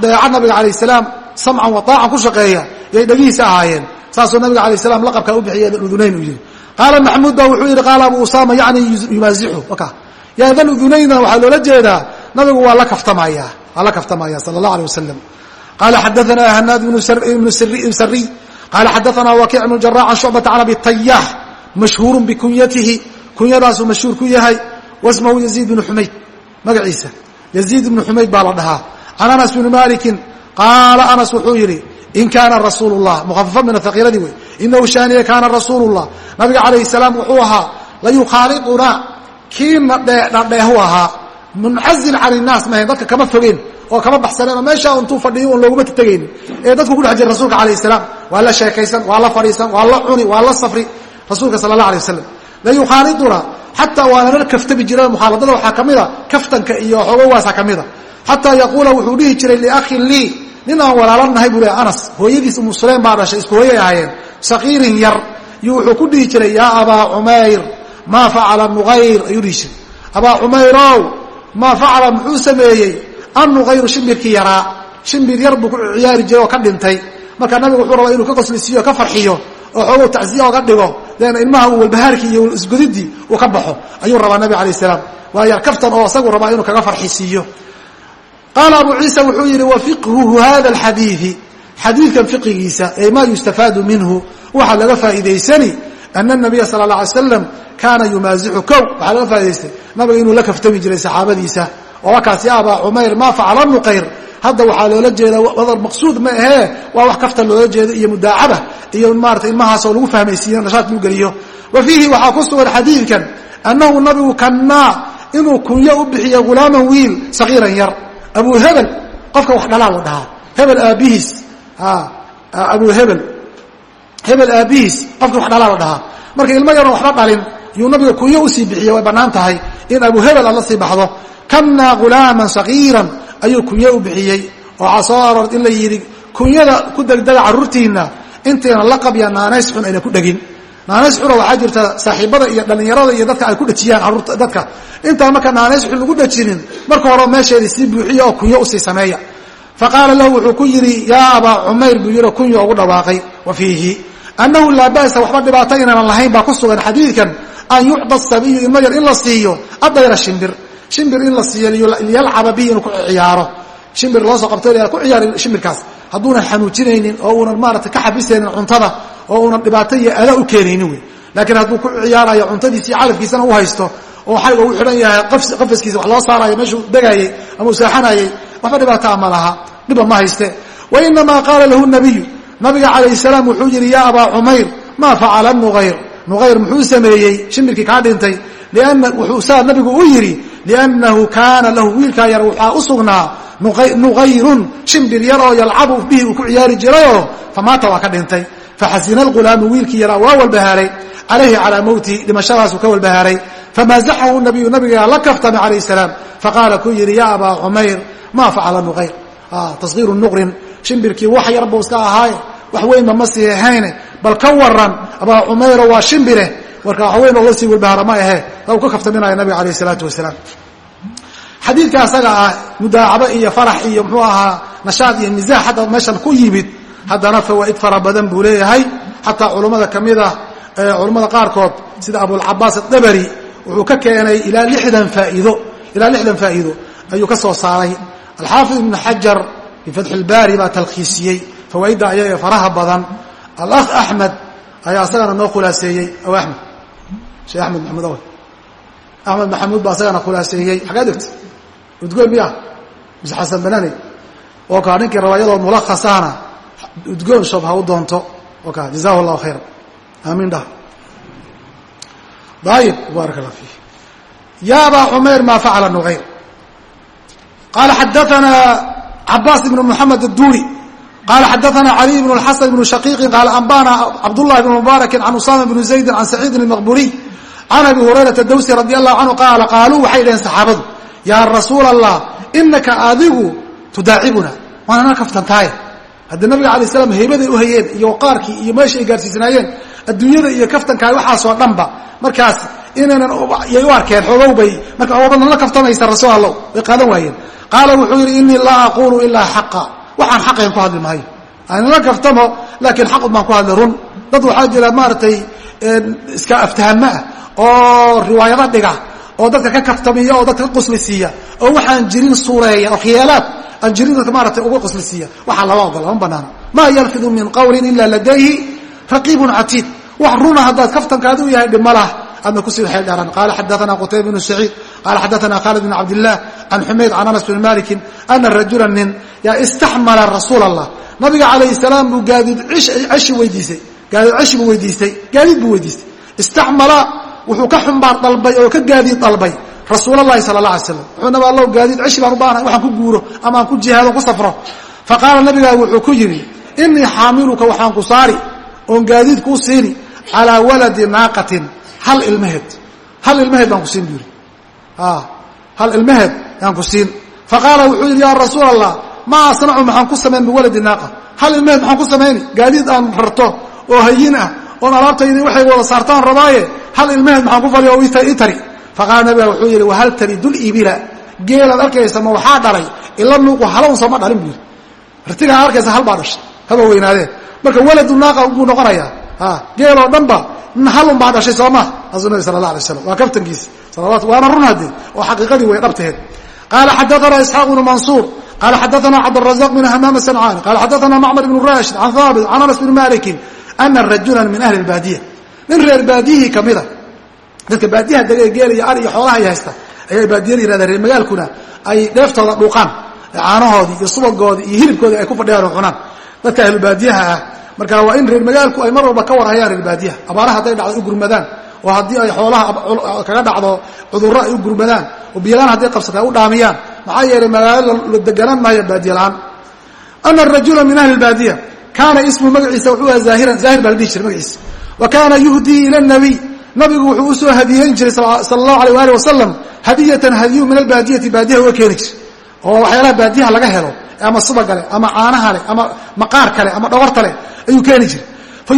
Deeca nabiga alayh salaam samcan wa taacan ku shaqeeya. Yay dhagihiisa ahaayeen. Saasuu nabiga alayh salam laqabkaa u bixiya daludunayn uu yihi qaala maxmuud ba wuxuu yidhi qaala abu usama yani yumaasixu waka yaa daludunaynna waxaa loola jeedaa nabigu waa la kaftamaya waa la kaftamaya sala allah alيh wasalam qala xadaana hanaad ibnu sariy qala xadaana wakic ibnu jarax can shucbata can abi tayax mashhuuru bikunyatihi kunyadaasuu mashhuur ku yahay wasmahu yaziid bnu xumayd magaciisa yaziid ibnu xumayd baa la dhahaa can anas bni malikin qaala anas wuxuu yidhi in kaana rasuulu llah mukhafafa min ahaqiiladii wey inahu shaaniya kaana rasuulu llah nabiga calayhi salaam wuxuu ahaa layukhaalidunaa kii nadheehu ahaa muncazil can innaas mahayn dadka kama fogeen oo kama baxsaneen oo meeshaa intuu fadhiyo un looguma tegaynin ee dadku ku dhex jira rasuulka calayh salaam waa la sheekaysan waa la fadhiisan waa la cuni waa la safri rasuulka sala allah alay wasalam layukhaaliduna xataa waana la kaftami jireen mukhaaladada waxaa ka mida kaftanka iyo xoogowaasa ka mida xataa yaquula wuxuu dhihi jiray liakhin lii nin aan walaalanahay buu le anas. Hooyadiis umu sulaym baa dhashay isku hooyay ahaayeen. Sakiirin yar iyo wuxuu ku dhihi jiray yaa abaa cumayr maa facala nuqayr? ayuu dhihi jiray. Abaa cumayrow maa facala? Muxuu sameeyey? Annuqayru shimbirkii yaraa. Shimbir yar buu ku ciyaari jiray oo ka dhintay. Marka nabigu wuxuu rabaa inuu ka qoslisiiyo ka farxiyo oo xoogow tacsiya oga dhigo deena ilmaha uu walbahaarkii iyo isgudidii uu ka baxo ayuu rabaa nabi alayh salaam. Waa yar kaftan oo isagu rabaa inuu kaga farxisiiyo. Qaala abu ciisa wuxuu yidhi wa fiqhuhu hada alxadiidi xadiidkan fiqigiisa ee maa yustafaadu minhu waxaa laga faa'iidaysani ana nabiya sala allah alay slam kaana yumaasixu kow waxaa laga faa'idaystay nabiga inuu la kaftami jiray saxaabadiisa ya abaa cumayr maa facala nuqayr hadda waxaa loola jeeda wadar maqsuud ma ahee waa wax kaftan loola jeedo iyo mudaacaba iyo maarata ilmahaasoo lagu fahmaysiiyo nashaad lagu geliyo. Wa fiihi waxaa ku sugan xadiidkan annahu nabigu kannaa inuu kunyo u bixiyo ghulaaman wiil sagiiran yar. Abu hebel qofka wax dhalaa la dhahaa. Hebel aabihiis. Abu hebel. Hebel aabihiis qofka wax dhalaa la dhahaa. Marka ilmo yaroon waxba dhalin yuu nabiga kunyo u sii bixiye way bannaan tahay. In abu hebel aad la sii baxdo kannaa ghulaaman sagiiran ayuu kunyo u bixiyey waxaa soo in la yidhi kunyada ku degdega carruurtiinna intayna laqab iyo naanays xun ayna ku dhegin. Naanays xuna waxaa jirta saaxiibada iyo dhallinyarada iyo dadka ay ku dhejiyaan carruurta dadka. Intaan marka naanays xun lagu dhejinin marka hore meesheedii sii buuxiya oo kunyo u sii sameeya. Fa qaala lahu wuxuu ku yidhi yaa abaa cumayr buu yidhi kunyo ugu dhawaaqay wa fiihi? Annahu laa ba'sa waxba dhibaato inaanan lahayn baa ku sugan xadiidkan an yucda sabiyu ilmo yar in la siiyo adayra shimbir shimbir in la siiyo liyalcaba bihi inuu ku ciyaaro. Shimbir loo soo qabto ku ciyaari shimbirkaas. Hadduunan xanuujinaynin oo uunan maarata ka xabisaynin cuntada oo uunan dhibaato iyo ada u keenaynin wey laakiin hadduu ku ciyaarayo cuntadiisi calafkiisana u haysto oo xayga u xidhan yahay qafaskiisa wax loo saarayo meeshuu degaayey ama uu saaxanayey waxba dhibaataa ma laha. Dhiba ma hayste. Wa inamaa qaala lahu nabiyu nabiga calayh salaam wuxuu yidhi yaa abaa cumayr maa facala nuqayr nuqayr muxuu sameeyey shimbirkii kaa dhintay lianna wuxuu saa nabigu u yidhi liannahu kaana lahu wiilkaa yar waxaa u sugnaa nuqayrun shimbir yar oo yalcabu bihi uu ku ciyaari jirayoo famaata waa ka dhintay. faxasina alghulaamu wiilkii yaraa waa walbahaaray. calayhi calaa mowtihi dhimashadaasuu ka walbahaaray. famaasaxahu nabiyu nabigaa la kaftame calayh salaam faqaala ku yidhi yaa abaa cumayr maa facala nuqayr tasgiiru nuqrin shimbirkii wax yar iska ahaaye wax weynba ma sii ahayne bal ka waran abaa cumayro waa shimbire marka wax weyn oo la sii walbahaara ma ahe. U ka kaftaminaya nabiga alayh isalaatu wasalaam. Xadiidka asaga ah mudaacabo iyo farax iyo muxuu ahaa nashaad iyo misaax hadda meeshan ku yimid haddana fawaa'id fara badan buu leeyahay. Xataa culummada ka mid ah culummada qaarkood sida abulcabaas adabari wuxuu ka keenay ilaa lixdan faaiido ilaa lixdan faa'iido ayuu ka soo saaray. Alxaafid ibnu xajar fi fatxi ilbaari baa talkhiisiyey fawaa'idda ayaga faraha badan. Alakh axmed ayaa isagana noo khulaaseeyey. Aw axmed sheekh axmed maxamuud aw axmed maxamuud baa isagana khulaaseeyey. Xaggaa degta udgoon miya? Mise xasan banani? Oo kaa ninkii rawaayadoo mulakhasaana udgoon shob ha u doonto. O ka jazahu allahu khayra aamiin dhah ayib baaraka allah fiih ya abaa cumayr maa facala nuqayr qala xadaana cabaas ibn muxamed aduri qala xadaana caliy bn xasan bn shaqiiqin qaala ambana cabdullahi bn mubaarakin can usama bn zaydin can saciidin almaqburiy can abi hurayrata dawsi radi allahu canhu qaala qaaluu waxay dhaheen saxaabadu yaa rasuula allah inaka adigu tudaacibuna waana na kaftantaaye haddii nabiga alay slam haybaday u hayeen iyo waqaarkii iyo meesha ay adduunyada iyo kaftankaa waxaasoo dhanba markaas inaynan yay u arkeen xoogow bay marka oobadna la kaftamaysa rasuul allow way qaadan waayeen qaala wuxuu yidhi inii laa aquulu ilaa xaqa waxaan xaqayn ku hadli maayo aanla kaftamo laakiin xaqud baan ku hadli run dad waxaa jira maaragtay iska aftahama ah oo riwaayado dhiga oo dadka ka kaftamiya oo dadka ka qusli siiya oo waxaan jirin suureeya oo khiyaalaad aan jirin dadka maaragtay uga qusli siiya waxaa lama ogola ma banaano maa yalfidu min qawlin ila ladayhi raqiibun catiid. Wax runa haddaad kaftankaadi u yahay dhimalah adna ku sii waxay dheeraan qaala xadaana qutayba bnu saciid qaala xadaana khaalid bn cabdilah can xumayd can anas bn malikin ana rajula nin yaa istaxmala rasuul allah nabiga calayh salaam buu gaadiid ceshi weydiisay. Gaadiid ceshi buu weydiistay. Gaadiid buu weydiistay. Istaxmala wuxuu ka xumbaar dalbay oo ka gaadiid dalbay rasuul allahi sala allah alay slam wuxuu nabi allow gaadiid ceshi baan u baahanahay waxaan ku guuro ama aan ku jihaado ku safro. Faqaala nabigaa wuxuu ku yidhi inii xaamiluka waxaan ku saari oon gaadiid kuu siini calaa waladi naaqatin hal ilmaheed hal ilmaheed baan ku siin buu yidhi. Hal ilmaheed yaan ku siin. Faqaala wuxuu yidhi yaa rasuul allah maa asnacu maxaan ku samayn biwaladi naaqa hal ilmaheed maxaan ku samayni gaadiid aan rarto oo hayin ah oon alaabtaydi waxay wada saartaan rabaaye hal ilmaheed maxaan ku faliya oo ii tari faqaala nabiga wuxuu yidhi wahal talidu libila geelaad arkaysa ma waxaa dhalay? Ila nuuqu halawn sooma dhalin buu yidhi. Rtigaa arkaysa hal baa dhashay haba weynaadeen. Marka waladu naaqa buu noqonayaa. Geeloo dhanba halun baa dhashay soo maa asuu nabi sala allah alay slam waa kaftankiisa salawat waana run haddee oo xaqiiqadii way dhabteed qaala xadaana isxaaq bnu mansuur qaala xadaana cabdrazaq bn hamaam sancaani qala xadaana macmar ibnu rashid can haabit can anas bni malikin ana rajula min ahli baadiya nin reer baadiyihii kamida dadka baadiyaha dega geel iyo ar iyo xoolaha ay haysta ayay baadiyada yirahdeen reer magaalkuna ay dheeftooda dhuuqaan caanahoodii iyo subagoodii iyo hilibkoodii ay ku fadhiyaan oo cunaan dadka ahlubaadiyaha ah marka waa in reer magaalku ay mar walba ka warhayaan reer baadiyaha abaaraha hadday dhacdo u gurmadaan oo haddii ay xoolaha kaga dhacdo cudurro ay u gurmadaan oo biyalaan hadday qabsata ay u dhaamiyaan maxaa yeelay magaalo la deganaan maayo baadiye la'aan ana rajula min ahli baadiya kaana ismu magaciisa wuxuu aha zaahiran zaahir baa la dhihi jiray magaciisa. Wa kaana yuhdii ila nabiy nabigu wuxuu u soo hadiyeyn jiray sala allahu alayh waali wasalam hadiyatan hadiyu min albaadiyati baadiyaha uga keeni jiray. Oo waxyaalaha baadiyaha laga helo ama subaga leh ama caanaha leh ama maqaarka leh ama dhogorta leh ayuu keeni jiray. Fa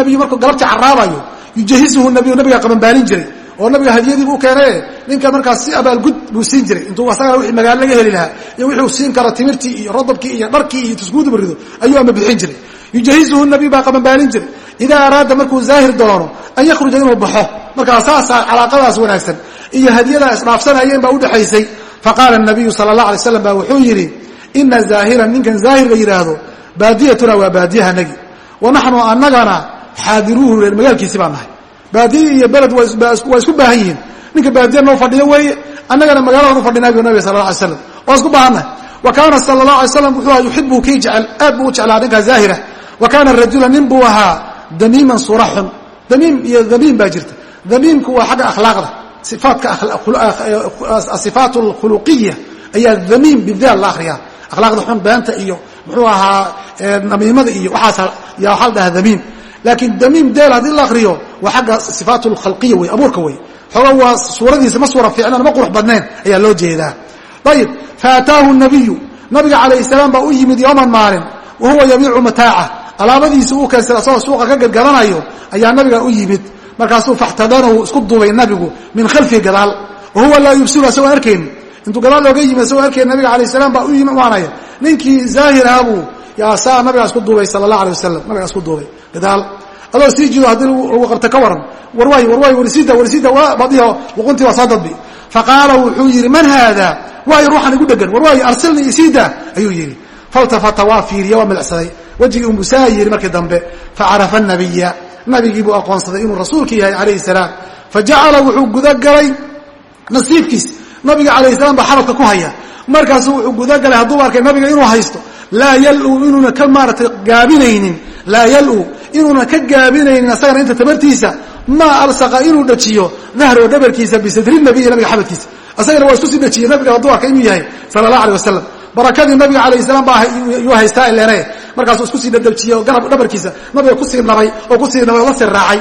nabiyu markuu galabtii caraabayo yujahizuhu nabiyu nabigaa qabanbaalin jiray oo nabiga hadiyadiibu u keenaye ninka markaas si abaalgud buu siin jiray. Intuu asagaa wixii magaalo laga heli lahaa iyo wuxuu siin karo timirtii iyo rodobkii iyo dharkii iyo tuskuuduba rido ayuu ama bixin jiray. Yujahizuhu nabiyu baa qabanbaalin jiray. Idaa araada markuu zaahir doono an yakhruja inuu baxo markaa saasaa calaaqadaas wanaagsan iyo hadiyadaa isdhaafsanayeen baa udhexaysay faqaala nabiyu sala allah alay slam baa wuxuu yidhi ina zaahiran ninkan zaahir yidhaahdo baadiyatuna waa baadiyahanagi wa naxnu annagana xaadiruuhu reer magaalkiisi baan nahay baadiya iyo beled waa isku baahan yihiin. Ninka baadiya noo fadhiyo weeye annagana magaalada u fadhinay bu nabig sala la alay slam waa isku baahannahay wa kaana sala allah alay slam wuxuu aha kii jecel aad buu u jeclaa ninkaa zaahira. Wa kaana rajula nin buu ahaa damiiman sura xun damiim iyo damiim baa jirta. Damiimku waa xagga akhlaaqda. Ifaatka asifaat alkhuluqiya ayaa damiim bidaal la akriyaa akhlaaqda xun beenta iyo muxuu ahaa namiimada iyo waxaas yaa waxaa la dhahaa damiim laakiin damiim deel haddii la akriyo waa xagga sifaat alkhalqiya wey abuurka wey xooga waa suuradiisa ma suura fiicnaan ma qurux badnayn ayaa loo jeedaa. Ayib faataahu nabiyu nabiga calayh salaam baa u yimid yowman maalin wa huwa yabiicu mataaca. Alaabadiisa uu keensaday asagoo suuqa ka gadgadanayo ayaa nabiga u yimid. Markaasuu faxtadanahu isku duubay nabigu min khalfihi gadaal. Wa huwa laa yubsiru asagoo arkayni intuu gadaal ooga yimid asagoo arkayn nabiga alayh salaam baa u imaanaya ninkii zaahir ahaa buu yaa saa nabigaa isku duubay sala allah alay wasalam nabigaa isku duubay gadaal. Adoo sii jido haddii lagu qabta ka waran warwaay warwaay warisida warisida badiho luquntii waa soo dadbi. Faqaala wuxuu yidhi man haada? Waayo ruuxan igu dhegan warwaay arsilni isiida ayuu yidhi. Faltafata waa fiiriya waa milicsaday wejigii umusaa yidhi markii dambe facarafa nabiya nabigii buu aqoonsaday inuu rasuulka yahay calayhi salaam. Fajacala wuxuu gudagalay nasiibkiis. Nabiga calayhi salaam baa xabadka ku haya. Markaasuu wuxuu gudagalay hadduu arkay nabiga inuu haysto laa yalu inuuna ka maaratay gaabinaynin. Laa yalu inuuna ka gaabinaynin asagana inta tabartiisa maa alsaqa inuu dhajiyo dahro dhabarkiisa bisadri nabiyi nabiga xabadkiisa. Isagana waa isku sii dhejiyey nabiga dumarka inuu yahay sala allah aleh wasalam barakadii nabiga alayh salaam baa yuu haystaa ileene markaasuu isku sii dhadhabjiyey oo garab dhabarkiisa nabiga ku sii nabay oo ku sii nabay oo la sii raacay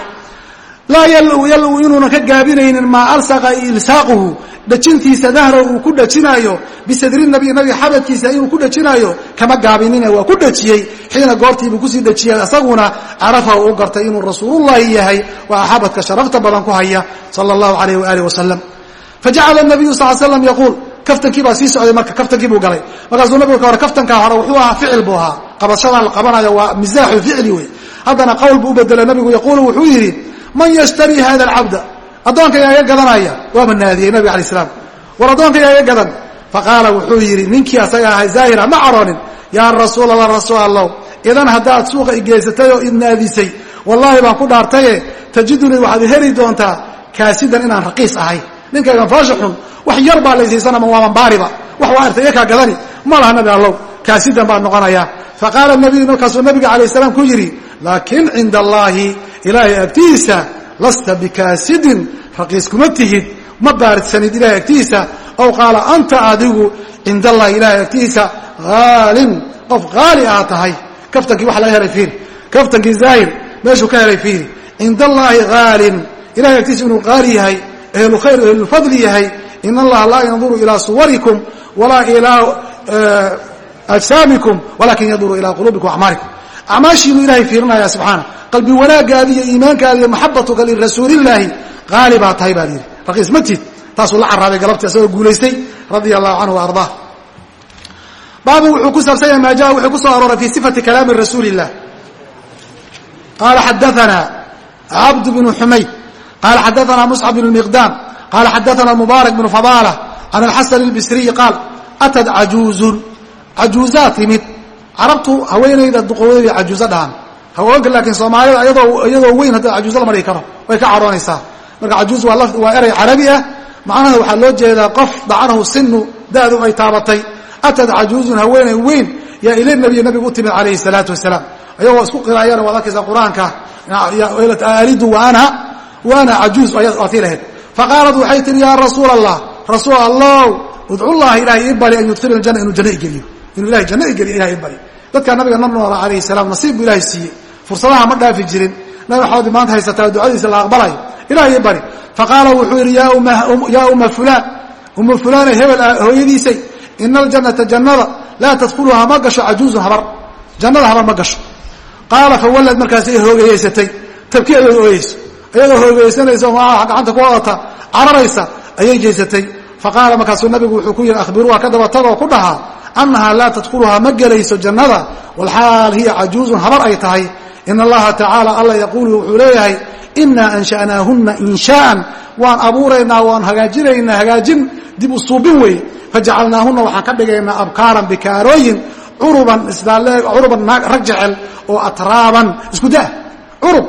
laa yaluu yaluu inuunan ka gaabinaynin maa alsaqa ilsaaquhu. Dhajintiisa dahra uu ku dhajinaayo bisadri nabiy nabiga xabadkiisa inuu ku dhajinaayo kama gaabinine waa ku dhajiyey. Xiina goortiibuu ku sii dhajiyey isaguna carafahu u gartay inuu rasuulullahi yahay waa xabadka sharafta badan ku haya sala allahu alayh waaalih wasalam fajacala nabiyu sal slam yaquul kaftankii baa sii socday marka kaftankii buu galay. Markaasuu nabigu ka hore kaftankaa hore wuxuu ahaa ficil buu ahaa qabashadan la qabanayo waa misaaxu ficli wey haddana qowl buu u bedelo nabigu yaquulu wuxuu yidhi man yashtari hada alcabda addoonkayga iga gadanaya. Waaba naadiyey nabiga alay slam war addoonkayga iga gadan. Faqaala wuxuu yidhi ninkii asaga ahay zaahira ma caroonin? Yaa rasuul allah rasuul allow idan haddaad suuqa igeysatay oo idnaadisay wallaahi baan ku dhaartaye. Tajidunii waxaad heli doontaa kaasidan inaan raqiis ahay. Ninkaygan foosha xun wax yar baa laysiisanama waaman baariba wax waa artay iyakaa gadani ma laha nabi allow. Kaasidan baad noqonayaa. Faqaala nabiyu markaasuu nabiga calayh salaam ku yidhi laakin cinda allaahi ilaahay agtiisa lasta bikaasidin raqiis kuma tihid ma baaridsanid ilahay agtiisa. Ow qaala anta adigu cinda allahi ilahay agtiisa haalin qof haali aa tahay kaftankii waxa laga helay fiiri. Kaftankii zaahir meeshuu ka helay fiiri. Cinda allaahi haalin ilahay agtiisa inuu qaali yahay ehlu khayr ehlulfadli yahay. In allaha laa yanduru ilaa suwarikum walaa ilaa ajsaamikum walakin yanduru ilaa quluubikum acmaalikum acmaashiibuu ilahay fiirinaya subxaana. Qalbi wanaagaadi iyo iimaankaadi iyo maxabatuka lirasuulillaahi qaali baa tahay baa yidhi. Raqiis ma tid taasuu la carraabay galabtii asagoo guulaystay radia allahu canhu wa ardaa. Baabu wuxuu ku saabsan yahay maa jaa wuxuu ku soo arooray fii sifati kalaami rasuuli illah qaala xadaana cabd bnu xumayd qaala xadaana muscab bn miqdaam qaala xadaana mubaarak bnu fadaala can alxasan اlbisriyi qaal atad cajuuzun? Cajuuzaa timid carabtu haweenayda duqooday bay cajuuzo dhahaan haweenka laakiin soomaalida ayadoo iyadoo weyn hadda cajuuzo lama dhigi karo way ka caroonaysaa. Marka cajuuz waa waa erey carabi ah. Macnaha waxaa loo jeedaa qof dacanahu sinu da'du ay taabatay. Atad cajuuzun haweenay weyn yaa ila nabiy nabigu u timid calayhi salaatu wasalaam. Ayagoo isku qiraayana waad arkaysaa qur'aanka. Alidu waana waana cajuuz waa tii lahayd faqaalat waxay tihi yaa rasuul allah rasuul allow udcullaha ilahay ii bari an yudkhilna jana inuu janno igeliyo inuu ilahay janno igeliyo ilahay ii bari dadkaa nabiga na noola calayhi salaam nasiib buu ilahay fursadaha ma dhaafi jirin. Nabi maxamed maanta haysataa ducadiisa la aqbalayo ilahay bari. Faqaala wuxuu yidhi yaa uma fulaan. Uma fulaane hebel hooyadiisay ina aljannata jannada laa tadkhuluhaa ma gasho cajuuzun habar. Jannada habar ma gasho. Qaala fawallad markaasay hoogeyeysatay tabki ayay ooyeyso ayadoo hoogeysanaysa oo maaha gacanta ku wadata cararaysa ayay jeysatay faqaala markaasuu nabigu wuxuu ku yidhi akhbiruuha ka daba tagoo ku dhahaa annahaa laa tadkhuluhaa ma gelayso jannada walxaal hiya cajuuzun habar ay tahay in allaha tacaala alla yaquulu wuxuu leeyahay inaa ansha'naahunna inshaa'an waan abuuraynaa waan hagaajinaynaa hagaajin dib u suubin weeye fajacalnaahunna waxaan ka dhigaynaa abkaaran bikaarooyin curuban curuban rag jecel oo atraaban isku da'a curub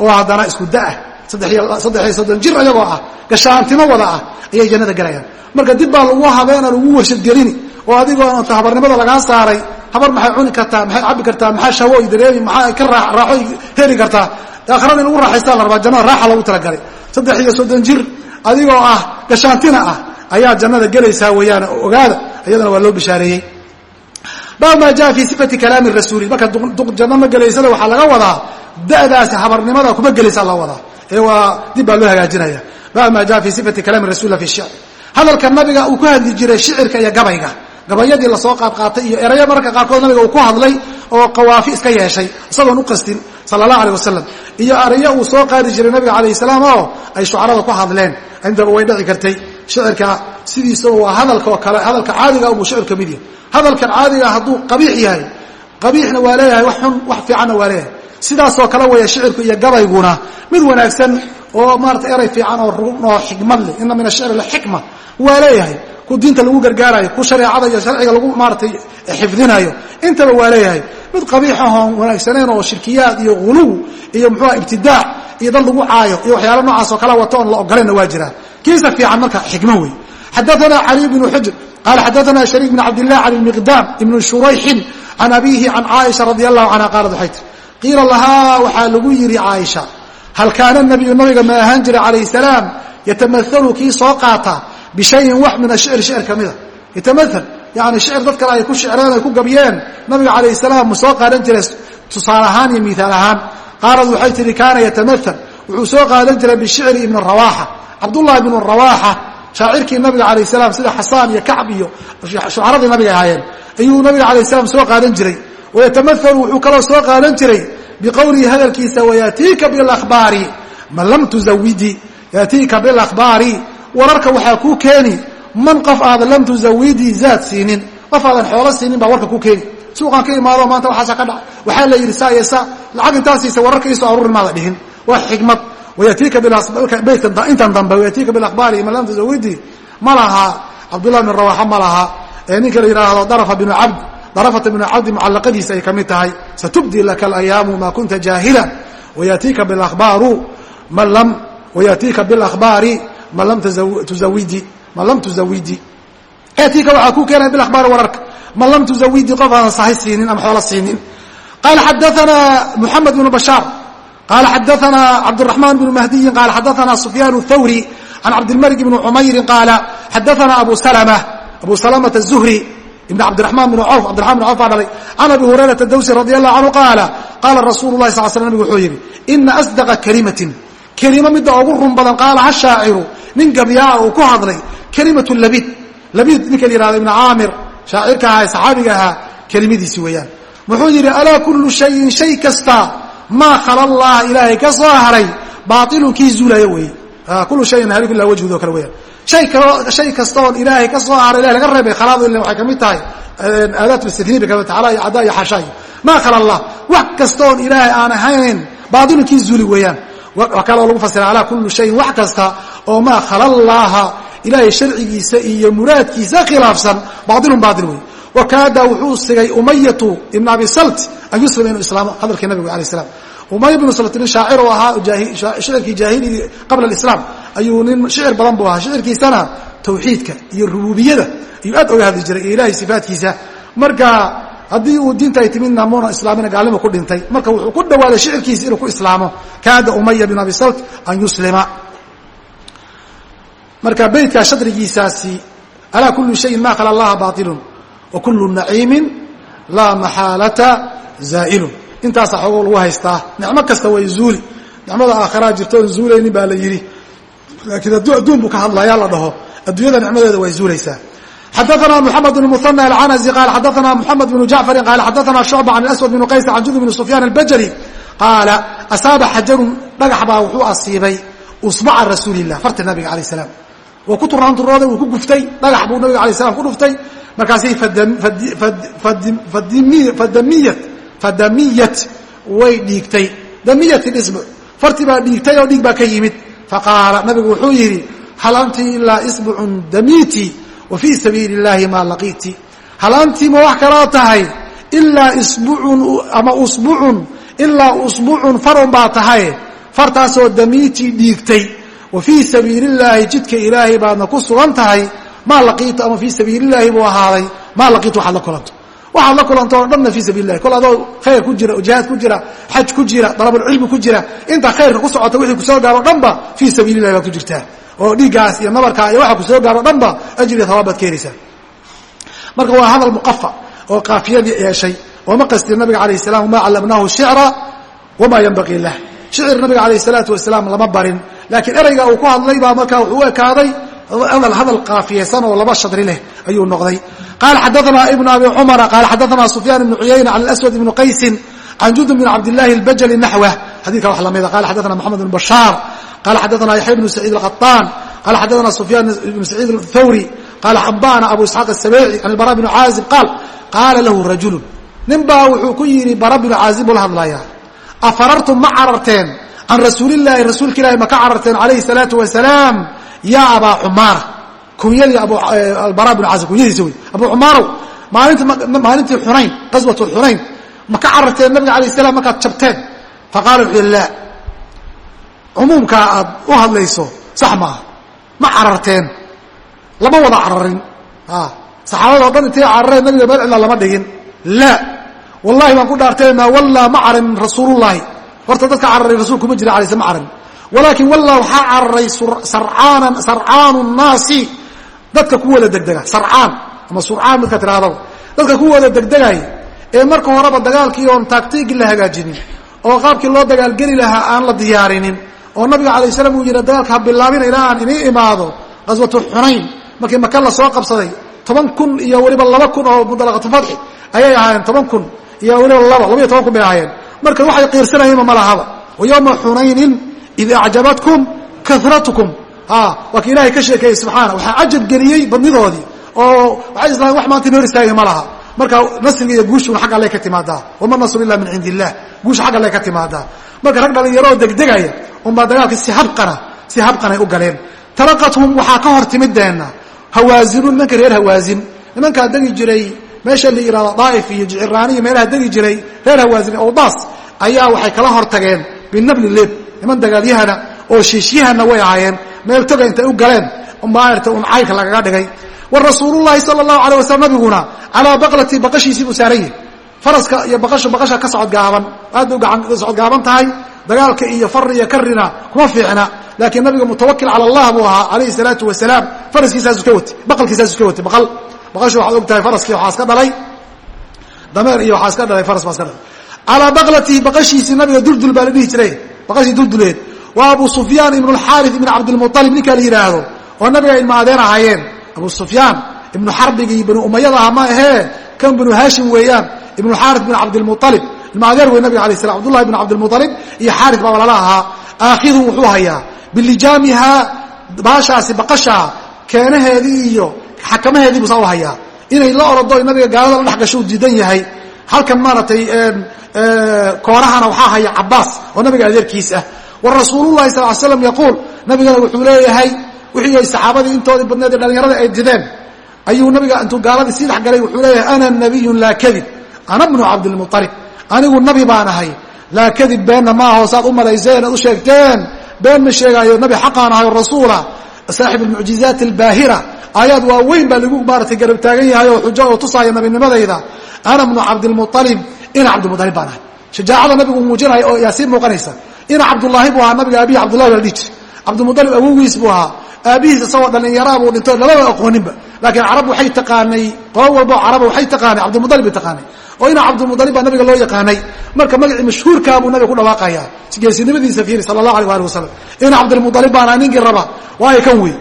oo haddana isku da'ah saddexiyo soddon jir ayagoo ah gashaantimo wada ah ayay jannada gelayaan marka dib baa lagu habeena lagu warshadgelini oo adigoo habarnimada lagaa saaray habar maxay cuni kartaa maxay cabbi kartaa maxaa shahwo dareemi maxaa ka raaxo heli kartaa. Aakhirada in raaxaystaa la rabaa jannada raaxa lagu talagalay. Saddex iyo soddon jir adigoo ah gashaantina ah ayaa jannada gelaysaa weeyaan ogaada iyadana waa loo bishaareeyey baab maa jaa fii sifati kalaami rasuuli. Marka janno ma gelaysana waxaa laga wadaa da'daasi habarnimada kuma gelaysaa la wadaa. Ee waa dib baa loo hagaajinaya. Baab maa jaa fii sifati kalaami rasuulillah fi shicr hadalka nabiga uu ku hadli jiray shicirka iyo gabayga. Gabayadii la soo qaadqaatay iyo erayo mararka qaarkood nabiga uu ku hadlay oo qawaafi iska yeeshay isagoon u qastin sala allah aleh wasalam iyo erayo uu soo qaadi jiray nabiga calayh salaam oo ay shucarada ku hadleen. Kartay shicirka sidiisaba waa hadalka oo kale hadalka caadiga ubuu shicir ka mid yahay. Hadalkan caadiga hadduu qabiix yahay qabiixna waa leeyahay wax xun wax fiicanna waa leeyahay. Sidaasoo kale weeye shicirku iyo gabayguna mid wanaagsan oo maarata eray fiican oo run oo xikmad leh. Ina min ashicri laxikma waa leeyahay ku diinta lagu gargaarayo ku shareecada iyo sharciga lagu maaratay xifdinayo. Intaba waa leeyahay mid qabiixahoon wanaagsaneen oo shirkiyaad iyo huluw iyo muxuuha ibtidaac iyo dad lagu caayo iyo waxyaala noocaas oo kala wato oon la ogolayna waa jiraan. Kiisa fiican marka xikmo wey xadaana caliy bnu xujr qaala xadaana shariik bn cabdilah can miqdaam ibni shurayxin can abiihi can caaisha radi allahu canha qaalat waxay tiri qiila lahaa waxaa lagu yidhi caaisha hal kaana nabiyu nabiga ma ahaan jiray calayh salaam yatamaalu kii soo qaata bishayin wax min ashicri shicir ka mida yatamaal yani shicir dad kale ay ku shicreen ay ku gabyeen nabiga calayh salaam mu soo qaadan jiray tusaale ahaan iyo miaal ahaan qaalad waxay tihi kaana yatamaal wuxuu soo qaadan jiray bishicri ibni rawaxa cabdullahi ibnu rawaxa shaacirkii nabiga calayh salaam sida xasaan iyo kacb iyo shucaradii nabiga ahaayeen ayuu nabiga calayh salaam soo qaadan jiray wayatamaal wuxuu kaloo soo qaadan jiray biqowlihi hadalkiisa wayatiika bilakhbaari man lam tuzawidi yatiika bilakhbaari wararka waxaa kuu keeni man qof aadan lam tuzawidii zaad siinin qof aadan xoolo siinin baa warka ku keeni suuqaan ka imaado maanta waxaasa ka dhaca waxaa la yidhi saa iyo saa lacag intaasiisa wararka iisoo aruurin maada dhihin waa xikmad wayatiika intan dambe wayatiika bilakhbaari man lam tuzawidii ma laha cabdullah bn rawaxa ma laha ee ninka la yidhaahdo darafa binu cabd darafata binu cabdi mucallaqadiisa ay ka mid tahay satubdi laka alayaamu ma kunta jaahila wayatiika bilakhbaaru man lam wayatiika bilakhbaari man lam tuzawidi man lam tuzawidi yatiika waxaa kuu keenaya bilakhbaari wararka man lam tuzawidi qof aadan sahay siinin ama xoolo siinin. Qaala xadaana muxamed bnu bashaar qaala xadaana cabdiraxmaan bnu mahdiyin qaala xadaana sufyaan thawri can cabdilmalik bni cumayrin qaala xadaana abu salma abu salamata الzuhri ibn cabdiramaan bn cawf cabdiraman bn cawf baa dhalay can abi hurayrata dawsi radi allahu canhu qaala qaala rasuulu lahi sal sl nabig wuxuu yidhi ina asdaqa kalimatin. Kelimo midda ugu run badan qaala ha shaaciru nin gabyaa uu ku hadlay kelimatu labid. Labid ninka la yihahdo ibn caamir shaacirka ahaa saxaabiga ahaa kelimadiisi weeyaan. Wuxuu yidhi alaa kullu shayin shay kasta maa khala allah ilaahay ka soo haray baailun zuulaya weeye. Kullu shayin haliku ila wajhudo kale weyaan hay kaloo shay kastaoon ilaahay ka soo haray ilahay laga reebay khalaadu ila waxay ka mid tahay aadaat istiniin bay ka mid taala iyo caddaa iyo xashaay maa khala allah wax kastaoon ilaahay aan ahayn baailun kii zuuli weeyaan. Wa kaloo lagu fasira alaa kullu shayin wax kasta oo maa khala llaha ilaahay sharcigiisa iyo muraadkiisa khilaafsan baailun baail wey wakaada wuxuu sigay umayatu ibn abi salt an yuslima inuu islaamo hadalkii nabiga alay slam umay bnu salt nin shaacir u ahaa shicirkii jaahiligi qabla alislaam ayuu nin shicir badan buu ahaa. Shicirkiisana tawxiidka iyo rububiyada ayuu aad oga hadli jiray iyo ilahay sifaatkiisa. Marka haddii uu diinta ay timidna muuna islaamina gaalnimo ku dhintay marka wuxuu ku dhawaaday shicirkiisa inuu ku islaamo. Kaada umaya bin abi salt an yuslima. Marka beytkaa shadrigiisaasi alaa kullu shayin ma khala allaha bailun wa kullu naciimin laa maxaalata zaa'ilun. Intaasa xoogoo lagu haystaa. Nicmo kasta way zuuli. Nicmada aakhiraa jirto oon zuulaynin baa la yidhi laakiin adduun buu ka hadlayaa la dhaho. Adduunyada nicmadeeda way zuulaysaa. Xadaana mxamed bn muhanى alcanazi qaala xadaana mxamed bnu jacfarin qaala xadaana shucba can aswad bn qays can jundub bn sufyaan albajali qaala asaaba xajarun dhagax baa wuxuu asiibay usbaca rasuuli lah farta nabiga alayh salaam. Waa ku turaanturooday wuu ku guftay dhagax buu nabiga alay slam ku dhuftay. Markaasay fadamiyat way dhiigtay. Damiyat isbuc farti baa dhiigtay oo dhiig baa ka yimid faqaala nabigu wuxuu yidhi hal anti ilaa isbucun damiiti wa fii sabiili اllahi maa laqiiti hal anti ma wax kaloo tahay ilaa isbucun ama usbucun ilaa usbucun farun baa tahay fartaasoo damiitii dhiigtay wa fii sabiili اllaahi jidka ilaahay baadna ku sugan tahay maa laqiitu ama fii sabiili اllaahi buu ahaaday maa laqiitu waxaad la kulanto waxaad la kulanto o dhanna fii sabil lahi kol adoo khayr ku jira jihaad ku jira xaj ku jira dalabulcilmi ku jira intaa khayrka ku socota wixii ku soo gaaro dhanba fii sabiili lahi baad ku jirtaa oo dhiiggaas iyo nabarkaa iyo waxa ku soo gaaro dhanba ajriya hawaab baad marka waa hadal muqafa oo kaafiyadii yeeshay ooma qastin nabiga alayh salam wama callamnaahu shicra wamaa yanbaqii lah shicir nabiga alayh salaatu wasalaam lama barin laakiin ereyga uu ku hadlay baa markaa wuxuu u ekaaday hadal hadal kaafiyaysan oo laba shadri leh ayuu noqday. Qaala xadaana ibn abi cumara qaala xadaana sufyaan ibnu cuyayna can aswad ibni qaysin can jundub bn cabdillahi albajali naxwah xadidka wax lamida qala xadaana moxamed bn bashaar qala xadaana yaxya bnu saciid alqaطaan qala xadaana sufyaan ibnu saciid athawri qaala xabana abu isxaaq asabeeci can bara bni caazib qaal qaala lahu rajulun nin baa wuxuu ku yidhi bara bnu caazib buu la hadlayaa. Afarartum ma cararteen? Can rasuulillaahi rasuulka ilahi ma ka cararteen calayhi salaatu wasalaam yaa abaa cumaara kunyadii abara bn caazib kunyadiisa wey abu maalinti maalintii xunayn qaswatu xunayn ma ka cararteen nabiga alayh salam markaad jabteen. Faqala wuxuu laa cumuumkaa aad u hadlayso sax maaha ma cararteen. Lama wada cararin. Saxaabadao dhan intay carareen nabiga meel cidla lama dhigin. Laa wallahi baan ku dhaartay maa wallaa ma carin rasuulullahi horta dadka cararay rasuulku ma jira alay sl ma carin walaakin wallah waxaa cararay sarcaanu nnaasi dadka ku wada degdega sarcaan. Ama surcaan midka tirahdaba dadka ku wada degdegay ee marka horeba dagaalkii oon taagtiigii la hagaajinin oo qaabkii loo dagaalgeli lahaa aan la diyaarinin oo nabiga alay slam uu yidhi dagaalka ha bilaabina ilaa aan inii imaado. Qaswatu xunayn markii maka la soo qabsaday toban kun iyo weliba laba kun oo mudalaqatu fatxi ayay ahaayeen toban kun iyo weliba laba labaiyo toban kun bay ahaayeen. Marka waxay qiirsanayeenba ma lahaba. Wa xunaynin id acjabatkum karatukum waa ki ilahay ka sheekeeyey subxaana waxaa cajab geliyey badnidoodii oo waxay islaameen wax maanta inoo istaagay ma laha marka nasriga iyo guushuna xagga alle ka timaadaa wama nasru illa min cindi illah guusha xagga alle ka timaadaa marka rag dhalinyaroo degdegaya unbaa dagaalka si habqana si habqanay u galeen taraqathum waxaa ka hor timideenna hawaazinuun nimanka reer hawaazin nimankaa degi jiray meesha la yihahdo daa'if iyo jiciraani iyo meelaha degi jiray reer hawaazin awdaas ayaa waxay kala hor tageen binabli leeb niman dagaalyahana oo shiishyahana way ahaayeen meel toga intay u galeen maarata un caynka lagaga dhigay. Wa rasuulullahi sala allahu alay wasalam nabiguna calaa baqlati baqashiisii buu saaran yahi faraska iyo baqashu baqasha ka socodgaaban aad bay socodgaaban tahay. Dagaalka iyo fari iyo karina kuma fiicna laakiin nabiga mutawakil cala allah buu ahaa alayhi salaatu wasalaam faraskiisaasu ka watay baqalkiisaasu ka watay baqal. Baqashu waxaad og tahay faraskii waxaa iska dhalay. Dameer iyo waxaa iska dhalay faras baa iska dhalay. Calaa baqlatihi baqashiisii nabiga duldul baa la dhihi jiray baqashii dulduleed. Waa abu sufyaan ibnu alxaaris ibn cabdilmualib ninkaa la yidhaahdo oo nabiga ilma adeen ahaayeen. Abu sufyaan ibnu xarbigii banu umayad aha ma ahee? Kan banu haashim weeyaan ibnu xaaris bin cabdilmualib ilma adeer wey nabiga alay slam abdullahi bn cabdilmualib iyo xaaris baa lala ahaa. Aakhidun wuxuu hayaa bilijaamihaa baashaasi baqashaa keenaheedii iyo xakamaheedii buusaa u hayaa. Inay la orodo nabiga gaalada la dhex gasho u diidan yahay halkan maaragtay koorahana waxaa haya cabaas oo nabiga adeerkiis ah. Wa rasuululahi sal slam yaquul nabigana wuxuu leeyahay wixii saxaabadii intoodii badneed ee dhallinyarada ay dideen. Ayuu nabiga intuu gaaladii sii dhexgalay wuxuu leeyahay ana nabiyun laa kadib ana bnu cabdilmualib anigu nabi baan ahay. Laa kadib beenna ma aho saad u malayseen ad u sheegteen. Been ma sheegaayo nabi xaqaan ahay rasuula saaxib almucjizaati albaahira. Aayaad waaweyn baa lagu maaratay garab taagan yahay oo xujo oo tusaaya nabinimadayda ana bnu cabdilmualib ina cabdilmualib baan ahay. Shajaacada nabigu muujinaya oo yaa sii muuqanaysa. Ina cabdullaahi buu ahaa nabiga aabihi cabdullahi baa dhihi jir cabdilmualib awogiis buu ahaa. Aabihiis isagoo dhallinyaraa buu dhinto lamaba aqooninba. Laakiin carab waxay taqaanay qolo walbo caraba waxay taqaanay cabdilmualib bay taqaanay oo ina cabdilmualib baa nabiga loo yaqaanay. Marka magacii mashhuurkaa buu nabiga ku dhawaaqaya geesinimadiisa fiiri sala allahu alيh ali wasalam ina cabdilmualib baana ninkii raba waayo kan wey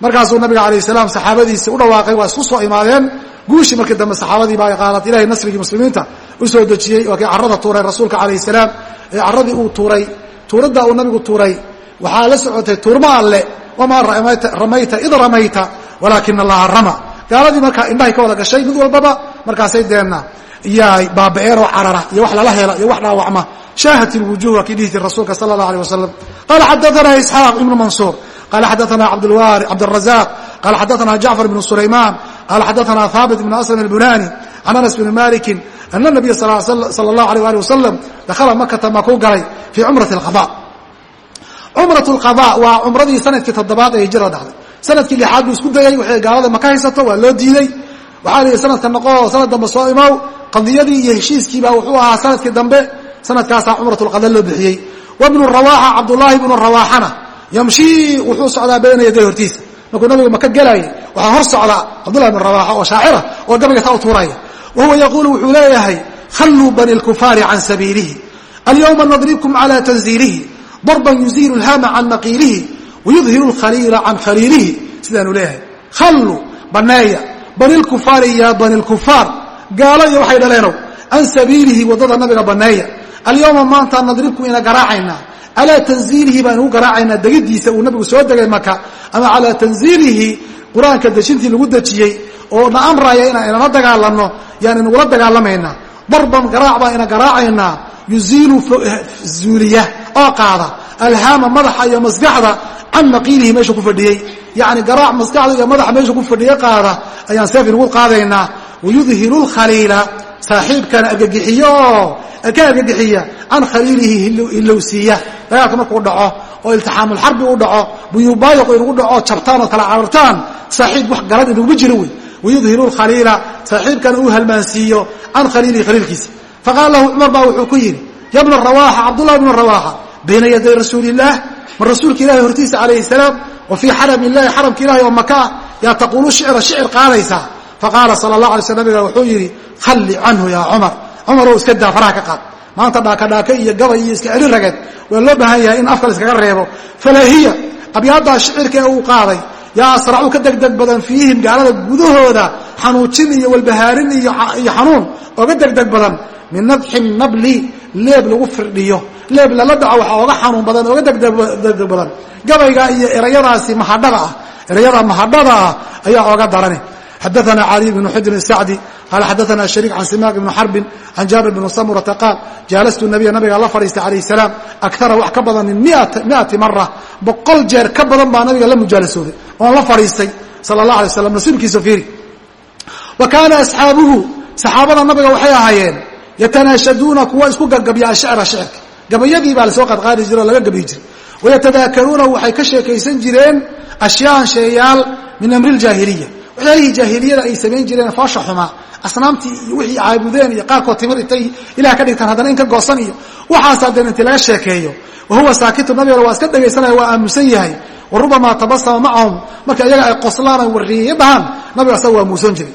markaasuu nabiga alayh salaam saxaabadiisi u dhawaaqay waa isku soo imaadeen. Guushii markii dambe saxaabadii baa qaalat ilahay nasrigii muslimiinta u soo dejiyey. Waa kii carada tuuray rasuulka calayh salaam. Ee caradii uu tuuray tuuraddaa uu nabigu tuuray waxaa la socotay tuurma alle wamaa ramayta id ramayta walaakina allaha rama. Gaaladii markaa indhahay ka wada gashay mid walbaba markaasay deenna iyaa baaba'een oo carara iyo wax lala hela iyo wax dhaawacma shaahat ilwujuh waa kii dhihi jir rasuulka sala allah alيh wasalam qala xadaana isxaaq ibnu mansuur qala xadaana cabdالrazaq qala xadaana jacfar ibnu sulayman qala xadaana haabit ibn aslam albunani can anas bni maliki ana nabiya sal اllahu alيh ali wasalam dakhala makata makuu galay fii cumrati اlqada cumrat اlqada waa cumradii sanadkii toddobaad ee hijrada dhacday sanadkii lixaad buu isku dayey waxay gaalada maka haysato waa loo diiday waxaa la yidhi sanadka noqo sanad dambe soo imow qadiyadii iyo heshiiskiibaa wuxuu ahaa sannadkii dambe sanadkaasaa cumrat lqada loo bixiyey. Wabnu rawaxa cabdullaahi bnu rawaxana yamshii wuxuu socdaa bayna yaday hortiisa. Markuu nabigu maka gelaayay waxaa hor socda cabdullahi bn rawaxa oo shaacira oo gabayga taa u tuuraya wa huwa yaquulu wuxuu leeyahay khalluu bani lkufaari can sabiilihi alyawma nadribkum cala tanziilihi darban yuziilu lhama can maqiilihi wayudhiru lkhaliila can khaliilihi. Sidaanu leeyahay khalluu baneeya bani lkufaari ya bani lkufaar gaalo iyo waxay dhaleenow can sabiilihi waddada nabiga baneeya alyawma maanta nadribku ina garaacaynaa. Calaa tanziilihi baan ugu garaacaynaa degidiisa uu nabigu soo degay maka ama calaa tanziilihi qur'aanka dejintii lagu dejiyey oo na amraya inaan inala dagaalanno yaan inagula dagaalamaynaa. Darban garaac baan ina garaacaynaa. Yuziilu zuuliya oo qaada. Alhaama madaxa iyo maskaxda can maqiilihi meesha ku fadhiyey yacni garaac maskaxda iyo madaxa meesha ku fadhiye qaada ayaan seef inagu qaadaynaa wayudhiru lkhaliila saaxiibkana argagixiyo oo ka argagixiya can khaliilihi hilowsiiya dagaalka markuu dhaco oo iltixaamulxarbi u dhaco buyubaayaqu inugu dhaco jabtaan ood kala carartaan saaxiib wax garan inuguma jiro wey. Wayudhiru lkhaliila saaxiibkana uu halmaansiiyo. Can khaliilihi khaliilkiisa. Faqaala lahu cumar baa wuxuu ku yidhi ya bna rawaxa cabdullahi bnu rawaxa bayna yaday rasuuli illaah ma rasuulka ilahi hortiisa calayhi salaam wa fii xaram illahi xaramka ilahi oo maka ah yaa taquulu shicra shicir qaadaysaa faqaala sala allah alay sl nabiga wuxuu yidhi khalli canhu yaa cumar cumarow iska daa faraha ka qaad maanta dhaakadhaaka iyo gabay iyo iska celin rageed waa loo baahan yahay in afka la iskaga reebo falaahiya abyaaddaa shicirka ee uu qaaday yaa asracu ka degdeg badan fiihim gaalada gudahooda xanuujin iyo walbahaarin iyo xanuun oga degdeg badan min nadxi nabli leeb lagu firdhiyo leeb lala dhaco waxaa oga xanuun badan oga degdeg badan. Gabayga iyo erayadaasi mahadhada ah erayada mahadhada ah ayaa oga darani. Xadaana caliy bn xujrin sacdi qaala xadaana shariik can simaaq ibni xarbin can jaabir bn samurata qaal jaalastu nabiya nabigaa la fadhiistay calayh salaam akara wax ka badan min miati mara boqol jeer ka badan baa nabiga la mujaalasooday oon la fadhiistay sala allah alay slam nasiibkiisa fiiri wa kaana asxaabuhu saxaabada nabiga waxay ahaayeen yatanaashaduuna kuwa isku gagabya ashicra shicirka gabayadii baa la soo qadqaadi jire oo laga gabiyi jiray wayatadaakaruuna waxay ka sheekaysan jireen ashyaan sheeyaal min amri ljaahiliya waxyaalihii jaahiliyada ay samayn jireen foosha xumaa asnaamtii iyo wixii caabudeen iyo qaarkood timir intay ilah ka dhigtaan haddana in ka goosan iyo waxaas haddeen intii laga sheekeeyo. Wa huwa saakitu nabigana waa iska dhegaysanaya waa aamusan yahay. Wa rubamaa tabasama macahum marka iyaga ay qoslaan ay warriyeyo dhahaan nabiga asaga waa muusan jiray.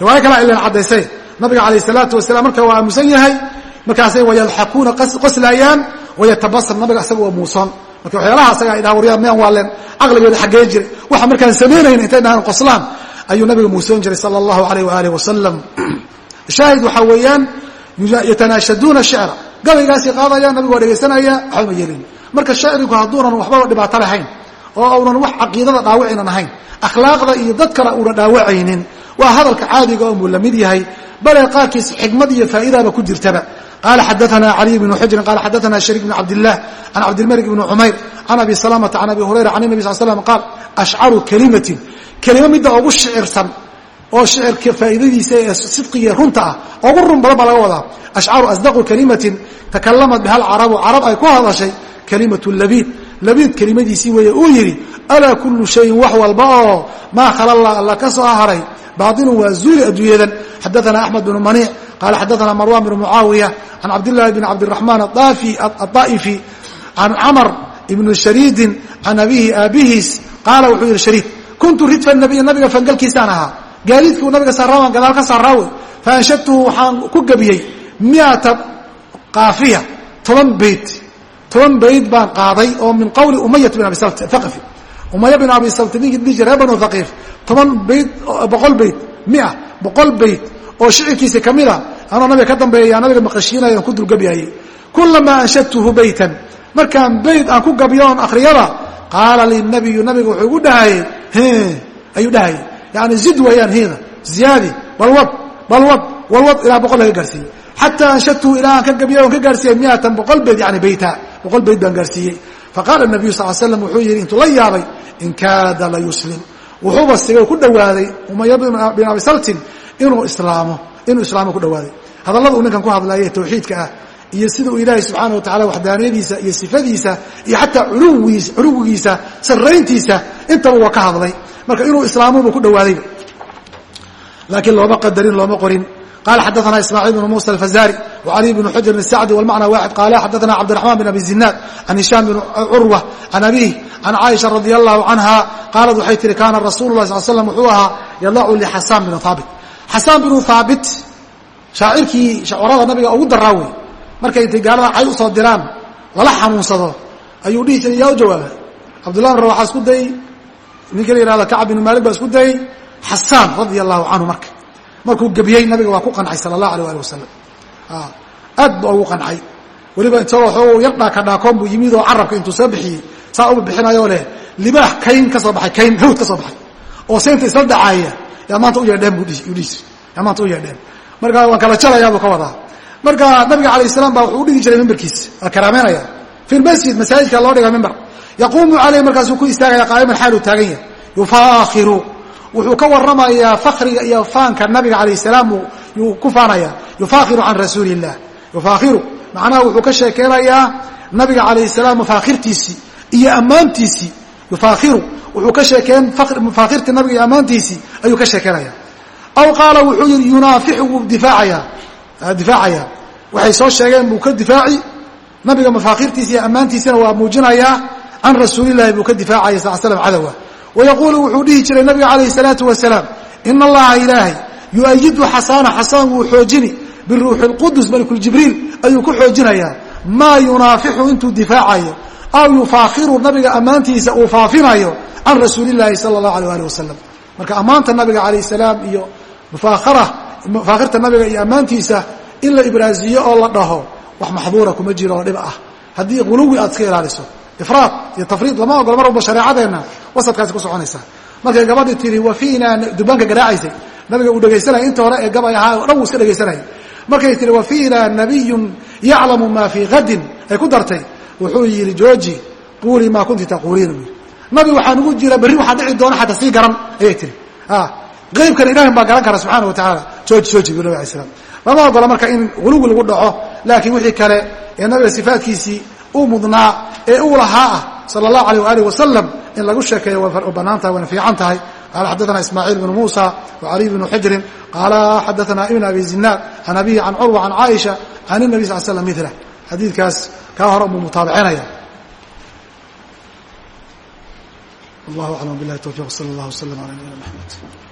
Riwaayo kala ilan caddaysay. Nabiga calayh salaatu wasalaam marka waa aamusan yahay markaasay wayadxakuuna qoslaayaan wayatabasam nabiga asaga waa muusoon marka waxyaalaha asaga ay dhaha waryaa miyaan waa leen caqligooda xaggee jiray waxa markaan samaynayn intay dhahaan qoslaan ayuu nabiga muusoon jiray sala allahu alayh waaalih wasalam [CLEARS THROAT] shaahid waxaa weeyaan yatanaashaduuna shicra gabaygaasay qaadayaan nabigu waa dhegaysanaya waxba ma yeelin. Marka shacrigu hadduunan waxbaba dhibaato lahayn oo unan wax caqiidada dhaawicinan ahayn akhlaaqda iyo dadkana una dhaawacaynin waa hadalka caadiga oo muu la mid yahay bale qaarkiis xikmad iyo faa'idaaba ku jirtaba. Qala xadaana caliy bnu xujrin qala xadaana shariik bn cabdilah can cabdilmalik bni cumayr can abi salamata can abi hurayra can nabi sal slam qaal ashcaru kalimatin. Kelimo midda ugu shicirsan oo shicirka faa'iidadiisa ee sidqiga runta ah ugu run badan baa laga wadaa ashcaru asdaqu kalimatin. Takalamat biha alcarabu carab ay ku hadashay kalimatu labiid. Labiid kelimadiisii weeye uu yidhi alaa kullu shayin wax walba oo maa khalalla alla ka soo haray baaطilu waa zuuli adduunyadan xadaana axmed bn maniic qaala xadaana marwan bn mucaawiya can cabdillaahi bn cabdiلraxmaan aaa'ifi can camar ibni shariidin can abihi aabihiis qaala wuxuu yihi shariid kuntu ridfa nabiy nabiga fangalkiisaan ahaa gaadiidkuu nabiga saaraaaan gadaal ka saaraawe faanshadtuhu waxaan ku gebiyey miata qaafiya toban bayd toban bayd baan qaaday oo min qowli umayat bn abi fi umaya bin abi sabt ninkii dhihi jira reer banu thaqiif toban bayd boqol bayd mia boqol bayd oo shicirkiisa ka mid a anoo nabiga ka dambeeya nabiga maqashiinaya ku dulgabyayey kulamaa anshadtuhu baytan. Markaan bayd aan ku gabyo oon akhriyada qaala linabiyu nabiga wuxuu igu dhahayey ayuu dhahayey yani zid weeyaan hiida ziyaadi balwad balwad walwad ilaa boqol laga gaarsiiyey. Xataa anshadtuhu ilaa aan ka gabyay oon ka gaarsiiyey miatan boqol bayd yani bayta. Boqol bayd baan gaarsiiyey. Faqaala nabiyu sal l slam wuxuu yidhi intuu la yaabay in kaada la yuslim. Wuxuuba sigay ku dhowaaday umaya bin abi saltin inuu islaamo inuu islaamo ku dhawaaday. Hadallada uu ninkan ku hadlaya tawxiidka ah iyo sida uu ilaahay subxaana wa tacala waxdaaniyadiisa iyo sifadiisa iyo xataa uluwiis culuwigiisa sarrayntiisa intaba waa ka hadlay. Marka inuu islaamobu ku dhawaadayba laakiin looma qadarin looma qorin qala xadaana ismaaciil bn muusa alfazari wcali bn xujrin sacdi wlmacna waxid qaala xadaana cabdiraxman bin abi zinaad can hishaam bn curwa can abiih can caaisha radi allahu canha qaalat waxay tihi kaana rasulu lah sal slam wuxuu ahaa yadacu lixasaan bn haabit xasaan binu haabit shaacirkii shacwarada nabiga ugu daraa wey markay intay gaalada cay u soo diraan lala xanuunsado ayuu dhihi jiray yaa u jawaaba cabdullah bin rawaxa isku dayey ninka la yihahdo kacab binu maalik baa isku dayey xasaan radia allahu canhu marka markuu gebiyey nabiga waa ku qancay sala allah alay ali wasalam aad ba ugu qancay weliba isagoo yar dhaakadhaakoon buu yimid oo carabka intuu soo bixiyey saa uba bixinayoo leh libaax kayn ka soo baxay kayn hawd ka soo baxay. Oo seynta isla dhacaaya yaa maanta u yeedheen buu dhihi yaa maanta u yeedheen marka waan kala jalayaa buu ka wadaa. Marka nabiga alayh salaam baa wuxuu dhigi jiray mimbarkiisa waa karaameynaya. Fi lmasjid masaajidka loo dhiga mimbar. Yaquumu caleyh markaasuu ku istaagaya qaa'iman xaaluu taagan yahay. Yufaakhiru wuxuu ka waramayaa fakriga iyo faanka nabiga alayh salaam yuu ku faanaya. Yufaakhiru can rasuuli illah yufaakhiru macnaha wuxuu ka sheekeynayaa nabiga alayh salaam mafaakhirtiisii iyo ammaantiisii yufaakhiru wuxuu ka sheekeen mafaakhirtii nabiga iyo ammaantiisii ayuu ka sheekeynaya aw qaala wuxuu yihi yunaafiu wuu difaacaya difaacaya waxay soo sheegeen buu ka difaaci. Nabiga mafaakhirtiisa iyo ammaantiisana waa muujinayaa can rasuulillahi buu ka difaacaya sal slam cadowa wayaquulu wuxuu dhihi jiray nabiga calayhi salaatu wasalaam ina allaha ilaahay yuayidu xasaana xasaan wuu xoojini biruuxi lqudus malikuljibriil ayuu ku xoojinayaa maa yunaafixu intuu difaacayo aw yufaakhiru nabiga ammaantiisa uu faafinayo can rasuulillahi sala allahu alay alih wasalam marka ammaanta nabiga calayh salaam iyo mufaakhirta nabiga iyo ammaantiisa in la ibraaziyo oo la dhaho wax maxduura kuma jiro oo dhib ah haddii guluwi aad iska ilaaliso ifraad iyo tafriid lama ogolo mar walba shareecadeenna wasadkaasi ku soconaysaa markay gabadhii tihi wa fiina dubaanka garaacaysay nabiga uu dhegaysanaya inta hore ee gabay ahaa o dhan wuu iska dhegaysanayay markay tihi wa fiina nabiyun yaclamu maa fii hadin ay ku dartay. Wuxuu yidhi jooji quulii maa kunti taquuliin u yidhi. Nabi waxaa nugu jira berri waxaa dhici doona xataa sii garan ayay tihi qaybkana ilahin baa garan kara subxana wa tacaala. Jooji jooji bu nabig alay slam lama ogola marka in guluwi lagu dhaco laakiin wixii kale ee nabiga sifaatkiisii uu mudnaa ee uu lahaa ah sala allahu alayh waalih wasalam in lagu sheekeeyo way bannaan tahay wayna fiican tahay qaala xadaثana ismaaciil bnu muusa wcaliy bnu xijrin qaala xadaثana ibn abi zinaad can abihi can curwa can caaisha can الnabi sal slam mila xadiidkaas kaa hore muu mutaabicinaya wallahu aclam bilahi towfiq sala اllah wslm ala nabiyina mxamed